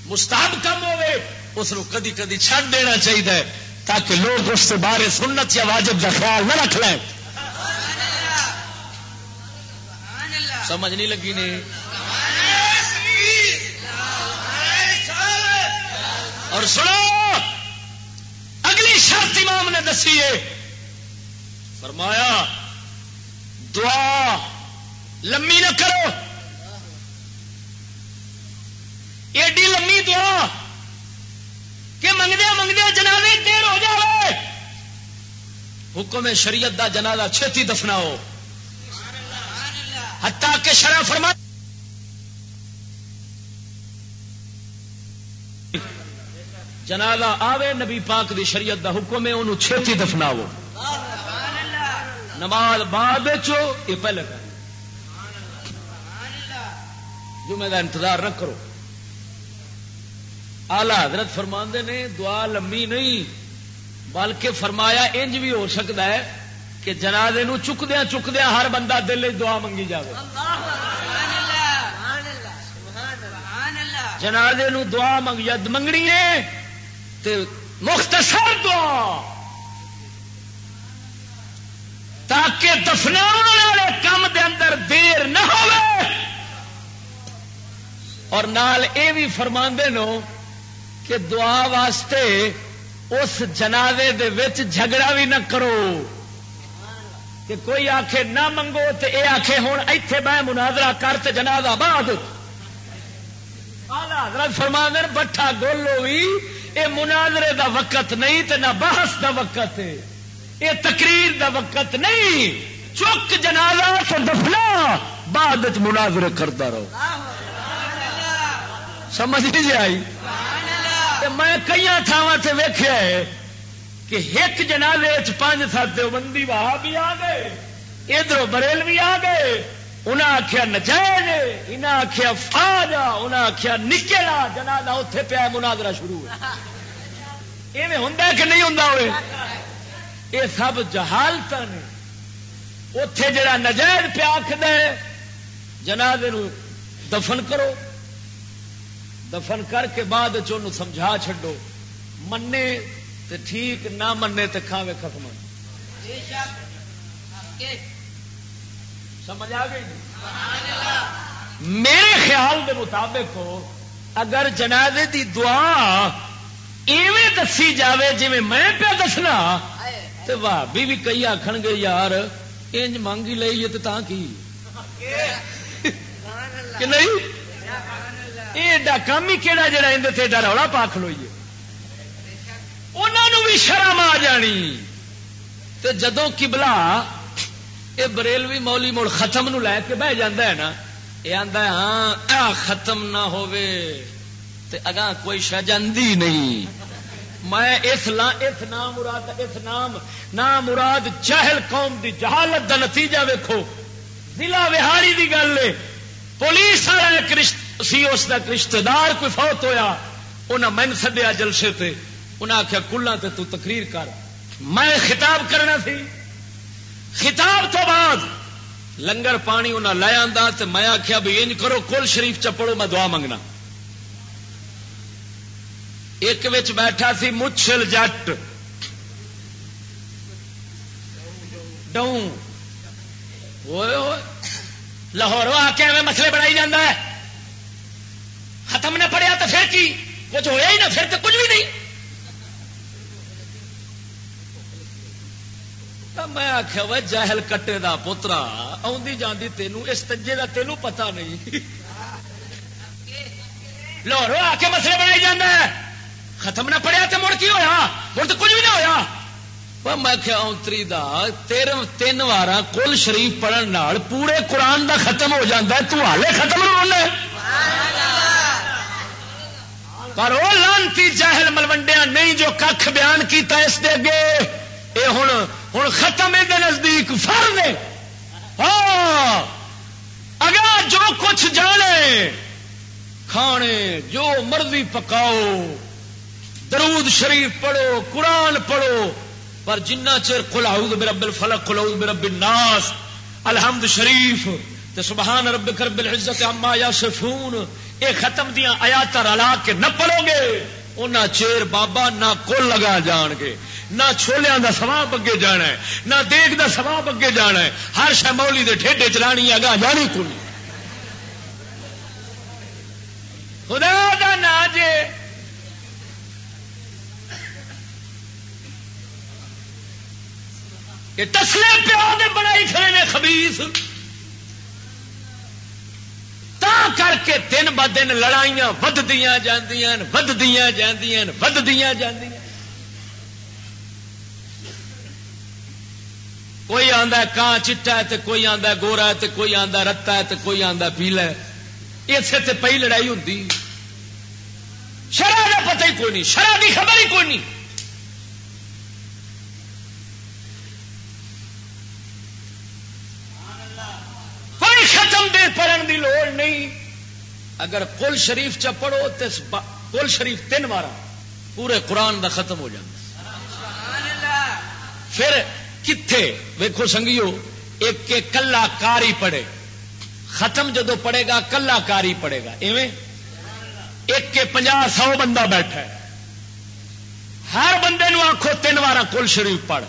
مستحب کام ہوے اس کو کدی کدی چھڑ دینا چاہیے تاکہ لوگ اس سے بارے سنت یا واجب کا خیال نہ رکھ لیں۔ سمجھ نہیں لگی نے؟ اور سنو، اگلی شرط امام نے دسی ہے۔ فرمایا، دعا لمبی نہ کرو۔ ایڈی لمبی دعا کہ منگدیا منگدیا جنازے دیر ہو جائے حکم شریعت دا جنازہ چھتی دفنا ہو ہتا کہ شرح فرما جنازہ آوے، نبی پاک دی شریعت دا حکم ہے انہوں چھتی دفنا ہو نماز بعد یہ پہلے کر جمعے کا انتظار نہ کرو۔ آلہ حضرت فرماندے نے، دعا لمبی نہیں، بلکہ فرمایا انج بھی ہو سکتا ہے کہ جنازے چکدیا چکدیا ہر بندہ دل دعا منگی جائے جنازے دعا منگ منگنی ہے مختصر دعا۔ تاکہ دفنا والے کام دے اندر دیر نہ ہو اور نال اے بھی فرما نو کہ دعا واسطے اس جنازے دے وچ جھگڑا بھی نہ کرو۔ کہ کوئی آخے نہ منگو تو اے آخے ہوں ایتھے بہ مناظرہ کر تے جنازہ بعد۔ حضرت فرما دین بٹھا گولو بھی اے مناظرے دا وقت نہیں تے نہ بحث دا وقت ہے۔ یہ تقریر دا وقت نہیں۔ چک جنازہ تو دفنا، بعد مناظر کرتا رہو۔ سمجھ نہیں جی آئی؟ میں کئی تھاواں سے ویخیا ہے کہ ایک جنازے پانچ سات بندی واہ بھی آ گئے ادھر بریل بھی آ گئے انہیں آخیا نجائز انہیں آخیا فاج انہیں آخیا نکلا جنازہ اتے پیا مناظرہ شروع ہے ہوں کہ نہیں ہوں ہوئے؟ یہ سب جہالت نے اتے جڑا نجائز پیا آخد جنازے دفن کرو۔ دفن کر کے بعد چن سمجھا چڈو منے تے ٹھیک، نہ منے تے کھاوے ختم۔ سمجھ آ گئی؟ میرے خیال کے مطابق اگر جنازے دی دعا ایویں دسی جاوے جی میں پیا دسنا تو بھابی بھی کئی آخ گے، یار، انج منگ ہی لئیے تو کی؟ کہ نہیں؟ یہ کام ہی کہڑا جڑا اندر ایڈا رولا پا کھلوئیے؟ انہوں بھی شرم آ جانی۔ تو جدو کبلا یہ بریلوی مولی مڑ ختم نو لے کے بہ جانا ہے نا یہ آتا ہے ہاں ختم نہ ہوئے اگاں کوئی شہجندی نہیں۔ میں اس لا، اس نام مراد، اس نام نام مراد چہل قوم دی جہالت دا نتیجہ ویکو ضلع وہاڑی دی گل پولیس والا سی اس کا رشتے دار کوئی فوت ہویا انہیں من سدیا جلسے تے انہیں آخیا کلا تے تو تقریر کر۔ میں خطاب کرنا سی۔ خطاب تو بعد لنگر پانی انہیں لے آتا تو میں آخیا بھی انج کرو کل شریف چپڑو میں دعا منگنا۔ ایک بیٹھا سی مچھل جٹ۔ ڈوں۔ لاہور آ کے مسئلے بڑھائی جانا ہے۔ ختم نہ پڑیا تو پھر کی؟ کچھ ہوا ہی نہ، پھر تو کچھ بھی نہیں۔ میں آخیا وہ جہل کٹے دا پوترا آدھی جاندی تینوں، اس تجے دا تینوں پتا نہیں۔ لاہور آ کے مسئلے بنائی جانا ہے۔ ختم نہ پڑیا تو مڑ کی ہوا مڑ تو کچھ بھی نہ ہوا میں کیا اونتری دا تیر تین وار کل شریف پڑھن پورے قرآن دا ختم ہو جاتا ہے، تو حالے ختم ہونا پر وہ لانتی جاہل ملوڈیا نہیں جو کھ بیان کیتا اس دے گے اے ہن ہن ختم ہے نزدیک فر نے۔ ہاں اگر جو کچھ جانے، کھانے، جو مرضی پکاؤ، درود شریف پڑھو، قرآن پڑھو پر جنہ چر کلاؤد برب الفلق کلاؤد برب الناس، الحمد شریف، تے سبحان رب کرب العزت اما یا سفون اے ختم دیا آیات رلا کے نہ پڑھو گے انہ چیر بابا نہ کل لگا جان گے، نہ چھولیاں دا سواب اگے جانا ہے، نہ دیگ دا سواب اگے جانا ہے، ہر شہ مولی دے ٹھیڈے چلانی اگا جانی کل خدا دا نا جے یہ تسلے پیو نے بڑائی کھڑے نے خبیس تا کر کے دن ب دن لڑائیاں ودیاں جاندیاں ودیاں جاندیاں ودیاں جاندیاں۔ کوئی آندا کان چٹا ہے تے کوئی آندا گورا ہے تے کوئی آندا رتا ہے تے کوئی آندا پیلا ہے۔ اسے تے پہی لڑائی ہوندی۔ شرح کا پتہ ہی کوئی نہیں، شرح کی خبر ہی کوئی نہیں کوئی ختم دے پڑھن دی لوڑ نہیں۔ اگر کل شریف چ پڑھو تو کل شریف تین بار پورے قرآن دا ختم ہو جائے پھر کتنے ویکو سنگیو، ایک کے کلا کاری پڑے ختم جدو پڑے گا، کلا کاری پڑے گا۔ ایویں؟ ایک کے پناہ سو بندہ بیٹھا ہے۔ ہر بندے نو آخو تین بار کل شریف پڑھ۔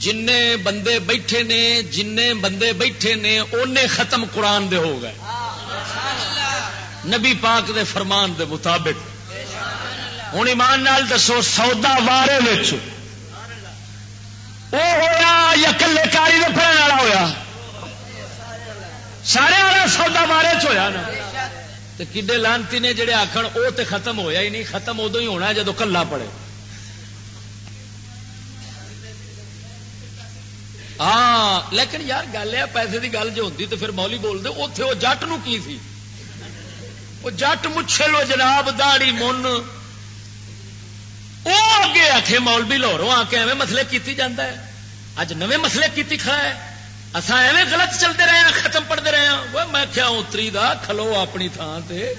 جن بندے بیٹھے نے جن بندے بیٹھے نے، اونے ختم قرآن دے ہو گئے۔ نبی پاک دے فرمان دے مطابق۔ ہوں ایمان نال دسو، سودا وارے وہ ہوا یا کلے کاری دے پڑھنے والا ہوا سارے والا سودا وارے چ ہوا نا۔ کڈے لانتی نے جڑے آخر وہ تو ختم ہویا ہی نہیں، ختم ادو ہی ہونا جدو کلا پڑے۔ ہاں لیکن یار گل ہے، پیسے کی گل جو ہوتی تو پھر مولی بولتے اتے وہ جٹ نو کی تھی وہ جٹ مچھے لو جناب داڑی من۔ وہ اگے آخے مولوی لاہوروں آ کے ایویں مسلے کیتی جاتا ہے۔ اج نویں مسلے کیتی کھڑا ہے۔ اصا ایویں غلط چلتے رہے ہیں، ختم پڑھتے رہے ہیں۔ وہ میں کیا اتری دا کھلو اپنی تھان سے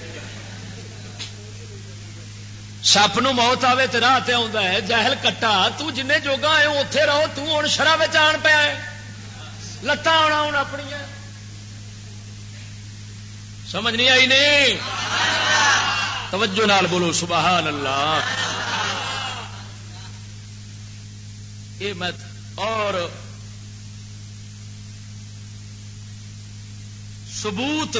سپ نو موت آئے تو راہ تے ہے، جہل کٹا، تو جن جوگا ہے اتے رہو تم شرح آن پیا ہے۔ لتاں آنا ہوں اپنی سمجھ نہیں آئی نہیں؟ توجہ نال بولو، سبحان اللہ۔ یہ میں اور ثبوت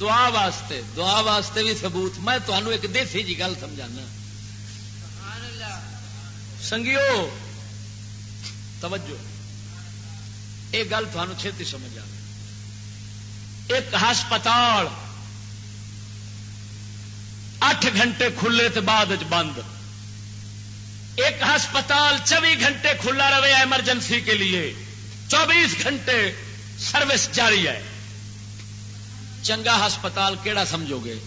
دعا واسطے دعا واسطے بھی ثبوت۔ میں تمہوں ایک دیسی جی گل سمجھانا۔ سنگیو، توجہ۔ یہ گل تمہیں چھتی سمجھ آ ایک ہسپتال اٹھ گھنٹے کھلے تو بعد بند۔ ایک ہسپتال چوبی گھنٹے کھلا رہے ایمرجنسی کے لیے۔ چوبیس گھنٹے سروس جاری ہے۔ چنگا ہسپتال کیڑا سمجھو گے؟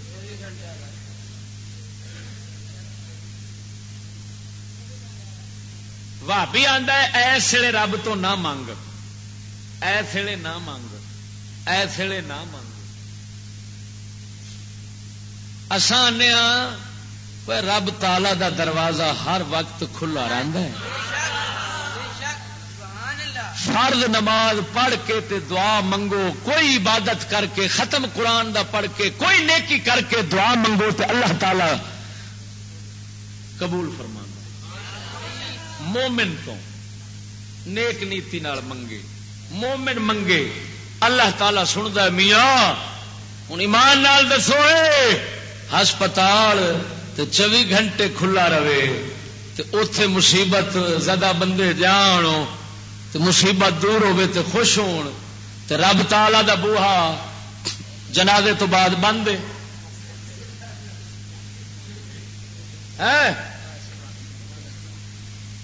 بھابی آدھا ایسے رب تو نہ منگ۔ ایسے نہ منگ۔ ایسے نہ منگ۔ آسان رب تالا دا دروازہ ہر وقت کھلا رہتا ہے۔ فرض نماز پڑھ کے تے دعا منگو، کوئی عبادت کر کے، ختم قرآن دا پڑھ کے، کوئی نیکی کر کے دعا منگو تے اللہ تعالی قبول فرما مومن تو نیک نیتی نال منگے، مومن منگے، اللہ تعالی سنتا میاں ہوں ایمان نال دسو ہسپتال چوبی گھنٹے کھلا رہے اتے مصیبت زیادہ بندے جان تو مصیبت دور ہوے تو خوش ہون تو رب تالا دا بوہا جنازے تو بعد بند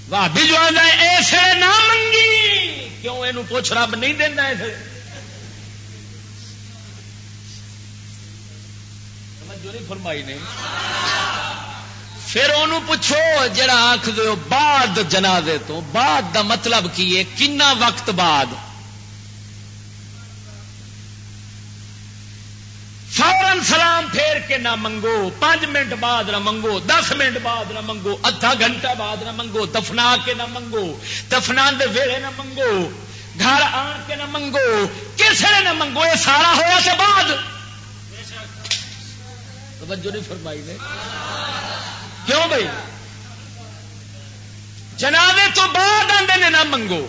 بھابی جو آدھا ایسے نہ منگی۔ کیوں یہ پوچھ رب نہیں دینا ایسے فرمائی نہیں پھر انہوں پوچھو، جڑا آخ دو بعد جنازے تو، بعد دا مطلب کی ہے؟ کنا وقت بعد؟ فورن سلام پھیر کے نہ منگو، پانچ منٹ بعد نہ منگو، دس منٹ بعد نہ منگو، ادھا گھنٹہ بعد نہ منگو، دفنا کے نہ منگو دفنا دے ویلے نہ منگو، گھر آن کے نہ منگو کسے نہ منگو؟ یہ سارا ہوا سے بعد؟ توجہ نہیں فرمائی نے۔ کیوں بھائی؟ جنابے تو بعد آدھے نے نہ منگو۔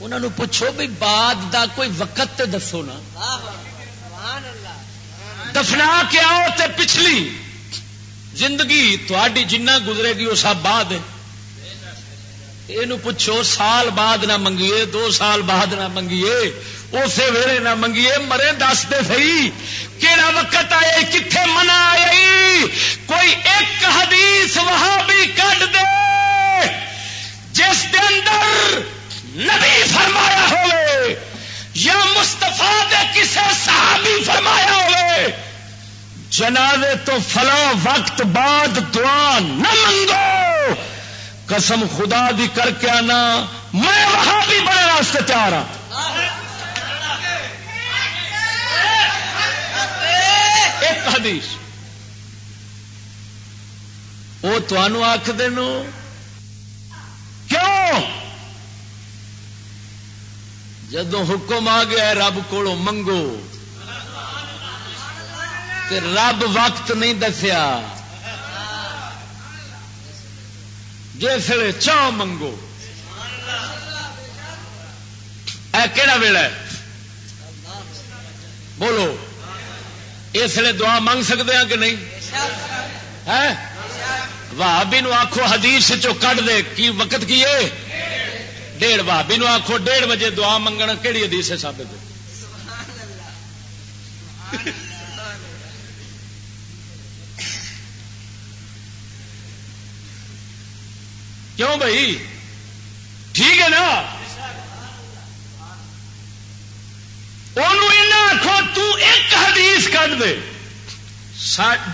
انہوں پوچھو بھی بعد دا کوئی وقت تے دسو نا۔ دفنا کے آؤ تے پچھلی۔ زندگی تھی جنہ گزرے گی وہ سب بعد یہ پوچھو سال بعد نہ منگیے، دو سال بعد نہ منگیے۔ اسی ویلے نہ منگیے، مرے دس دے سی کہڑا وقت آئے کتنے منا آئی کوئی ایک حدیث وہاں بھی کٹ دے۔ جس کے اندر نبی فرمایا ہوئے، یا مستفا دے کسے صحابی فرمایا ہوئے، جنازے تو فلاں وقت بعد دعا نہ منگو۔ قسم خدا دی کر کے آنا، میں وہاں بھی بڑے راستے تیار ہوں ایک حدیث۔ وہ تمہوں آخ کیوں؟ جدو حکم آ گیا رب کو منگو۔ تے رب وقت نہیں دسیا۔ جس چاہ منگو۔ اے کہڑا ویلا ہے؟ بولو۔ اس لیے دعا منگ سکتے ہیں کہ نہیں؟ بھابی نو آخو حدیث چو کٹ دے، کی وقت کی ہے؟ ڈیڑھ بھابی نو آخو ڈیڑھ بجے دعا منگنا کہڑی حدیث ہے سابت کیوں بھائی؟ ٹھیک ہے نا؟ آخو ایک حدیث کٹ دے۔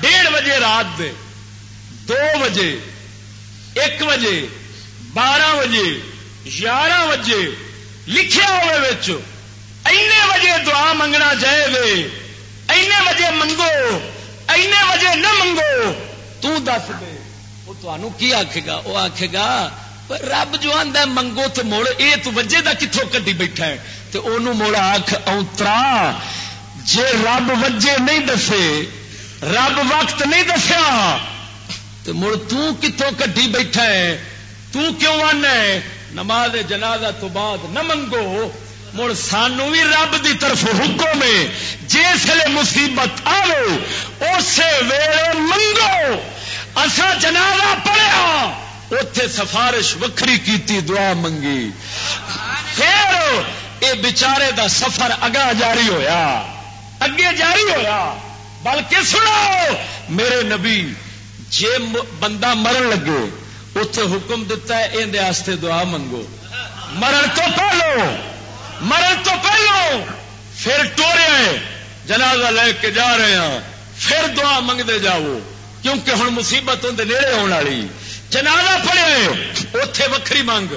ڈیڑھ بجے رات دے۔ دو بجے، ایک بجے، بارہ بجے، یارہ بجے، لکھیا ہوئے بجے دعا منگنا چاہے اینے بجے منگو، اینے بجے نہ منگو۔ تو دس دے۔ وہ تمہوں کی آخے گا؟ وہ آخے گا رب جو آدھا منگو تو مڑ یہ تو وجے کا کتوں کٹی بیٹھا ہے تو انہوں مڑ آخ اوترا جے رب وجے نہیں دسے رب وقت نہیں دسیا تو مڑ تتوں کٹی بیٹھا ہے تو کیوں آنا ہے نماز جنازہ تو بعد نہ منگو مڑ سانو بھی رب دی طرف حکم ہے جس مصیبت آو اسی ویلے منگو اصا جنازہ پڑیا اتے سفارش وکری کیتی، دعا منگی۔ پھر یہ بچارے دا سفر اگا جاری ہویا۔ اگے جاری ہویا۔ بلکہ سنو، میرے نبی، جے بندہ مرن لگے اتے حکم دتا ہے اندر دعا منگو۔ مرن تو پہلو، مرن تو پہلو، پھر ٹورے جنازہ لے کے جا رہے ہیں، پھر دعا منگتے جاؤ، کیونکہ ہوں مصیبت اندر نیڑے ہونے والی۔ جنازہ پڑے اتے وکری منگ،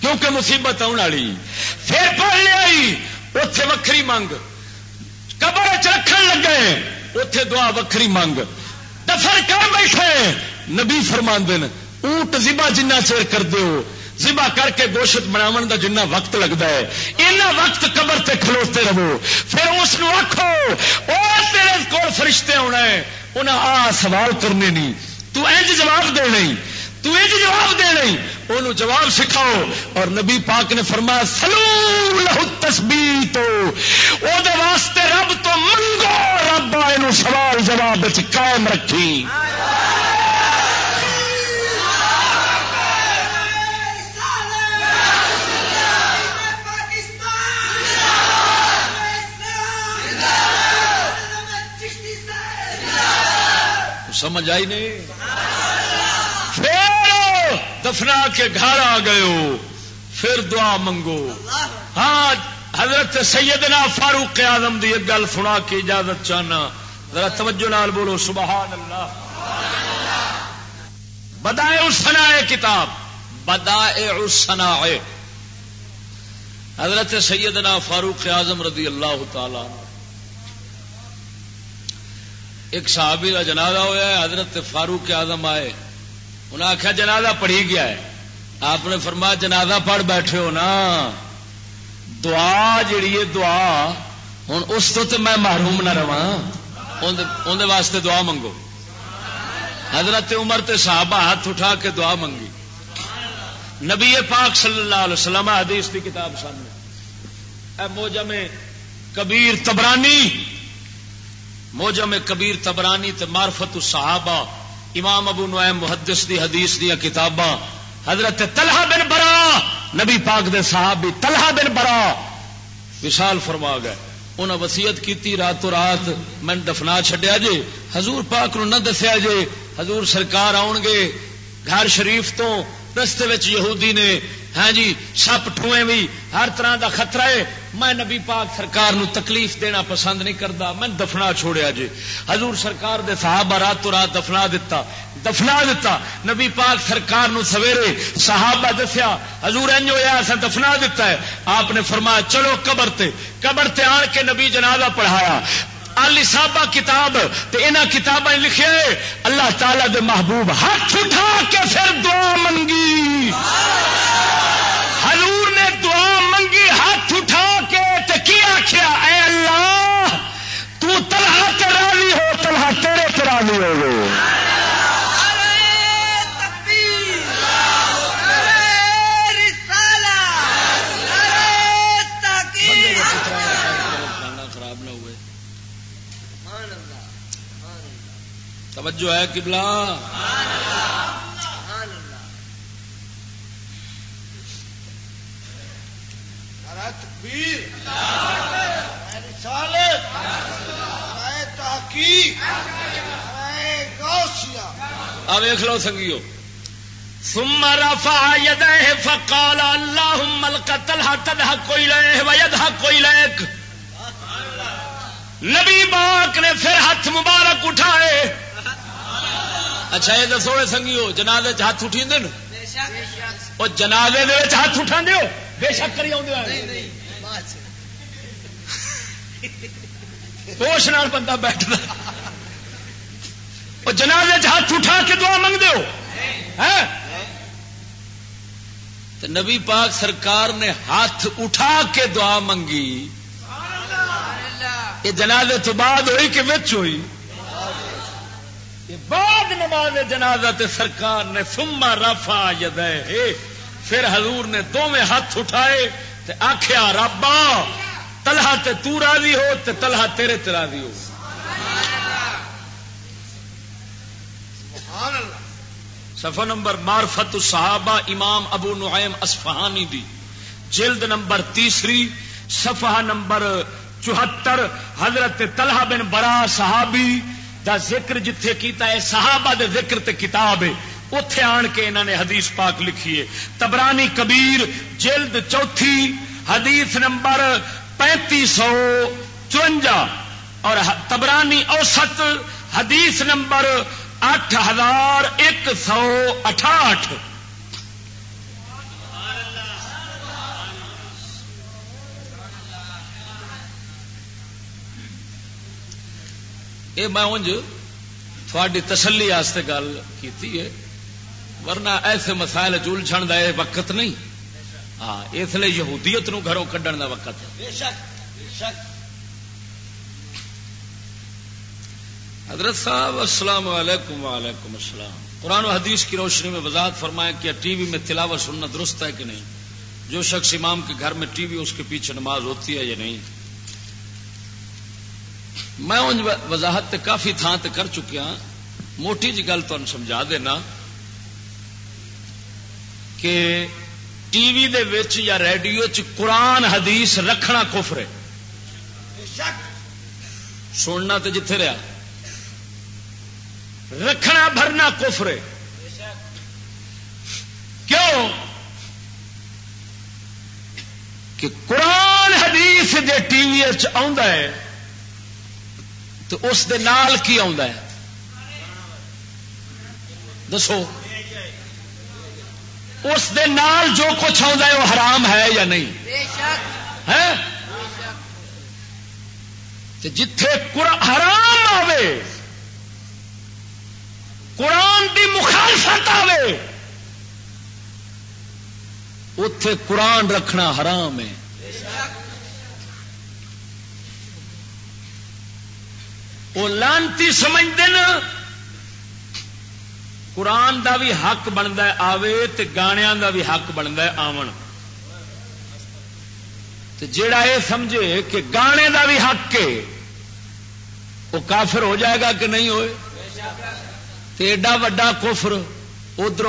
کیونکہ مصیبت آنے والی۔ پھر پڑھ لیا اتے وکری منگ۔ قبر چ رکھن لگے اتے دعا وکری منگ۔ دفر کر بیٹھے، نبی فرما دن اونٹ زبا جنہ چیر کر ہو، زبا کر کے گوشت بناو کا جنہ وقت لگتا ہے۔ اینا وقت قبر تے کھلوتے رہو۔ پھر اس آخو اور تیرے کول فرشتے آنا ہے انہیں آ سوال کرنے نہیں تو انج جواب دے نہیں تو انج جواب دے نہیں انہوں جواب سکھاؤ۔ اور نبی پاک نے فرمایا سلو لہو تسبیح تو او دے واسطے رب تو منگو، رب یہ سوال جواب قائم رکھی۔ سمجھ آئی نہیں؟ دفنا کے گھر آ گئے ہو، پھر دعا منگو۔ ہاں حضرت سیدنا فاروق آدم دی ایک گل سنا کے اجازت چاہنا۔ ذرا توجہ نال بولو سبحان اللہ بدائے اسنا کتاب۔ بدائے اسنا حضرت سیدنا فاروق اعظم رضی اللہ تعالی ایک صحابی کا جنازہ ہوا ہے، حضرت فاروق آدم آئے۔ انہیں آخیا جنازہ پڑھی گیا ہے۔ آپ نے فرمایا جنازہ پڑھ بیٹھے ہو نا۔ دعا جیڑی ہے دعا ہوں اس تو تو میں محروم نہ رہا اندر واسطے دعا منگو۔ حضرت عمر تے صحابہ ہاتھ اٹھا کے دعا منگی۔ نبی پاک صلی اللہ علیہ وسلم حدیث کی کتاب سامنے۔ اے موجم کبیر تبرانی۔ موجم کبیر تبرانی تے معرفت الصحابہ۔ امام ابو نعیم محدث دی حدیث دیا کتاباں، حضرت طلحہ بن برا، نبی پاک دے صحابی طلحہ بن برا، وشال فرما گئے۔ انہیں وسیعت کی راتوں رات، میں دفنا چڈیا جے، حضور پاک نو نہ دسیا جے، حضور سرکار آؤ گے، گھر شریف تو رستے یہودی نے ہاں جی سپ ٹوئے بھی ہر طرح دا خطرہ ہے۔ میں نبی پاک سرکار نو تکلیف دینا پسند نہیں کرتا، میں دفنا چھوڑیا جی۔ حضور سرکار دے صحابہ رات رات دفنا دیتا دفنا دیتا نبی پاک سرکار نو سویرے صحابہ دسیا، حضور انج ہوا دفنا دیتا ہے۔ آپ نے فرمایا، چلو قبر تے۔ قبر تے آن کے نبی جنازہ پڑھایا۔ علی صاحبہ کتاب انہاں کتابیں لکھے اللہ تعالی دے محبوب ہاتھ اٹھا کے پھر دعا منگی۔ حضور نے دعا منگی، ہاتھ اٹھا کے تے کی آخیا اے اللہ، تو تلہا ترالی ہو تلہا تیرے ترالی ہو گئے۔ توجہ ہے کبلا ویخ لو سنگیو۔ ثم رفع يديه فقال اللهم القتل تضحك اليه ويضحك اليك نبی باک نے پھر ہاتھ مبارک اٹھائے۔ اچھا یہ دسو سنگیو جنازے ہاتھ اٹھی وہ جنازے ہاتھ اٹھا دو بے شک کری ہوش نال بندہ بیٹھتا۔ وہ جنازے ہاتھ اٹھا کے دعا منگ دو نبی پاک سرکار نے ہاتھ اٹھا کے دعا منگی۔ یہ جنازے تو بعد ہوئی کہ بچ ہوئی؟ بعد نماز جنازہ تے سرکار نے سما رفا ید پھر حضور نے دونوں ہاتھ اٹھائے تے آخیا رابا تلہا تے تو راضی ہو تے تلہا تیرے تے راضی ہو۔ سفر نمبر مارفت صحابہ امام ابو نعیم اسفہانی دی۔ جلد نمبر تیسری، صفحہ نمبر چوہتر، حضرت طلحہ بن برا صحابی دا ذکر جتھے کیتا ہے، صحابہ دے ذکر تے کتاب ہے۔ اتے آن کے انہوں نے حدیث پاک لکھی ہے۔ تبرانی کبیر جلد چوتھی، حدیث نمبر پینتی سو چونجا۔ اور تبرانی اوسط، حدیث نمبر اٹھ ہزار ایک سو اٹھاٹھ۔ یہ میں انج تھوڑی تسلی گل کی ورنہ ایسے مسائل جلجھن کا یہ وقت نہیں۔ ہاں اس لیے یہودیت نو گھروں کھڈن کا وقت ہے۔ حضرت صاحب السلام علیکم وعلیکم السلام۔ قرآن و حدیث کی روشنی میں وضاحت فرمائے کہ ٹی وی میں تلاوت سننا درست ہے کہ نہیں؟ جو شخص امام کے گھر میں ٹی وی اس کے پیچھے نماز ہوتی ہے یا نہیں؟ میں ان وضاحت کافی تھان تے کر چکیا موٹی جی گل تمہیں سمجھا دینا۔ کہ ٹی وی دے وچ یا ریڈیو چ قرآن حدیث رکھنا کفر ہے۔ سننا تو جتھے رہا۔ رکھنا بھرنا کفر ہے۔ کیوں؟ کہ قرآن حدیث دے ٹی وی ہے تو اس دے نال کی ہے؟ دسو۔ اس دے نال جو کچھ ہے وہ حرام ہے یا نہیں؟ ہے؟ جتھے حرام آوے قرآن کی مخالفت آوے اتے قرآن رکھنا حرام ہے۔ وہ لانتی سمجھتے نا قرآن دا بھی حق بنتا آوے تے گانیاں دا بھی حق بنتا ہے، آمن۔ جیڑا یہ سمجھے کہ گانے دا بھی حق کے وہ کافر ہو جائے گا کہ نہیں ہوئے؟ تے ایڈا وڈا کفر ادھر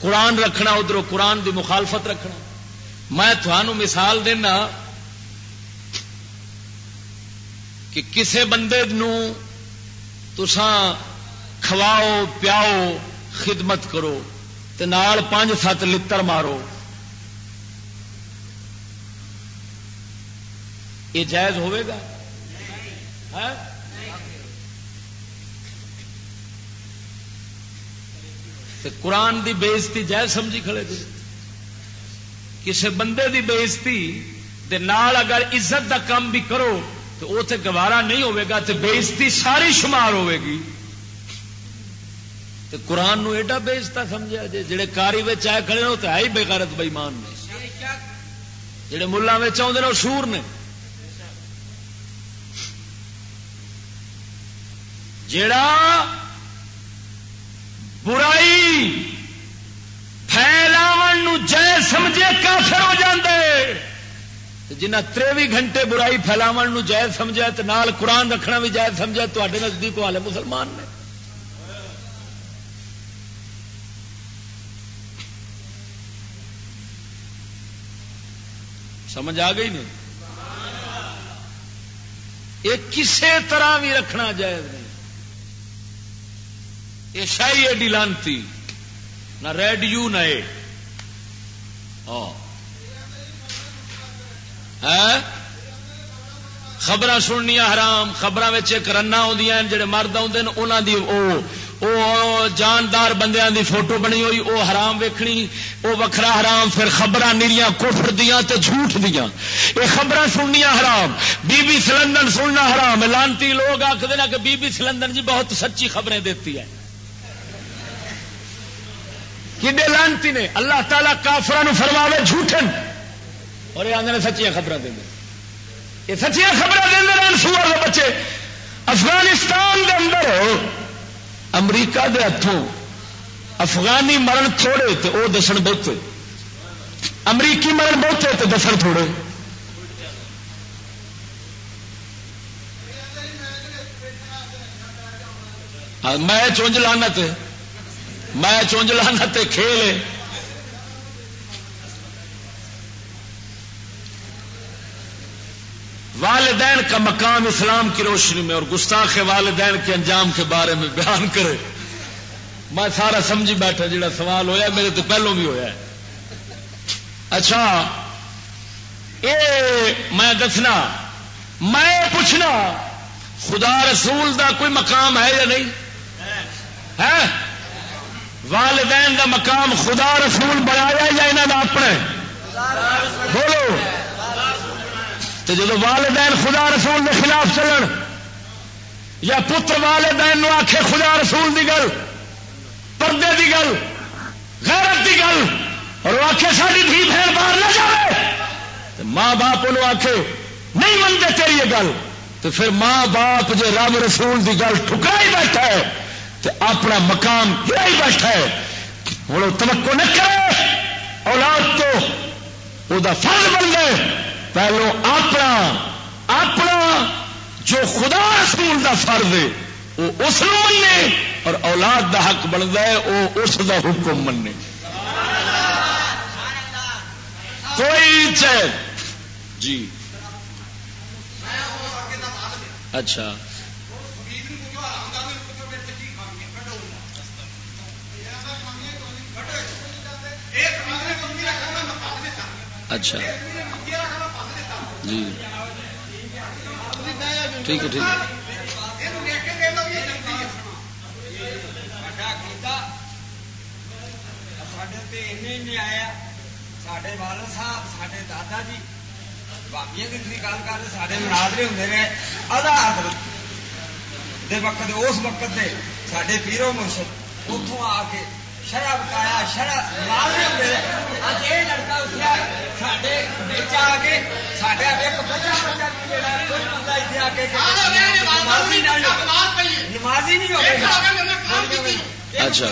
قرآن رکھنا ادھر قرآن دی مخالفت رکھنا۔ میں تھانوں مثال دینا کہ کسے بندے نو تسان کھواؤ، پیاؤ خدمت کرو تے نال پانچ سات لتر مارو۔ یہ جائز ہوئے گا؟ ہاں؟ تے قرآن دی بےزتی جائز سمجھی کھڑے جی کسے بندے دی بےزتی دے نال اگر عزت دا کام بھی کرو تو وہ تے گوارا نہیں ہوئے گا تے بےزتی ساری شمار ہوئے گی۔ تے قرآن نو ایڈا بےزتا سمجھا جی جڑے کاری آئے کھڑے ہو تو ہے ہی بےغیرت بےمان نے۔ جڑے ملا آدھے وہ سور نے۔ جڑا برائی پھیلاو جے سمجھے کافر ہو جاندے۔ جنہ تروی گھنٹے برائی پھیلاو جائز سمجھا تو نال قرآن رکھنا بھی جائز سمجھا تے نزدیک والے مسلمان نے۔ سمجھ آ گئی نہیں؟ یہ کسی طرح بھی رکھنا جائز نہیں۔ یہ شاہی ایڈی لانتی، نہ ریڈیو نہ خبر سننیا حرام خبر رنا آدی جڑے مرد آدھے وہ جاندار بندیاں دی فوٹو بنی ہوئی وہ حرام ویکھنی وہ وکھرا حرام، پھر خبر نیریاں کفر دیاں تے جھوٹ دیاں۔ یہ خبر سننیا حرام، بی بی سلندن سننا حرام۔ لانتی لوگ آخر کہ بی بی سلندن جی بہت سچی خبریں دیتی ہے۔ کھے لانتی نے؟ اللہ تعالیٰ کافران فرماوے جھوٹن۔ اور یہ آدھے سچیا خبر دیں یہ سچیا خبر دیں سور بچے۔ افغانستان کے اندر امریکہ دے ہاتھوں افغانی مرن تھوڑے تو وہ دسن بہتے۔ امریکی مرن بہتے تو دسن تھوڑے۔ ہاں، میں چونج لانا تے۔ میں چونج لانا تے کھیل والدین کا مقام اسلام کی روشنی میں اور گستاخ والدین کے انجام کے بارے میں بیان کرے۔ میں سارا سمجھی بیٹھا جڑا سوال ہویا، میرے تو پہلو بھی ہویا ہے۔ اچھا اے میں دسنا، میں پوچھنا، خدا رسول دا کوئی مقام ہے یا نہیں؟ ہے؟ والدین دا مقام خدا رسول بنایا یا انہوں نے اپنے بولو۔ تو جب والدین خدا رسول کے خلاف چلن، یا پتر والدین نو آخے خدا رسول دی گل، پردے دی گل، غیرت دی گل، اور وہ آخے ساری دھی بہن باہر نہ جائے ماں باپ انہوں آخے نہیں منتے تیری یہ گل تو پھر ماں باپ جو رب رسول دی گل ٹھکرائی بیٹھا ہے تو اپنا مقام گرائی بیٹھا ہے ہوں توقع نہ کرے، اولاد تو وہ فرض بن گئے پہلو اپنا اپنا جو خدا رسول دا فرض ہے، وہ اس منے اور اولاد دا حق بنتا ہے، وہ اس دا حکم منے کوئی چاہے جی۔ اچھا۔ اچھا۔ جی۔ ٹھیک ہے ٹھیک ہے۔ سڈے والد صاحب سڈے دادا جی۔ بابیا کی گل کر سارے مناظرے ہوں نے آدھا وقت اس وقت دے سڈے پیرو مرشد اتوں آ کے شراب پایا شراب اج یہ لڑکا اٹھا سڈے بچ آ کے سڈا ایک بچہ بچہ کوئی بندہ اتنے آ کے نمازی نہیں اچھا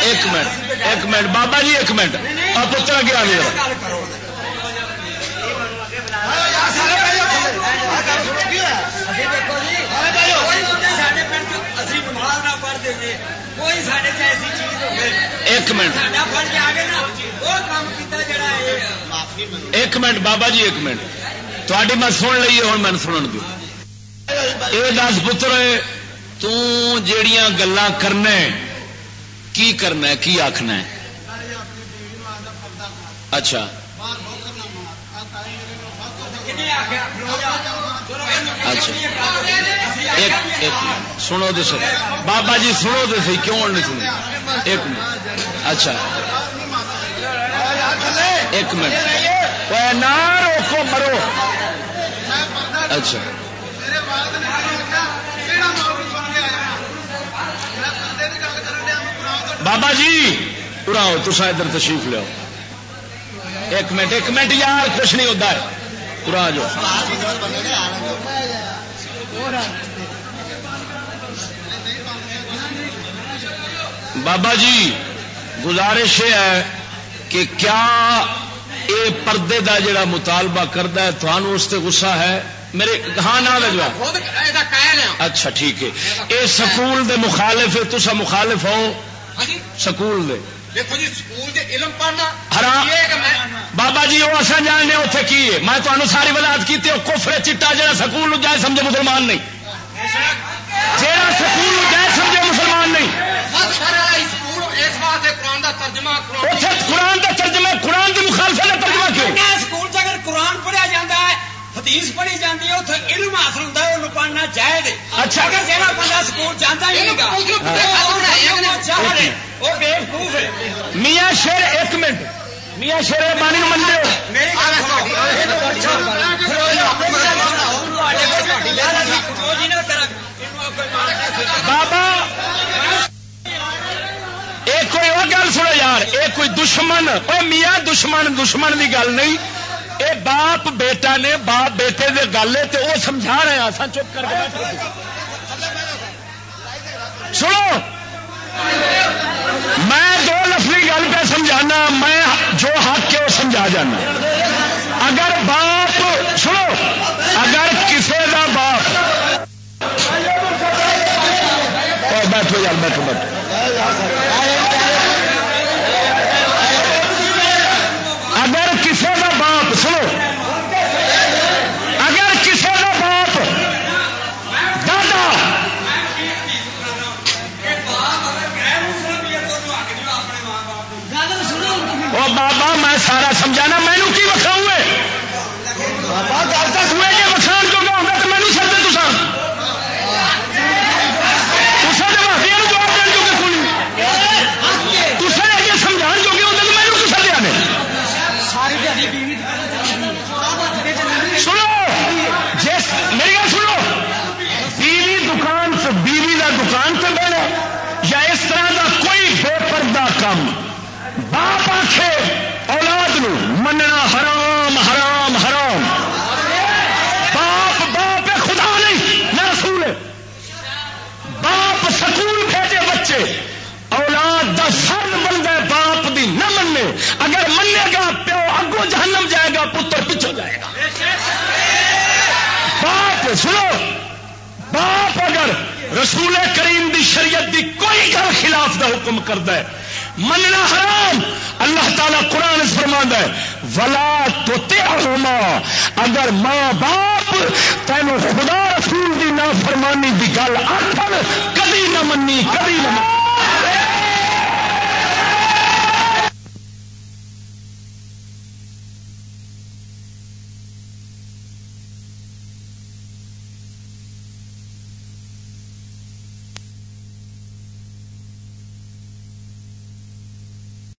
ایک منٹ ایک منٹ بابا جی ایک منٹ آپ پتر کیا گیا نماز نہ پڑھتے ایک منٹ۔ ایک منٹ بابا جی ایک منٹ۔ تاری میں سن لیے ہوں میں سنن دو یہ دس پتر تیڑیاں گلا کرنا کی کرنا کی آخنا اچھا۔ اچھا۔ ایک ایک سنو تو سر بابا جی سنو تو سی کیوں نہیں ایک منٹ۔ اچھا۔ ایک منٹ۔ نہ روکو، مرو۔ اچھا۔ بابا جی پورا ہو تو ادھر تشریف لو ایک منٹ ایک منٹ یار، کچھ نہیں ہوتا۔ ہے پورا جاؤ بابا جی گزارش یہ ہے کہ کیا یہ پردے دا جڑا مطالبہ کرتا ہے تھانوں اس سے غصہ ہے؟ میرے ہاں نہ لگا اچھا ٹھیک ہے۔ یہ سکول دے مخالف ہے تسا مخالف ہو۔ ہاں جی۔ سکول دے۔ دیکھو جی سکول دے علم پڑھنا حرام بابا جی وہ اصل جاننے اتنے کی ہے؟ میں تمہیں ساری وضاحت کی کفر چٹا جا سکول جائے سمجھے مسلمان نہیں۔ جہاں سکول جائے سمجھے مسلمان نہیں۔ قرآن کا ترجمہ قرآن کی مخالفت کا ترجمہ کیوں؟ سکول اگر قرآن پڑھیا جاتا ہے حدیث پڑھی جاتی ہے اتنے علم حاصل ہوتا ہے وہ پڑھنا چاہے اچھا۔ اگر جہاں بندہ سکول جانا ہی نہیں میاں شیر ایک منٹ۔ میاں شیر بانی بابا ایک کوئی وہ گل سنو یار یہ کوئی دشمن۔ میاں دشمن دشمن کی گل نہیں۔ اے باپ بیٹا نے باپ بیٹے دے گل ہے وہ سمجھا رہے ہیں سن چپ کر کے سنو۔ میں دو لفظی گل پہ سمجھانا، میں جو حق ہے وہ سمجھا جانا۔ اگر باپ، سنو۔ اگر کسی کا باپ۔ بیٹھو یار، بیٹھو بیٹھو۔ اگر بابا، میں سارا سمجھانا مینو کی وکھاؤ ہوئے؟ کہ وکھان جو ہوگا تو مینو سر دے تو سمجھا جو ہوتا تو کسر دیا نے دکان سے بنا یا اس طرح کا کوئی بے پردہ کام باپ آخے اولاد نو مننا حرام حرام حرام۔ باپ باپ خدا نہیں، نہ رسول باپ سکول بھیجے بچے۔ اولاد دا سر بنتا ہے، باپ دی نہ مننے۔ اگر منے گا، پیو اگو جہنم جائے گا، پتر پچھو جائے گا۔ باپ، سنو۔ باپ اگر رسول کریم دی شریعت دی کوئی گل خلاف دا حکم کرتا ہے، مننا حرام، اللہ تعالیٰ قرآن فرما ہے، ولا تو اگر ماں باپ تینوں خدا رسول دی نہ فرمانی کی گل آخر کدی نہ منی کدی نہ منی۔